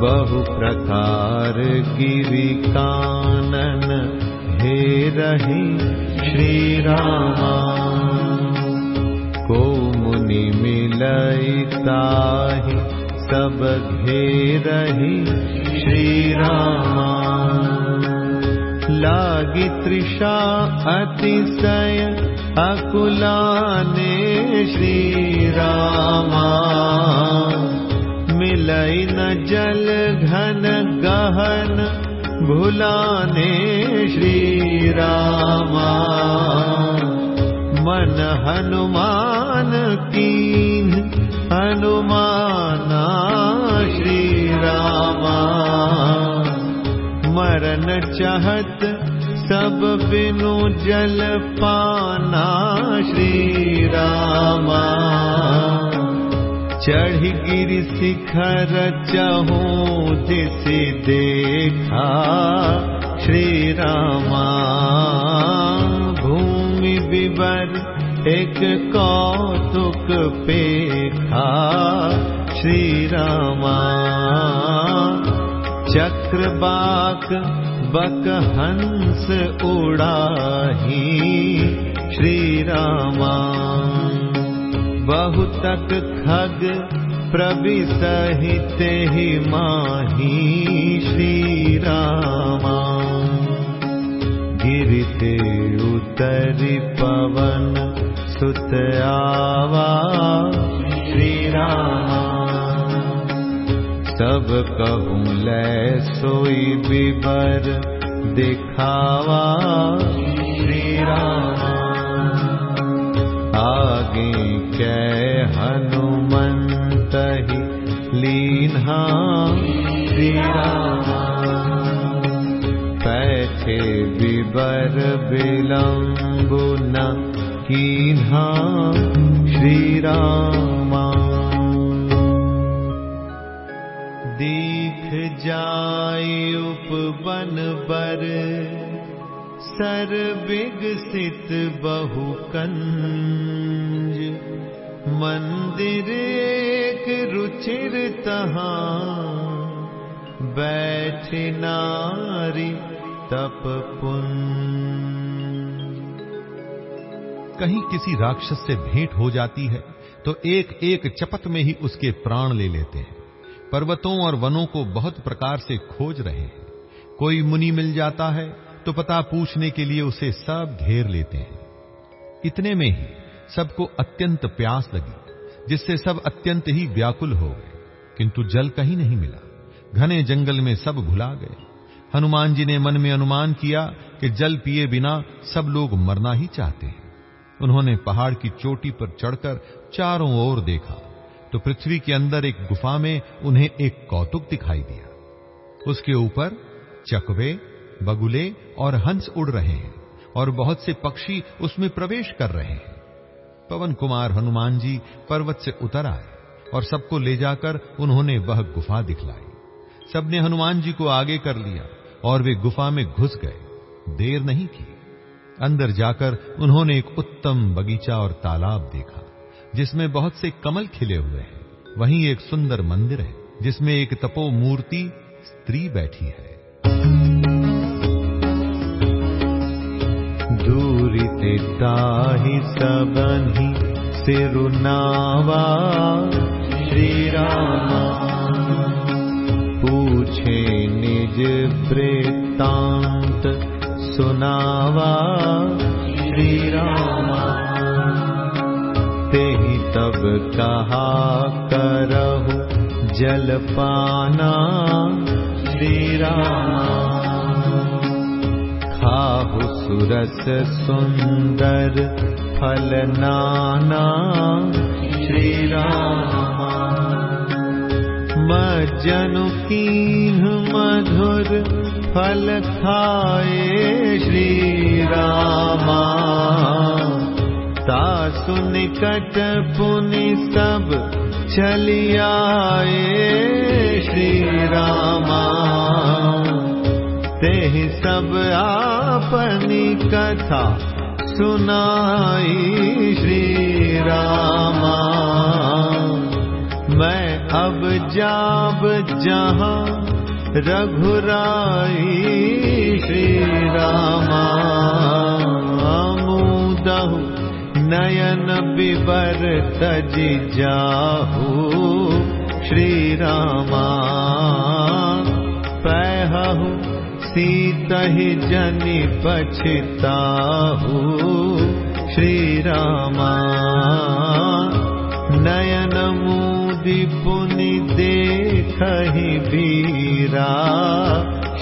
बहु प्रकार गिरि कानन हे रही श्री रामा को मिलताहि सब घेरहि श्री रामा लागी तृषा अतिशय अकुलाने श्री रामा मिलई न जल घन गहन भुलाने श्री रामा मन हनुमान हनुमाना श्री रामा मरण चाहत सब बिनु जल पाना श्री रामा चढ़ गिर शिखर चहू दिस देखा श्री रामा भूमि विवर एक कौतुक पेखा श्री रामा चक्रबाक बक हंस उड़ाही श्री रामा बहुतक खग प्रविसहित ही माही श्री रामा गिरते उतरि पवन सुत आवा श्री रामा सब कहूँ ले सोई बिबर दिखावा श्री रामा आगे कै हनुमंत ही लीन्हा श्री रामा पैठे बिबर विलंबु न कीन्हा श्री रामा दीख जाय उपवन बर सर बहु कंज मंदिर एक रुचिर तहाँ बैठ नारी तप कहीं किसी राक्षस से भेंट हो जाती है तो एक एक चपत में ही उसके प्राण ले लेते हैं। पर्वतों और वनों को बहुत प्रकार से खोज रहे हैं। कोई मुनि मिल जाता है तो पता पूछने के लिए उसे सब घेर लेते हैं। इतने में ही सबको अत्यंत प्यास लगी, जिससे सब अत्यंत ही व्याकुल हो गए। किंतु जल कहीं नहीं मिला। घने जंगल में सब भुला गए। हनुमान जी ने मन में अनुमान किया कि जल पिए बिना सब लोग मरना ही चाहते हैं। उन्होंने पहाड़ की चोटी पर चढ़कर चारों ओर देखा तो पृथ्वी के अंदर एक गुफा में उन्हें एक कौतुक दिखाई दिया। उसके ऊपर चकवे, बगुले और हंस उड़ रहे हैं और बहुत से पक्षी उसमें प्रवेश कर रहे हैं। पवन कुमार हनुमान जी पर्वत से उतर आए और सबको ले जाकर उन्होंने वह गुफा दिखलाई। सबने हनुमान जी को आगे कर लिया और वे गुफा में घुस गए। देर नहीं की। अंदर जाकर उन्होंने एक उत्तम बगीचा और तालाब देखा, जिसमें बहुत से कमल खिले हुए हैं। वहीं एक सुंदर मंदिर है, जिसमें एक तपो मूर्ति स्त्री बैठी है। दूरिते ताहि सिरुनावा श्री राम पूछे निज वृत्तांत सुनावा श्री रामा ते तब कहा करहु जलपाना श्री रामा खाहु सुरस सुन्दर फल नाना श्री रामा मजनु कीन्ह मधुर फल खाए श्री रामा तासु निकट पुनि सब चलियाए श्री रामा ते सब आपनी कथा सुनाई श्री रामा मैं अब जाब जहाँ रघुराई श्री रामा नयन विवर तजि जाहू श्री रामा पहु सीतहि जनि पछिताहु श्री रामा नयन मुदि पुनि देखहि वीरा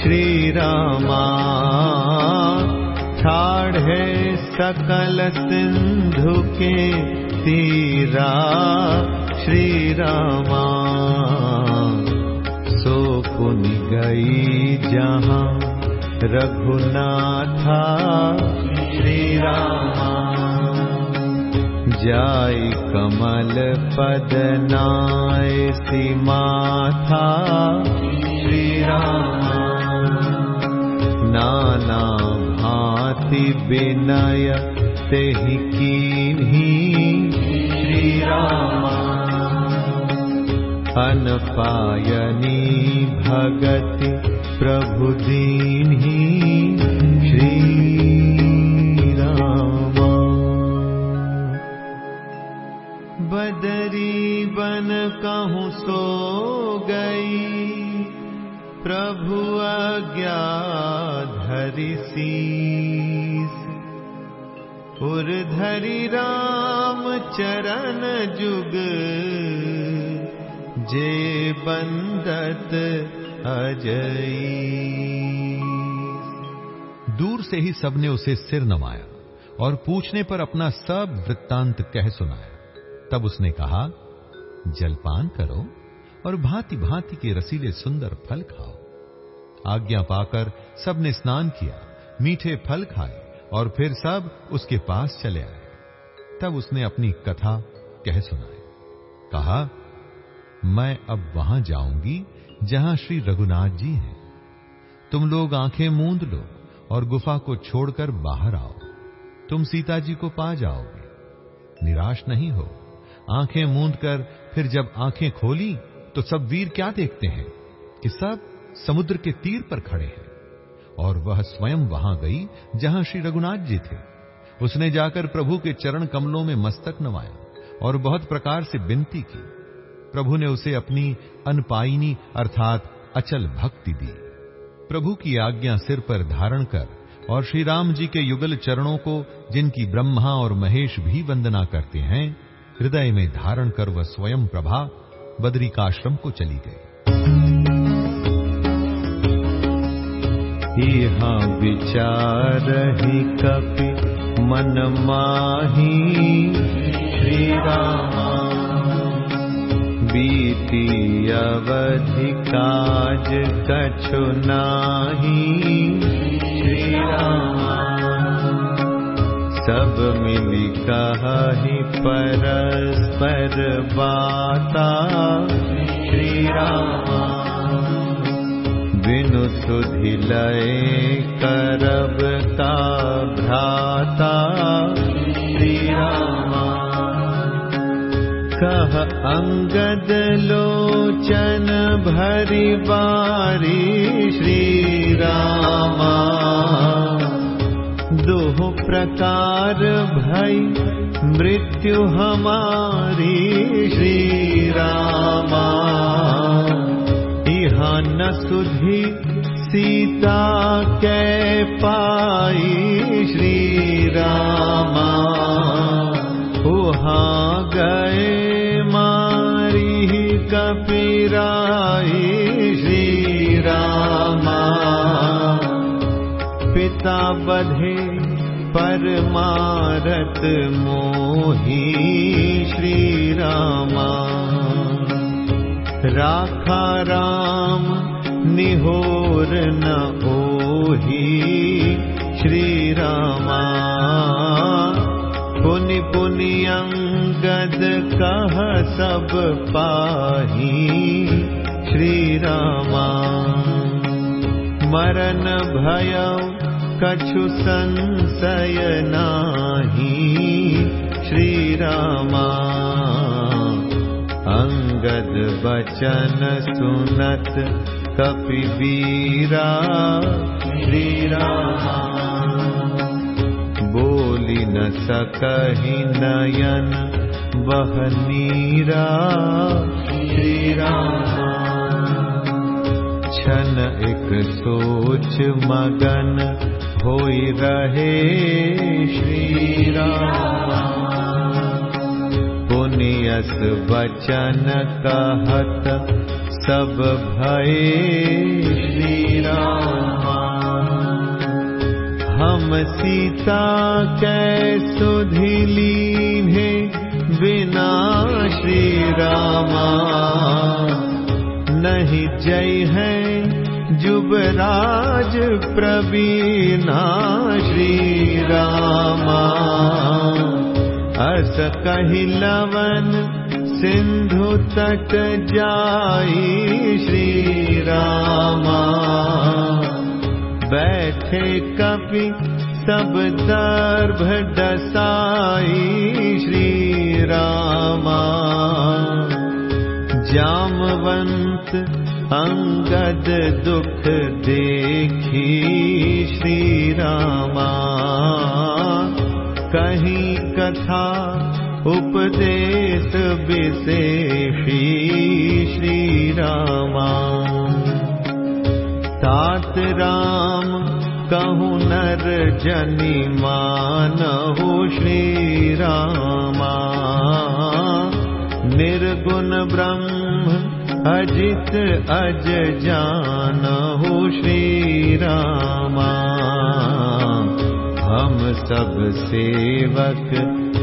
श्री रामा ठाढ़े सकल सिंधु के तीरा श्री रामा सो पुनि गई जहाँ रघुनाथा श्री जाई कमल पद नाय सीमाथा श्री रामा नाना भांति विनय तेहि कीन्ही। श्री रामा अनपायनी भगति प्रभु बदरी बन कहूँ सो गई। प्रभु आज्ञा धरि शीस उर धरि राम चरण जुग, जे बंदत अजई दूर से ही सबने उसे सिर नवाया और पूछने पर अपना सब वृत्तांत कह सुनाया। तब उसने कहा, जलपान करो और भांति भांति के रसीले सुंदर फल खाओ। आज्ञा पाकर सबने स्नान किया, मीठे फल खाए और फिर सब उसके पास चले आए। तब उसने अपनी कथा कह सुनाई। कहा, मैं अब वहाँ जाऊँगी जहाँ श्री रघुनाथ जी हैं। तुम लोग आँखें मूंद लो और गुफा को छोड़कर बाहर आओ। तुम सीता जी को पा जाओगे। निराश नहीं हो। आँखें मूंद कर फिर जब आँखें खोली तो सब वीर क्या देखते हैं? कि सब समुद्र के तीर पर खड़े हैं। और वह स्वयं वहाँ गई, जहाँ श्री रघुनाथ जी थे। उसने जाकर प्रभु के चरण कमलों में मस्तक नवाया और बहुत प्रकार से विनती की। प्रभु ने उसे अपनी अनपाइनी अर्थात अचल भक्ति दी। प्रभु की आज्ञा सिर पर धारण कर और श्री राम जी के युगल चरणों को, जिनकी ब्रह्मा और महेश भी वंदना करते हैं हृदय में धारण कर वह स्वयं प्रभा बद्रिकाश्रम को चली गई। यहाँ विचार ही कपि मन माही रामा बीती अवधि काज कछु नाही श्री रामा सब मिली कही परस्पर बाता। रामा बिनु सुधि लय करब का भ्राता। श्री रामा कह अंगद लोचन भरी बारी श्री रामा दोह प्रकार भई मृत्यु हमारी श्री रामा। यहाँ न सुधि सीता के पाई श्री रामा। वहाँ गए मारी कपिराई श्री रामा। पिता बधे परमारत मोही राखा राम निहोर न ओही श्री रामा पुनि पुनि अंगद कह सब पाही श्री रामा मरण भय कछु संशय नाही। श्री रामा अंगद बचन सुनत कपिबीरा श्री रामा बोली न सकहि नयन बहनीरा श्री रामा छन एक सोच मगन होई रहे श्री रामा। पुनियस वचन कहत सब भये श्री रामा। हम सीता कै लीन्हे बिना श्री रामा। नहीं जय है जुबराज प्रवीणा श्री रामा अस सिंधु तट जाई श्री रामा बैठे कपि सब दर्भ डसाई श्री रामा अंगद दुख देखी श्री रामा कहीं कथा उपदेश विशेषी श्री रामा तात राम कहु नर जनि मानहु श्री रामा निर्गुण ब्रह्म अजित अज सब सेवक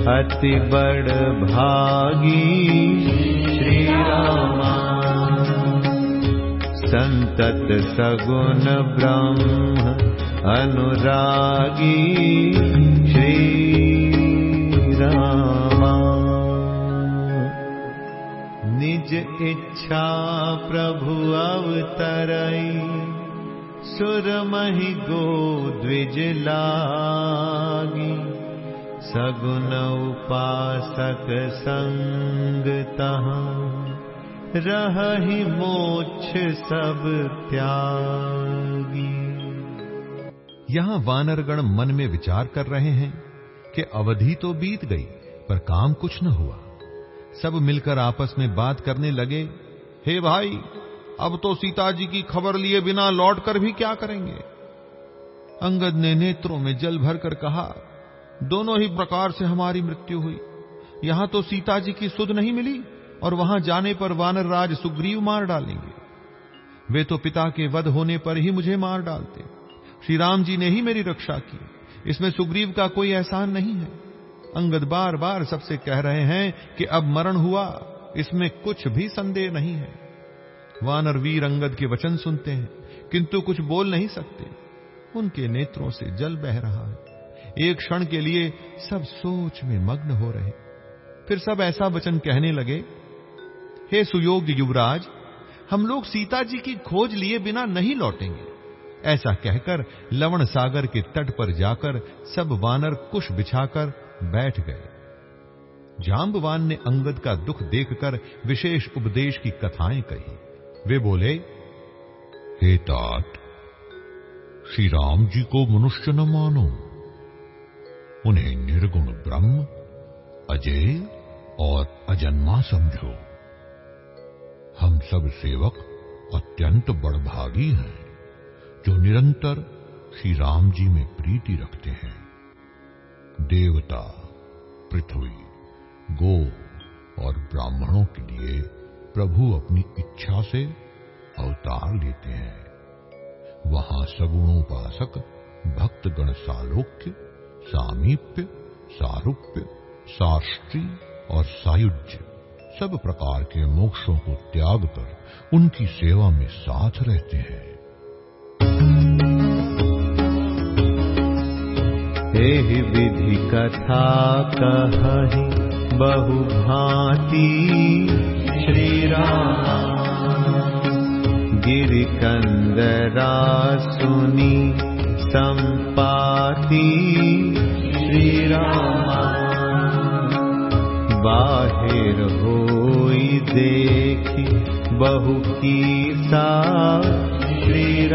अति बड़ भागी श्री रामा संतत सगुण ब्रह्म अनुरागी श्री रामा निज इच्छा प्रभु अवतरई। सुर महि गो द्विज लागी। सगुन उपासक संग रही मोक्ष सब त्यागी। यहाँ वानरगण मन में विचार कर रहे हैं कि अवधि तो बीत गई, पर काम कुछ न हुआ। सब मिलकर आपस में बात करने लगे, हे भाई, अब तो सीता जी की खबर लिए बिना लौट कर भी क्या करेंगे? अंगद ने नेत्रों में जल भरकर कहा, दोनों ही प्रकार से हमारी मृत्यु हुई। यहाँ तो सीता जी की सुध नहीं मिली और वहाँ जाने पर वानर राज सुग्रीव मार डालेंगे। वे तो पिता के वध होने पर ही मुझे मार डालते। श्री राम जी ने ही मेरी रक्षा की। इसमें सुग्रीव का कोई एहसान नहीं है। अंगद बार बार सबसे कह रहे हैं कि अब मरण हुआ, इसमें कुछ भी संदेह नहीं है। वानर वीर अंगद के वचन सुनते हैं, किंतु कुछ बोल नहीं सकते। उनके नेत्रों से जल बह रहा है। एक क्षण के लिए सब सोच में मग्न हो रहे। फिर सब ऐसा वचन कहने लगे, हे सुयोग्य युवराज, हम लोग सीता जी की खोज लिए बिना नहीं लौटेंगे। ऐसा कहकर लवण सागर के तट पर जाकर सब वानर कुश बिछाकर बैठ गए। जाम्बवान ने अंगद का दुख देखकर विशेष उपदेश की कथाएँ कही। वे बोले, हे तात श्री राम जी को मनुष्य न मानो। उन्हें निर्गुण ब्रह्म, अजय और अजन्मा समझो। हम सब सेवक अत्यंत बड़भागी हैं, जो निरंतर श्री राम जी में प्रीति रखते हैं। देवता, पृथ्वी गो और ब्राह्मणों के लिए प्रभु अपनी इच्छा से अवतार लेते हैं। वहाँ सगुणोपासक भक्तगण सालोक्य सामीप्य, सारूप्य साष्ट्री और सायुज्य, सब प्रकार के मोक्षों को त्याग कर उनकी सेवा में साथ रहते हैं। विधि कथा कहि बहु भांति श्री राम गिरि कंदरा सुनी संपाति श्री राम बाहिर होई देखी बहु कीसा श्री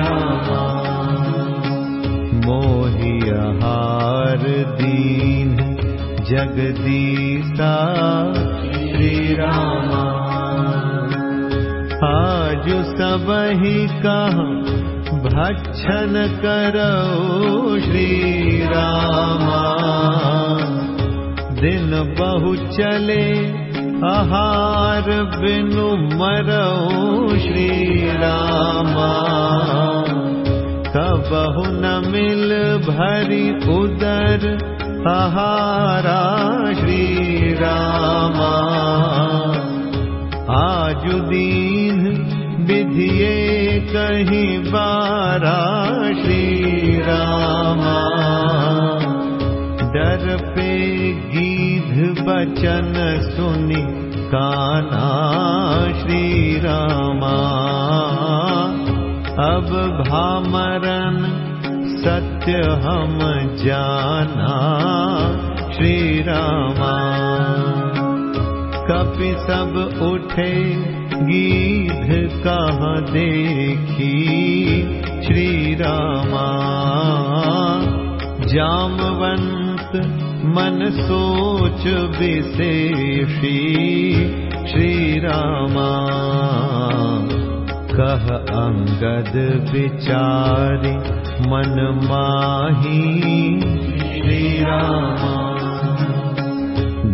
मोहिहार दीन जगदीसा श्री राम आज सबहि कहा, भक्षण करो श्री रामा दिन बहु चले, आहार बिनु मरो श्री रामा कबहु न मिल भरी उदर आहारा श्री रामा आजु दीन विधिये कहीं बारा श्री रामा डर पे गीध बचन सुनी काना श्री रामा अब भामरन सत्य हम जाना श्री रामा कपि सब उठे गीध कहाँ देखी श्री रामा जामवंत मन सोच विशेषी श्री रामा कह अंगद विचारी मन माही श्री रामा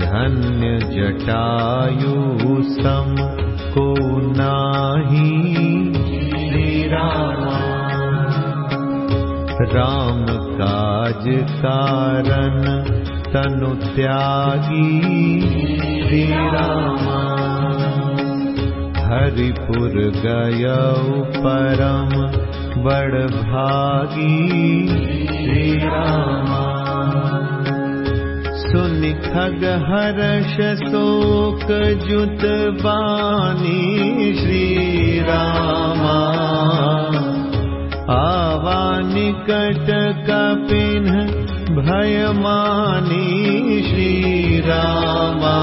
धन्य जटायु सम को नाही श्री रामा काज कारण तनु त्यागी श्री रामा हरिपुर गय परम बड़ भागी श्री रामा सुन खग हर्ष शोक जुत बानी श्री रामा आवा निकट कपिन भय मानी श्री रामा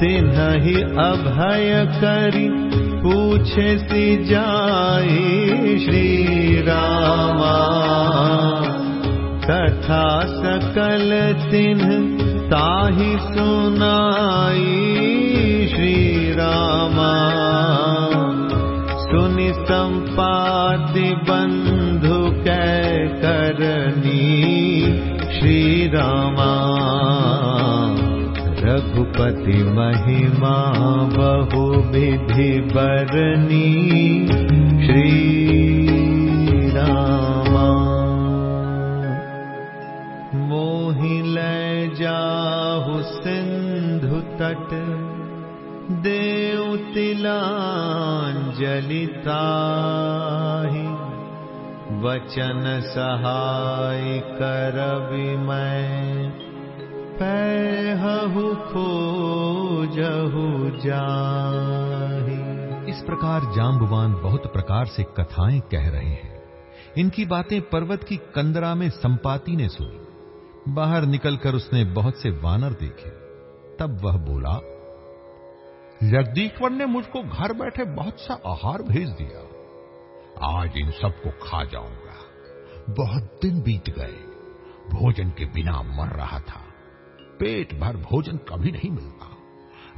तिन्हि अभय करि पूछे सी जाई श्री रामा। कथा सकल तिन्ह ताहि सुनाई श्री रामा। सुनि संपाति बंधु कै करनी श्री रामा रघुपति महिमा बहु विधि बरनी श्री रामा मोहि ले जाहु सिंधु तट देव तिलांजलिताहि वचन सहाय करबि मैं इस प्रकार जाम्बवान बहुत प्रकार से कथाएँ कह रहे हैं। इनकी बातें पर्वत की कंदरा में संपाति ने सुनी। बाहर निकलकर उसने बहुत से वानर देखे। तब वह बोला जगदीश्वर ने मुझको घर बैठे बहुत सा आहार भेज दिया। आज इन सबको खा जाऊँगा। बहुत दिन बीत गए। भोजन के बिना मर रहा था। पेट भर भोजन कभी नहीं मिलता।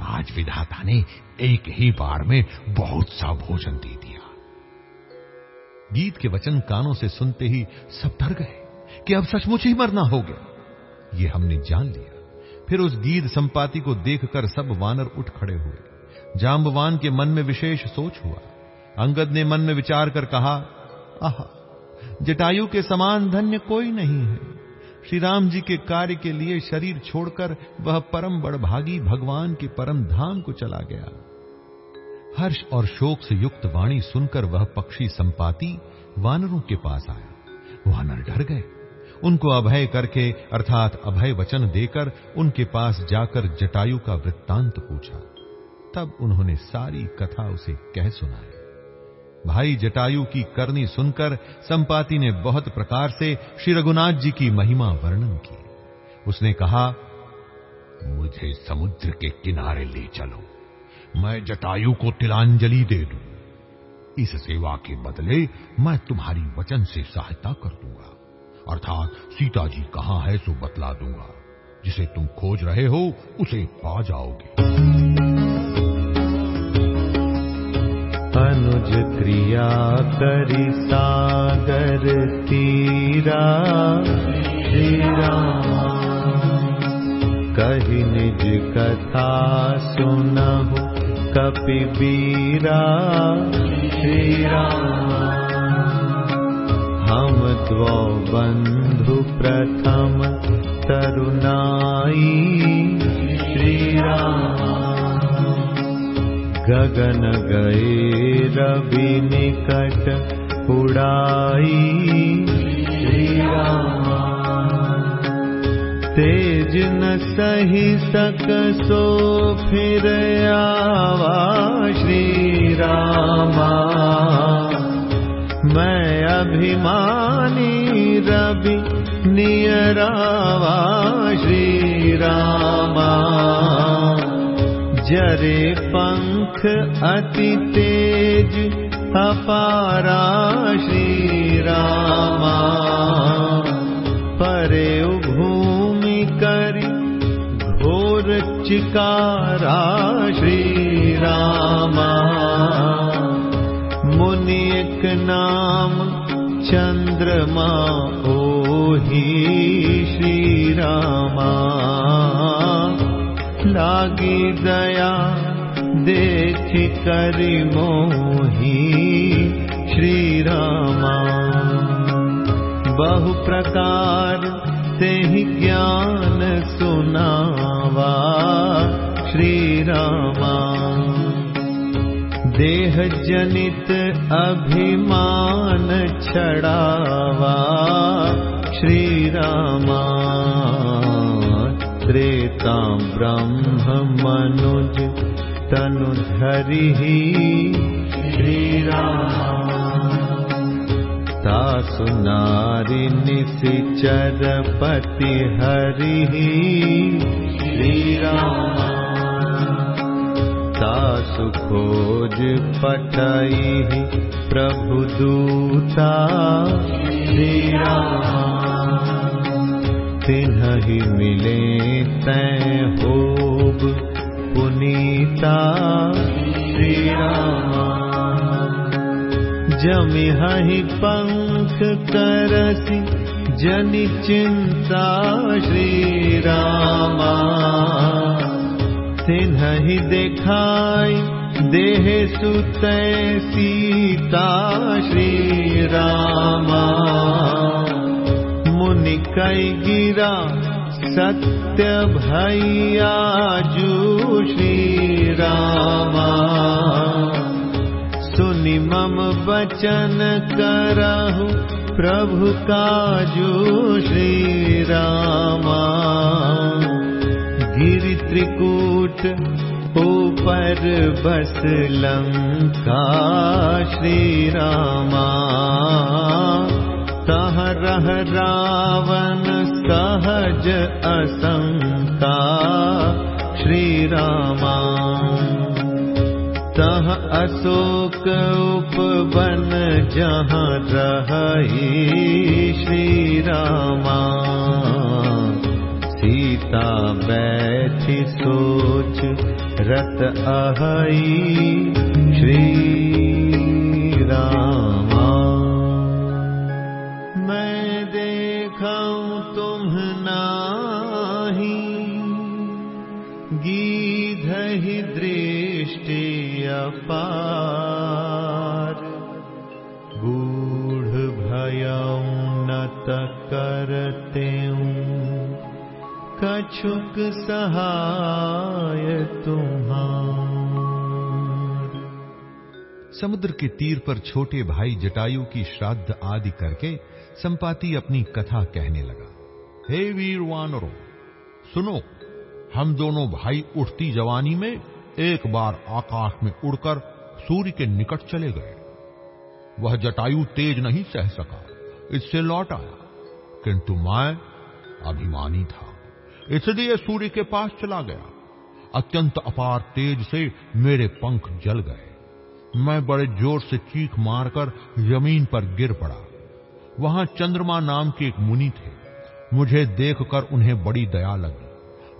आज विधाता ने एक ही बार में बहुत सा भोजन दे दिया। गीत के वचन कानों से सुनते ही सब डर गए कि अब सचमुच ही मरना हो गया। ये हमने जान लिया। फिर उस गीत संपाति को देखकर सब वानर उठ खड़े हुए। जाम्बवान के मन में विशेष सोच हुआ। अंगद ने मन में विचार कर कहा, आह, जटायु के समान धन्य कोई नहीं है। श्री राम जी के कार्य के लिए शरीर छोड़कर वह परम बड़भागी भगवान के परम धाम को चला गया। हर्ष और शोक से युक्त वाणी सुनकर वह पक्षी संपाति वानरों के पास आया। वानर डर गए। उनको अभय करके अर्थात अभय वचन देकर उनके पास जाकर जटायु का वृत्तांत पूछा। तब उन्होंने सारी कथा उसे कह सुनाई। भाई जटायु की करनी सुनकर संपाति ने बहुत प्रकार से श्री रघुनाथ जी की महिमा वर्णन की। उसने कहा, मुझे समुद्र के किनारे ले चलो। मैं जटायु को तिलांजलि दे दूँ। इस सेवा के बदले मैं तुम्हारी वचन से सहायता कर दूँगा। अर्थात सीता जी कहाँ है सो बतला दूँगा। जिसे तुम खोज रहे हो, उसे पा जाओगे। अनुज क्रिया करी सागर तीरा। श्री कही निज कथा सुनहु श्री हम द्वौ बंधु प्रथम तरुणाई। श्री गगन गए रवि निकट उड़ाई श्री तेज न सही सक सो फिर आवा श्री रामा मैं अभिमानी रवि नियरावा श्री रामा जरे पंख अति तेज अपारा श्री रामा परे भूमि करि घोर चिकारा श्री रामा मुनि एक नाम चंद्रमा ओही श्री रामा लागी दया देख करि मोही। श्री रामा बहु प्रकार ते ही ज्ञान सुनावा। श्री रामा देह जनित अभिमान छड़ावा। श्री रामा त्रेता ब्रह्म मनुज तनु धरि श्री रामा तासु नारि निशिचर पति हरि श्री रामा तासु खोज पटई प्रभु दूता श्री रामा तिन्हि मिले तै होब पुनीता। श्री रामा जमिहि पंख करसि जनि चिंता। श्री रामा तिन्हि देखाई देह सुत सीता। श्री रामा मुनि कै गिरा सत्य भैया जू श्री रामा सुनि मम वचन करहु प्रभु काजू श्री रामा गिरि त्रिकूट ऊपर बस लंका श्री रामा तह रह रावण सहज असंका। श्री रामा तह अशोक उपवन जहाँ रही श्री रामा सीता बैठी सोच रत अहई श्री अपार भयं न करते कछुक सहाय तुम्हार। समुद्र के तीर पर छोटे भाई जटायु की श्राद्ध आदि करके संपाति अपनी कथा कहने लगा। हे वीर वानरो, सुनो, हम दोनों भाई उठती जवानी में एक बार आकाश में उड़कर सूर्य के निकट चले गए। वह जटायु तेज नहीं सह सका। इससे लौट आया, किंतु मैं अभिमानी था। इसलिए सूर्य के पास चला गया। अत्यंत अपार तेज से मेरे पंख जल गए। मैं बड़े ज़ोर से चीख मारकर ज़मीन पर गिर पड़ा। वहाँ चंद्रमा नाम के एक मुनि थे। मुझे देखकर उन्हें बड़ी दया लगी।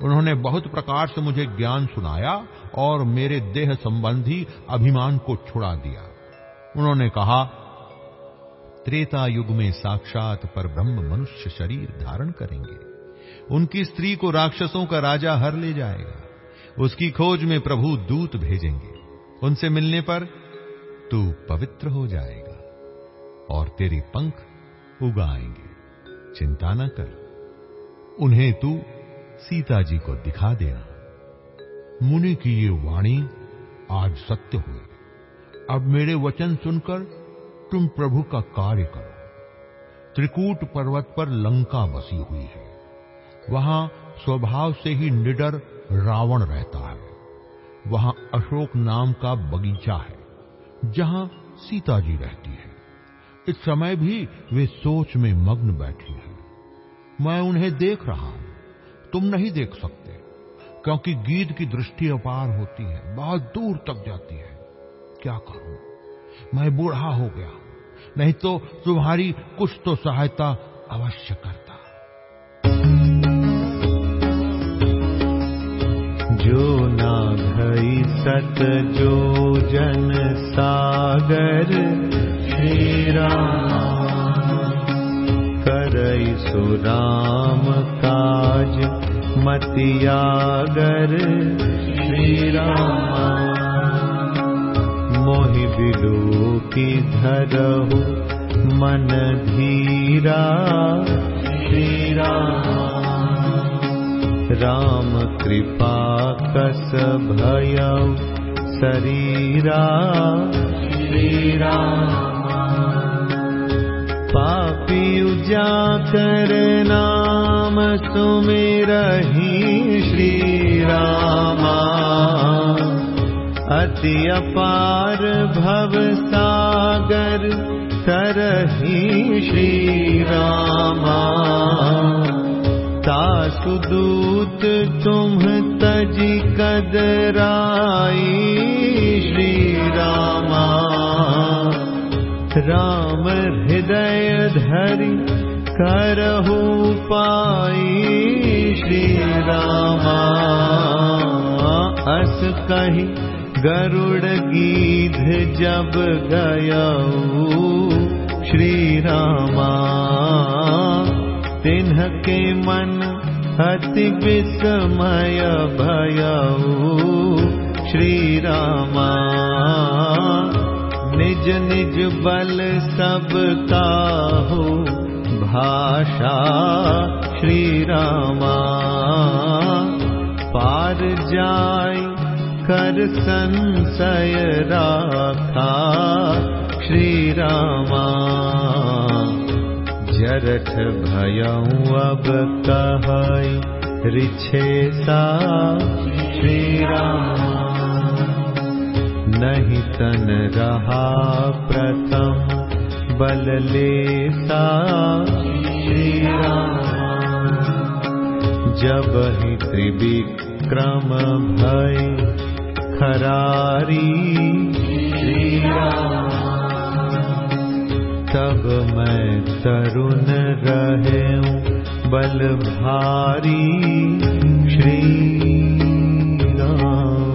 उन्होंने बहुत प्रकार से मुझे ज्ञान सुनाया और मेरे देह संबंधी अभिमान को छुड़ा दिया। उन्होंने कहा, त्रेता युग में साक्षात पर ब्रह्म मनुष्य शरीर धारण करेंगे। उनकी स्त्री को राक्षसों का राजा हर ले जाएगा। उसकी खोज में प्रभु दूत भेजेंगे। उनसे मिलने पर तू पवित्र हो जाएगा और तेरे पंख उगाएँगे। चिंता न कर। उन्हें तू सीता जी को दिखा देना। मुनि की ये वाणी आज सत्य हुई। अब मेरे वचन सुनकर तुम प्रभु का कार्य करो। त्रिकूट पर्वत पर लंका बसी हुई है। वहाँ स्वभाव से ही निडर रावण रहता है। वहाँ अशोक नाम का बगीचा है, जहाँ सीता जी रहती है। इस समय भी वे सोच में मग्न बैठी हैं। मैं उन्हें देख रहा हूँ, तुम नहीं देख सकते। क्योंकि गीत की दृष्टि अपार होती है, बहुत दूर तक जाती है। क्या करूँ? मैं बूढ़ा हो गया नहीं तो तुम्हारी कुछ तो सहायता अवश्य करता। जो ना भई सत, जो जन सागर, श्री राम, करई सुराम काज। मतियागर श्री राम मोहि बिलू की धरहु मन धीरा श्री राम कृपा कस भय शरीरा श्री राम पापी उजाकर नाम सुमिरही श्री रामा अति अपार भव सागर करही श्री रामा तासुदूत तुम तजी रामा राम हृदय धरि करहु पाई श्री रामा। अस कही गरुड़ रामा। तिन्ह के मन अति विस्मय भयऊ श्री रामा। निज निज बल सब काहू भाषा श्री रामा पार जाय कर संशय राखा श्री रामा जरठ भयऊ अब नहीं तन रहा प्रथम बल लेता श्री राम जब ही त्रिविक्रम भय खरारी श्री राम तब मैं तरुण रहे बल भारी श्री राम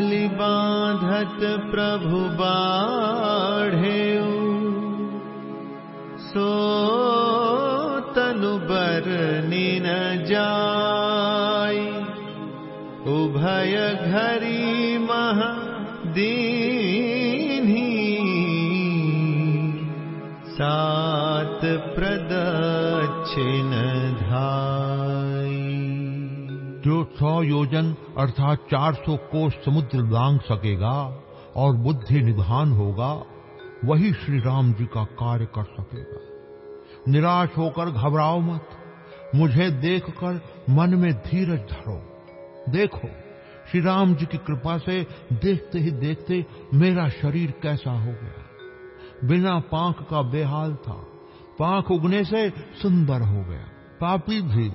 बलि बांधत प्रभु बाढ़े सो तनु बर निन जाय उभय भय घरी मह दीन्ही सात प्रदक्षिण धाई जो सौ योजन अर्थात चार सौ कोष समुद्र लांग सकेगा और बुद्धि निधान होगा, वही श्री राम जी का कार्य कर सकेगा। निराश होकर घबराओ मत। मुझे देखकर मन में धीरज धरो। देखो, श्री राम जी की कृपा से देखते ही देखते मेरा शरीर कैसा हो गया। बिना पांख का बेहाल था। पांख उगने से सुंदर हो गया। पापी भी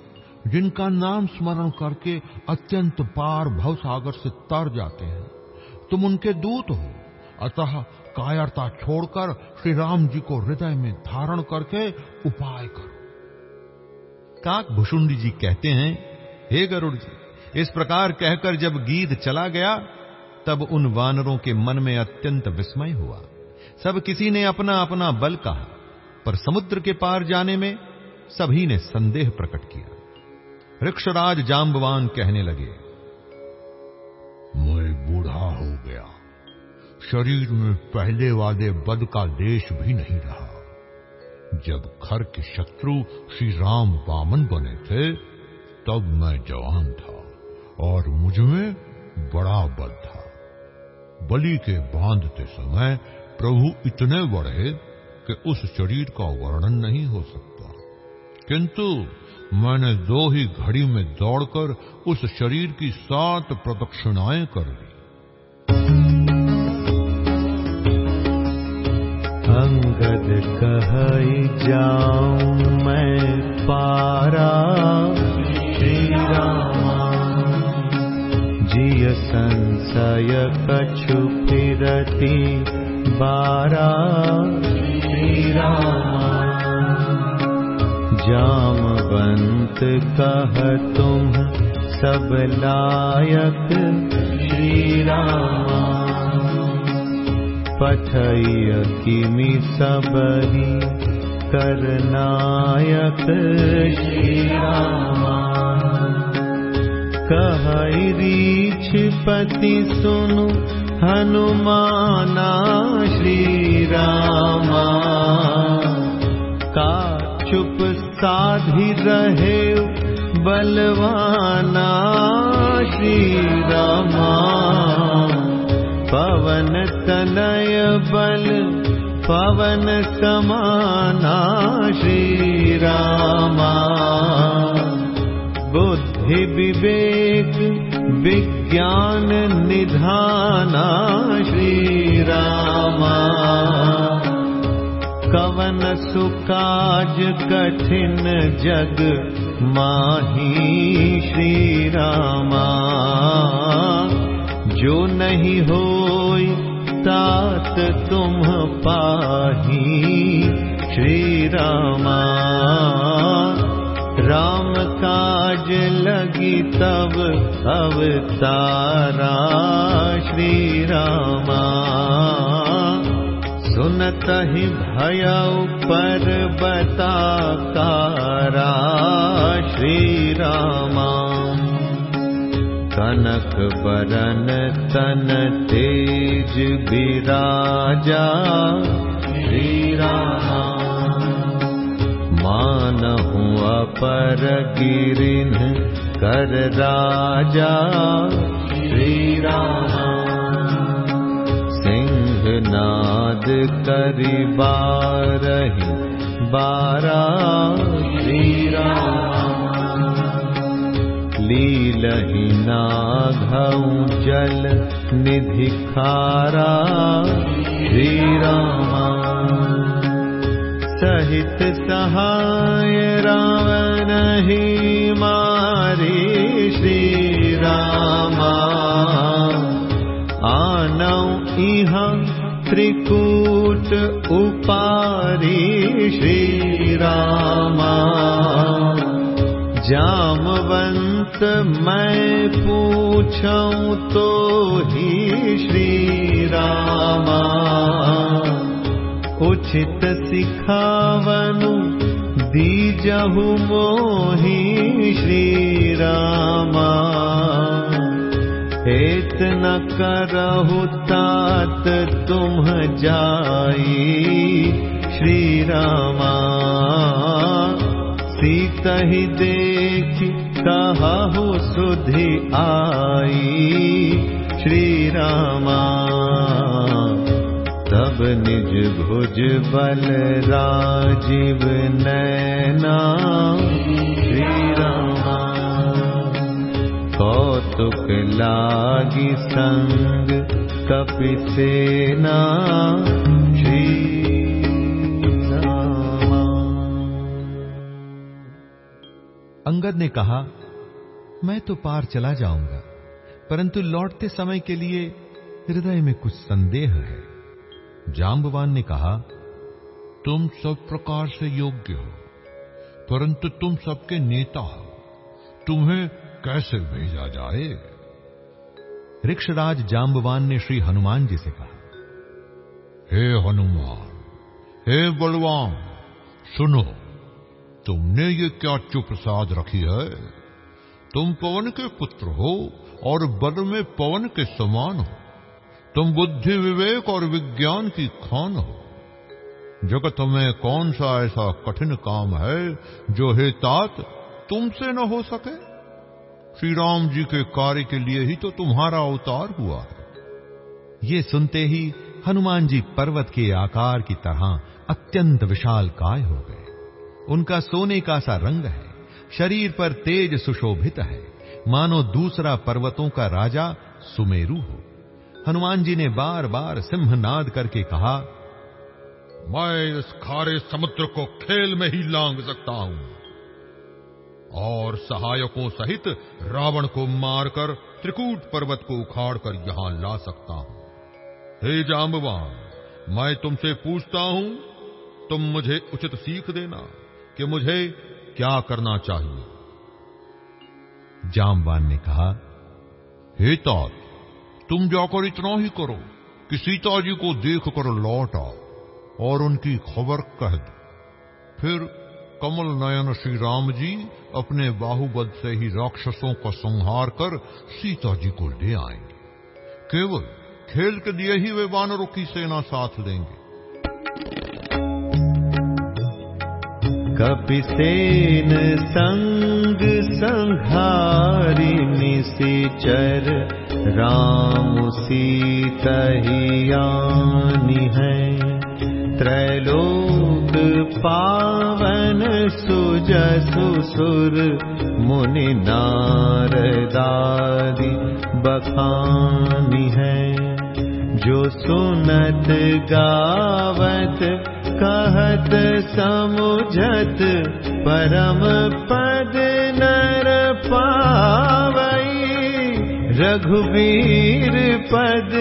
जिनका नाम स्मरण करके अत्यंत पार भव सागर से तर जाते हैं। तुम उनके दूत हो। अतः कायरता छोड़कर श्री राम जी को हृदय में धारण करके उपाय करो। काक भुषुंडी जी कहते हैं, हे गरुड़ जी, इस प्रकार कहकर जब गीत चला गया, तब उन वानरों के मन में अत्यंत विस्मय हुआ। सब किसी ने अपना अपना बल कहा, पर समुद्र के पार जाने में सभी ने संदेह प्रकट किया। ऋक्षराज जाम्बवान कहने लगे, मैं बूढ़ा हो गया। शरीर में पहले वाले बद का देश भी नहीं रहा। जब खर के शत्रु श्री राम वामन बने थे, तब मैं जवान था और मुझमें बड़ा बल था। बलि के बांधते समय प्रभु इतने बढ़े कि उस शरीर का वर्णन नहीं हो सकता। किंतु मैंने दो ही घड़ी में दौड़कर उस शरीर की सात प्रदक्षिणाएँ कर ली अंगद कह जाऊँ मैं पारा। श्री रामा जिय संशय कछु फिरती बारा। श्री रामा जामवंत कह तुम सब लायक श्री रामा पठय किमि सबरी करनायक श्री रामा रीछ पति सुनु हनुमाना श्री रामा का चुप साधि रहे बलवाना श्री रामा पवन तनय बल पवन समाना श्री रामा बुद्धि विवेक विज्ञान निधाना श्री रामा कवन सुकाज कठिन जग माही श्री रामा जो नहीं होई तात तुम पाही श्री रामा राम काज लगी तब अवतारा श्री रामा सुनत ही भय पर बता कारा श्री रामा कनक बरन तन तेज विराजा श्री रामा मानहु अपर गिरिन कर राजा श्री रामा सिंह नाद करि बारहि बारा लीलहि नाघौ जल निधि खारा सहित सहाय रावण ही मारी श्री रामा आनौ इहा त्रिकूट उपारी श्री रामा जामवंत मैं पूछूं तो ही श्री रामा उचित सिखावनु दीजहु मोहि श्री रामा न करहु तात तुम जाई। श्री रामा सीता ही देख कहु सुधि आई। श्री रामा तब निज भुज बल राजीव नैना कौतुक लागी संग कपिसेना श्री अंगद ने कहा, मैं तो पार चला जाऊँगा, परंतु लौटते समय के लिए हृदय में कुछ संदेह है। जाम्बवान ने कहा, तुम सब प्रकार से योग्य हो, परंतु तुम सबके नेता हो। तुम्हें कैसे भेजा जाए? ऋक्षराज जाम्बवान ने श्री हनुमान जी से कहा, हे हनुमान, हे बलवान, सुनो, तुमने ये क्या चुप साध रखी है? तुम पवन के पुत्र हो और बल में पवन के समान हो। तुम बुद्धि विवेक और विज्ञान की खान हो। जगत में कौन सा ऐसा कठिन काम है जो हे तात तुमसे न हो सके? श्री राम जी के कार्य के लिए ही तो तुम्हारा अवतार हुआ। है ये सुनते ही हनुमान जी पर्वत के आकार की तरह अत्यंत विशाल काय हो गए। उनका सोने का सा रंग है, शरीर पर तेज सुशोभित है। मानो दूसरा पर्वतों का राजा सुमेरु हो। हनुमान जी ने बार बार सिंहनाद करके कहा, मैं इस खारे समुद्र को खेल में ही लांग सकता हूँ। और सहायकों सहित रावण को मारकर त्रिकूट पर्वत को उखाड़कर यहाँ ला सकता हूँ। हे जाम्बवान मैं तुमसे पूछता हूँ, तुम मुझे उचित सीख देना कि मुझे क्या करना चाहिए। जामवान ने कहा, हे तात, तुम जाकर इतना ही करो कि सीता जी को देख कर लौट आओ और उनकी खबर कह दो। फिर कमल नयन श्री राम जी अपने बाहुबल से ही राक्षसों का संहार कर सीता जी को ले आएँगे। केवल खेल के लिए ही वे वानरों की सेना साथ लेंगे कपिसेन संग संहारी निशिचर राम सीतहियानि है। त्रैलोक पावन सुजसु सुर मुनि नारदादि बखानी है। जो सुनत गावत कहत समुझत परम पद नर पावई रघुवीर पद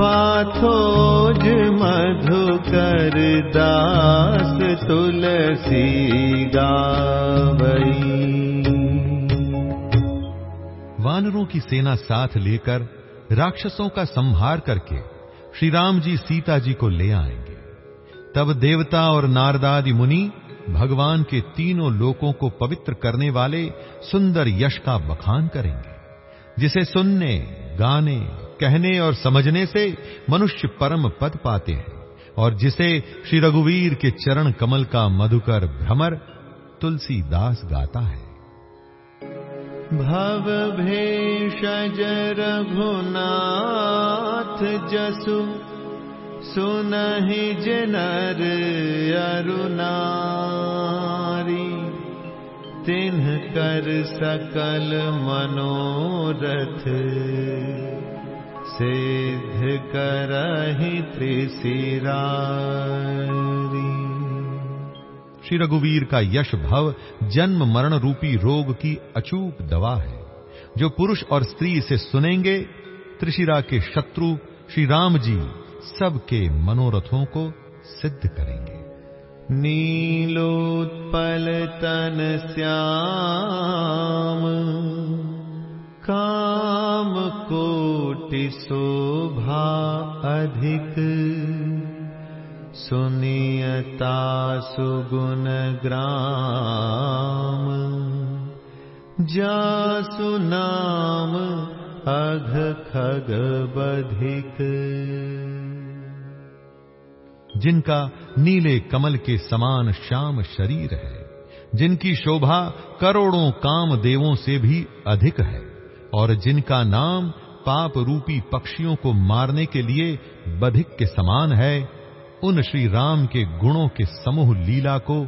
पाथोज मधुकर दास तुलसी गावई। वानरों की सेना साथ लेकर, राक्षसों का संहार करके श्री राम जी सीता जी को ले आएँगे। तब देवता और नारदादि मुनि भगवान के तीनों लोकों को पवित्र करने वाले सुंदर यश का बखान करेंगे। जिसे सुनने, गाने, कहने और समझने से मनुष्य परम पद पाते हैं और जिसे श्री रघुवीर के चरण कमल का मधुकर भ्रमर तुलसीदास गाता है। भव भेषज रघुनाथ जसु, सुनहि जनर अरुनारी तिन्ह कर सकल मनोरथ। सिद्ध करहि त्रिशिरारी। श्री रघुवीर का यश भव जन्म मरण रूपी रोग की अचूक दवा है। जो पुरुष और स्त्री से सुनेंगे, त्रिशिरा के शत्रु श्री राम जी सबके मनोरथों को सिद्ध करेंगे। नीलोत्पल तन श्याम काम कोटि शोभा अधिक। सुनियता सुगुण ग्राम जासु नाम अघ खग बधिक जिनका नीले कमल के समान श्याम शरीर है, जिनकी शोभा करोड़ों काम देवों से भी अधिक है, और जिनका नाम पाप रूपी पक्षियों को मारने के लिए बधिक के समान है, उन श्री राम के गुणों के समूह लीला को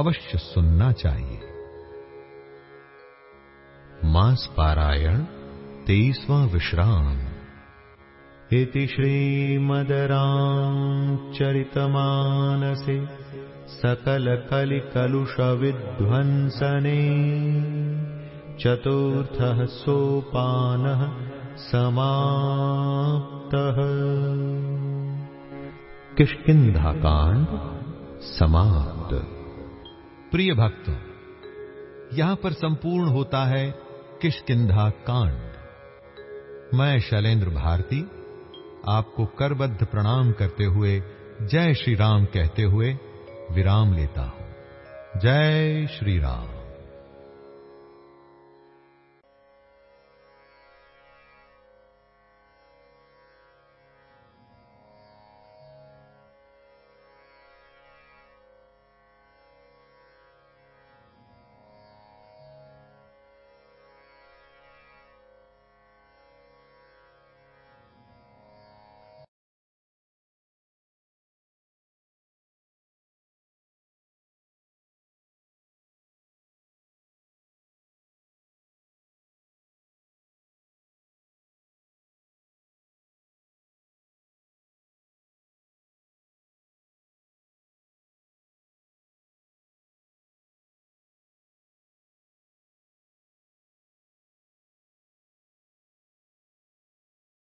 अवश्य सुनना चाहिए। मास पारायण, तेईसवां विश्राम। इति श्रीमदरामचरितमानसे सकलकलिकलुषविध्वंसने चतुर्थः सोपानः समाप्तः। कांड समाप्त। प्रिय भक्तों, यहाँ पर संपूर्ण होता है किष्किंधा कांड मैं शैलेंद्र भारती आपको करबद्ध प्रणाम करते हुए, जय श्री राम कहते हुए विराम लेता हूँ। जय श्री राम।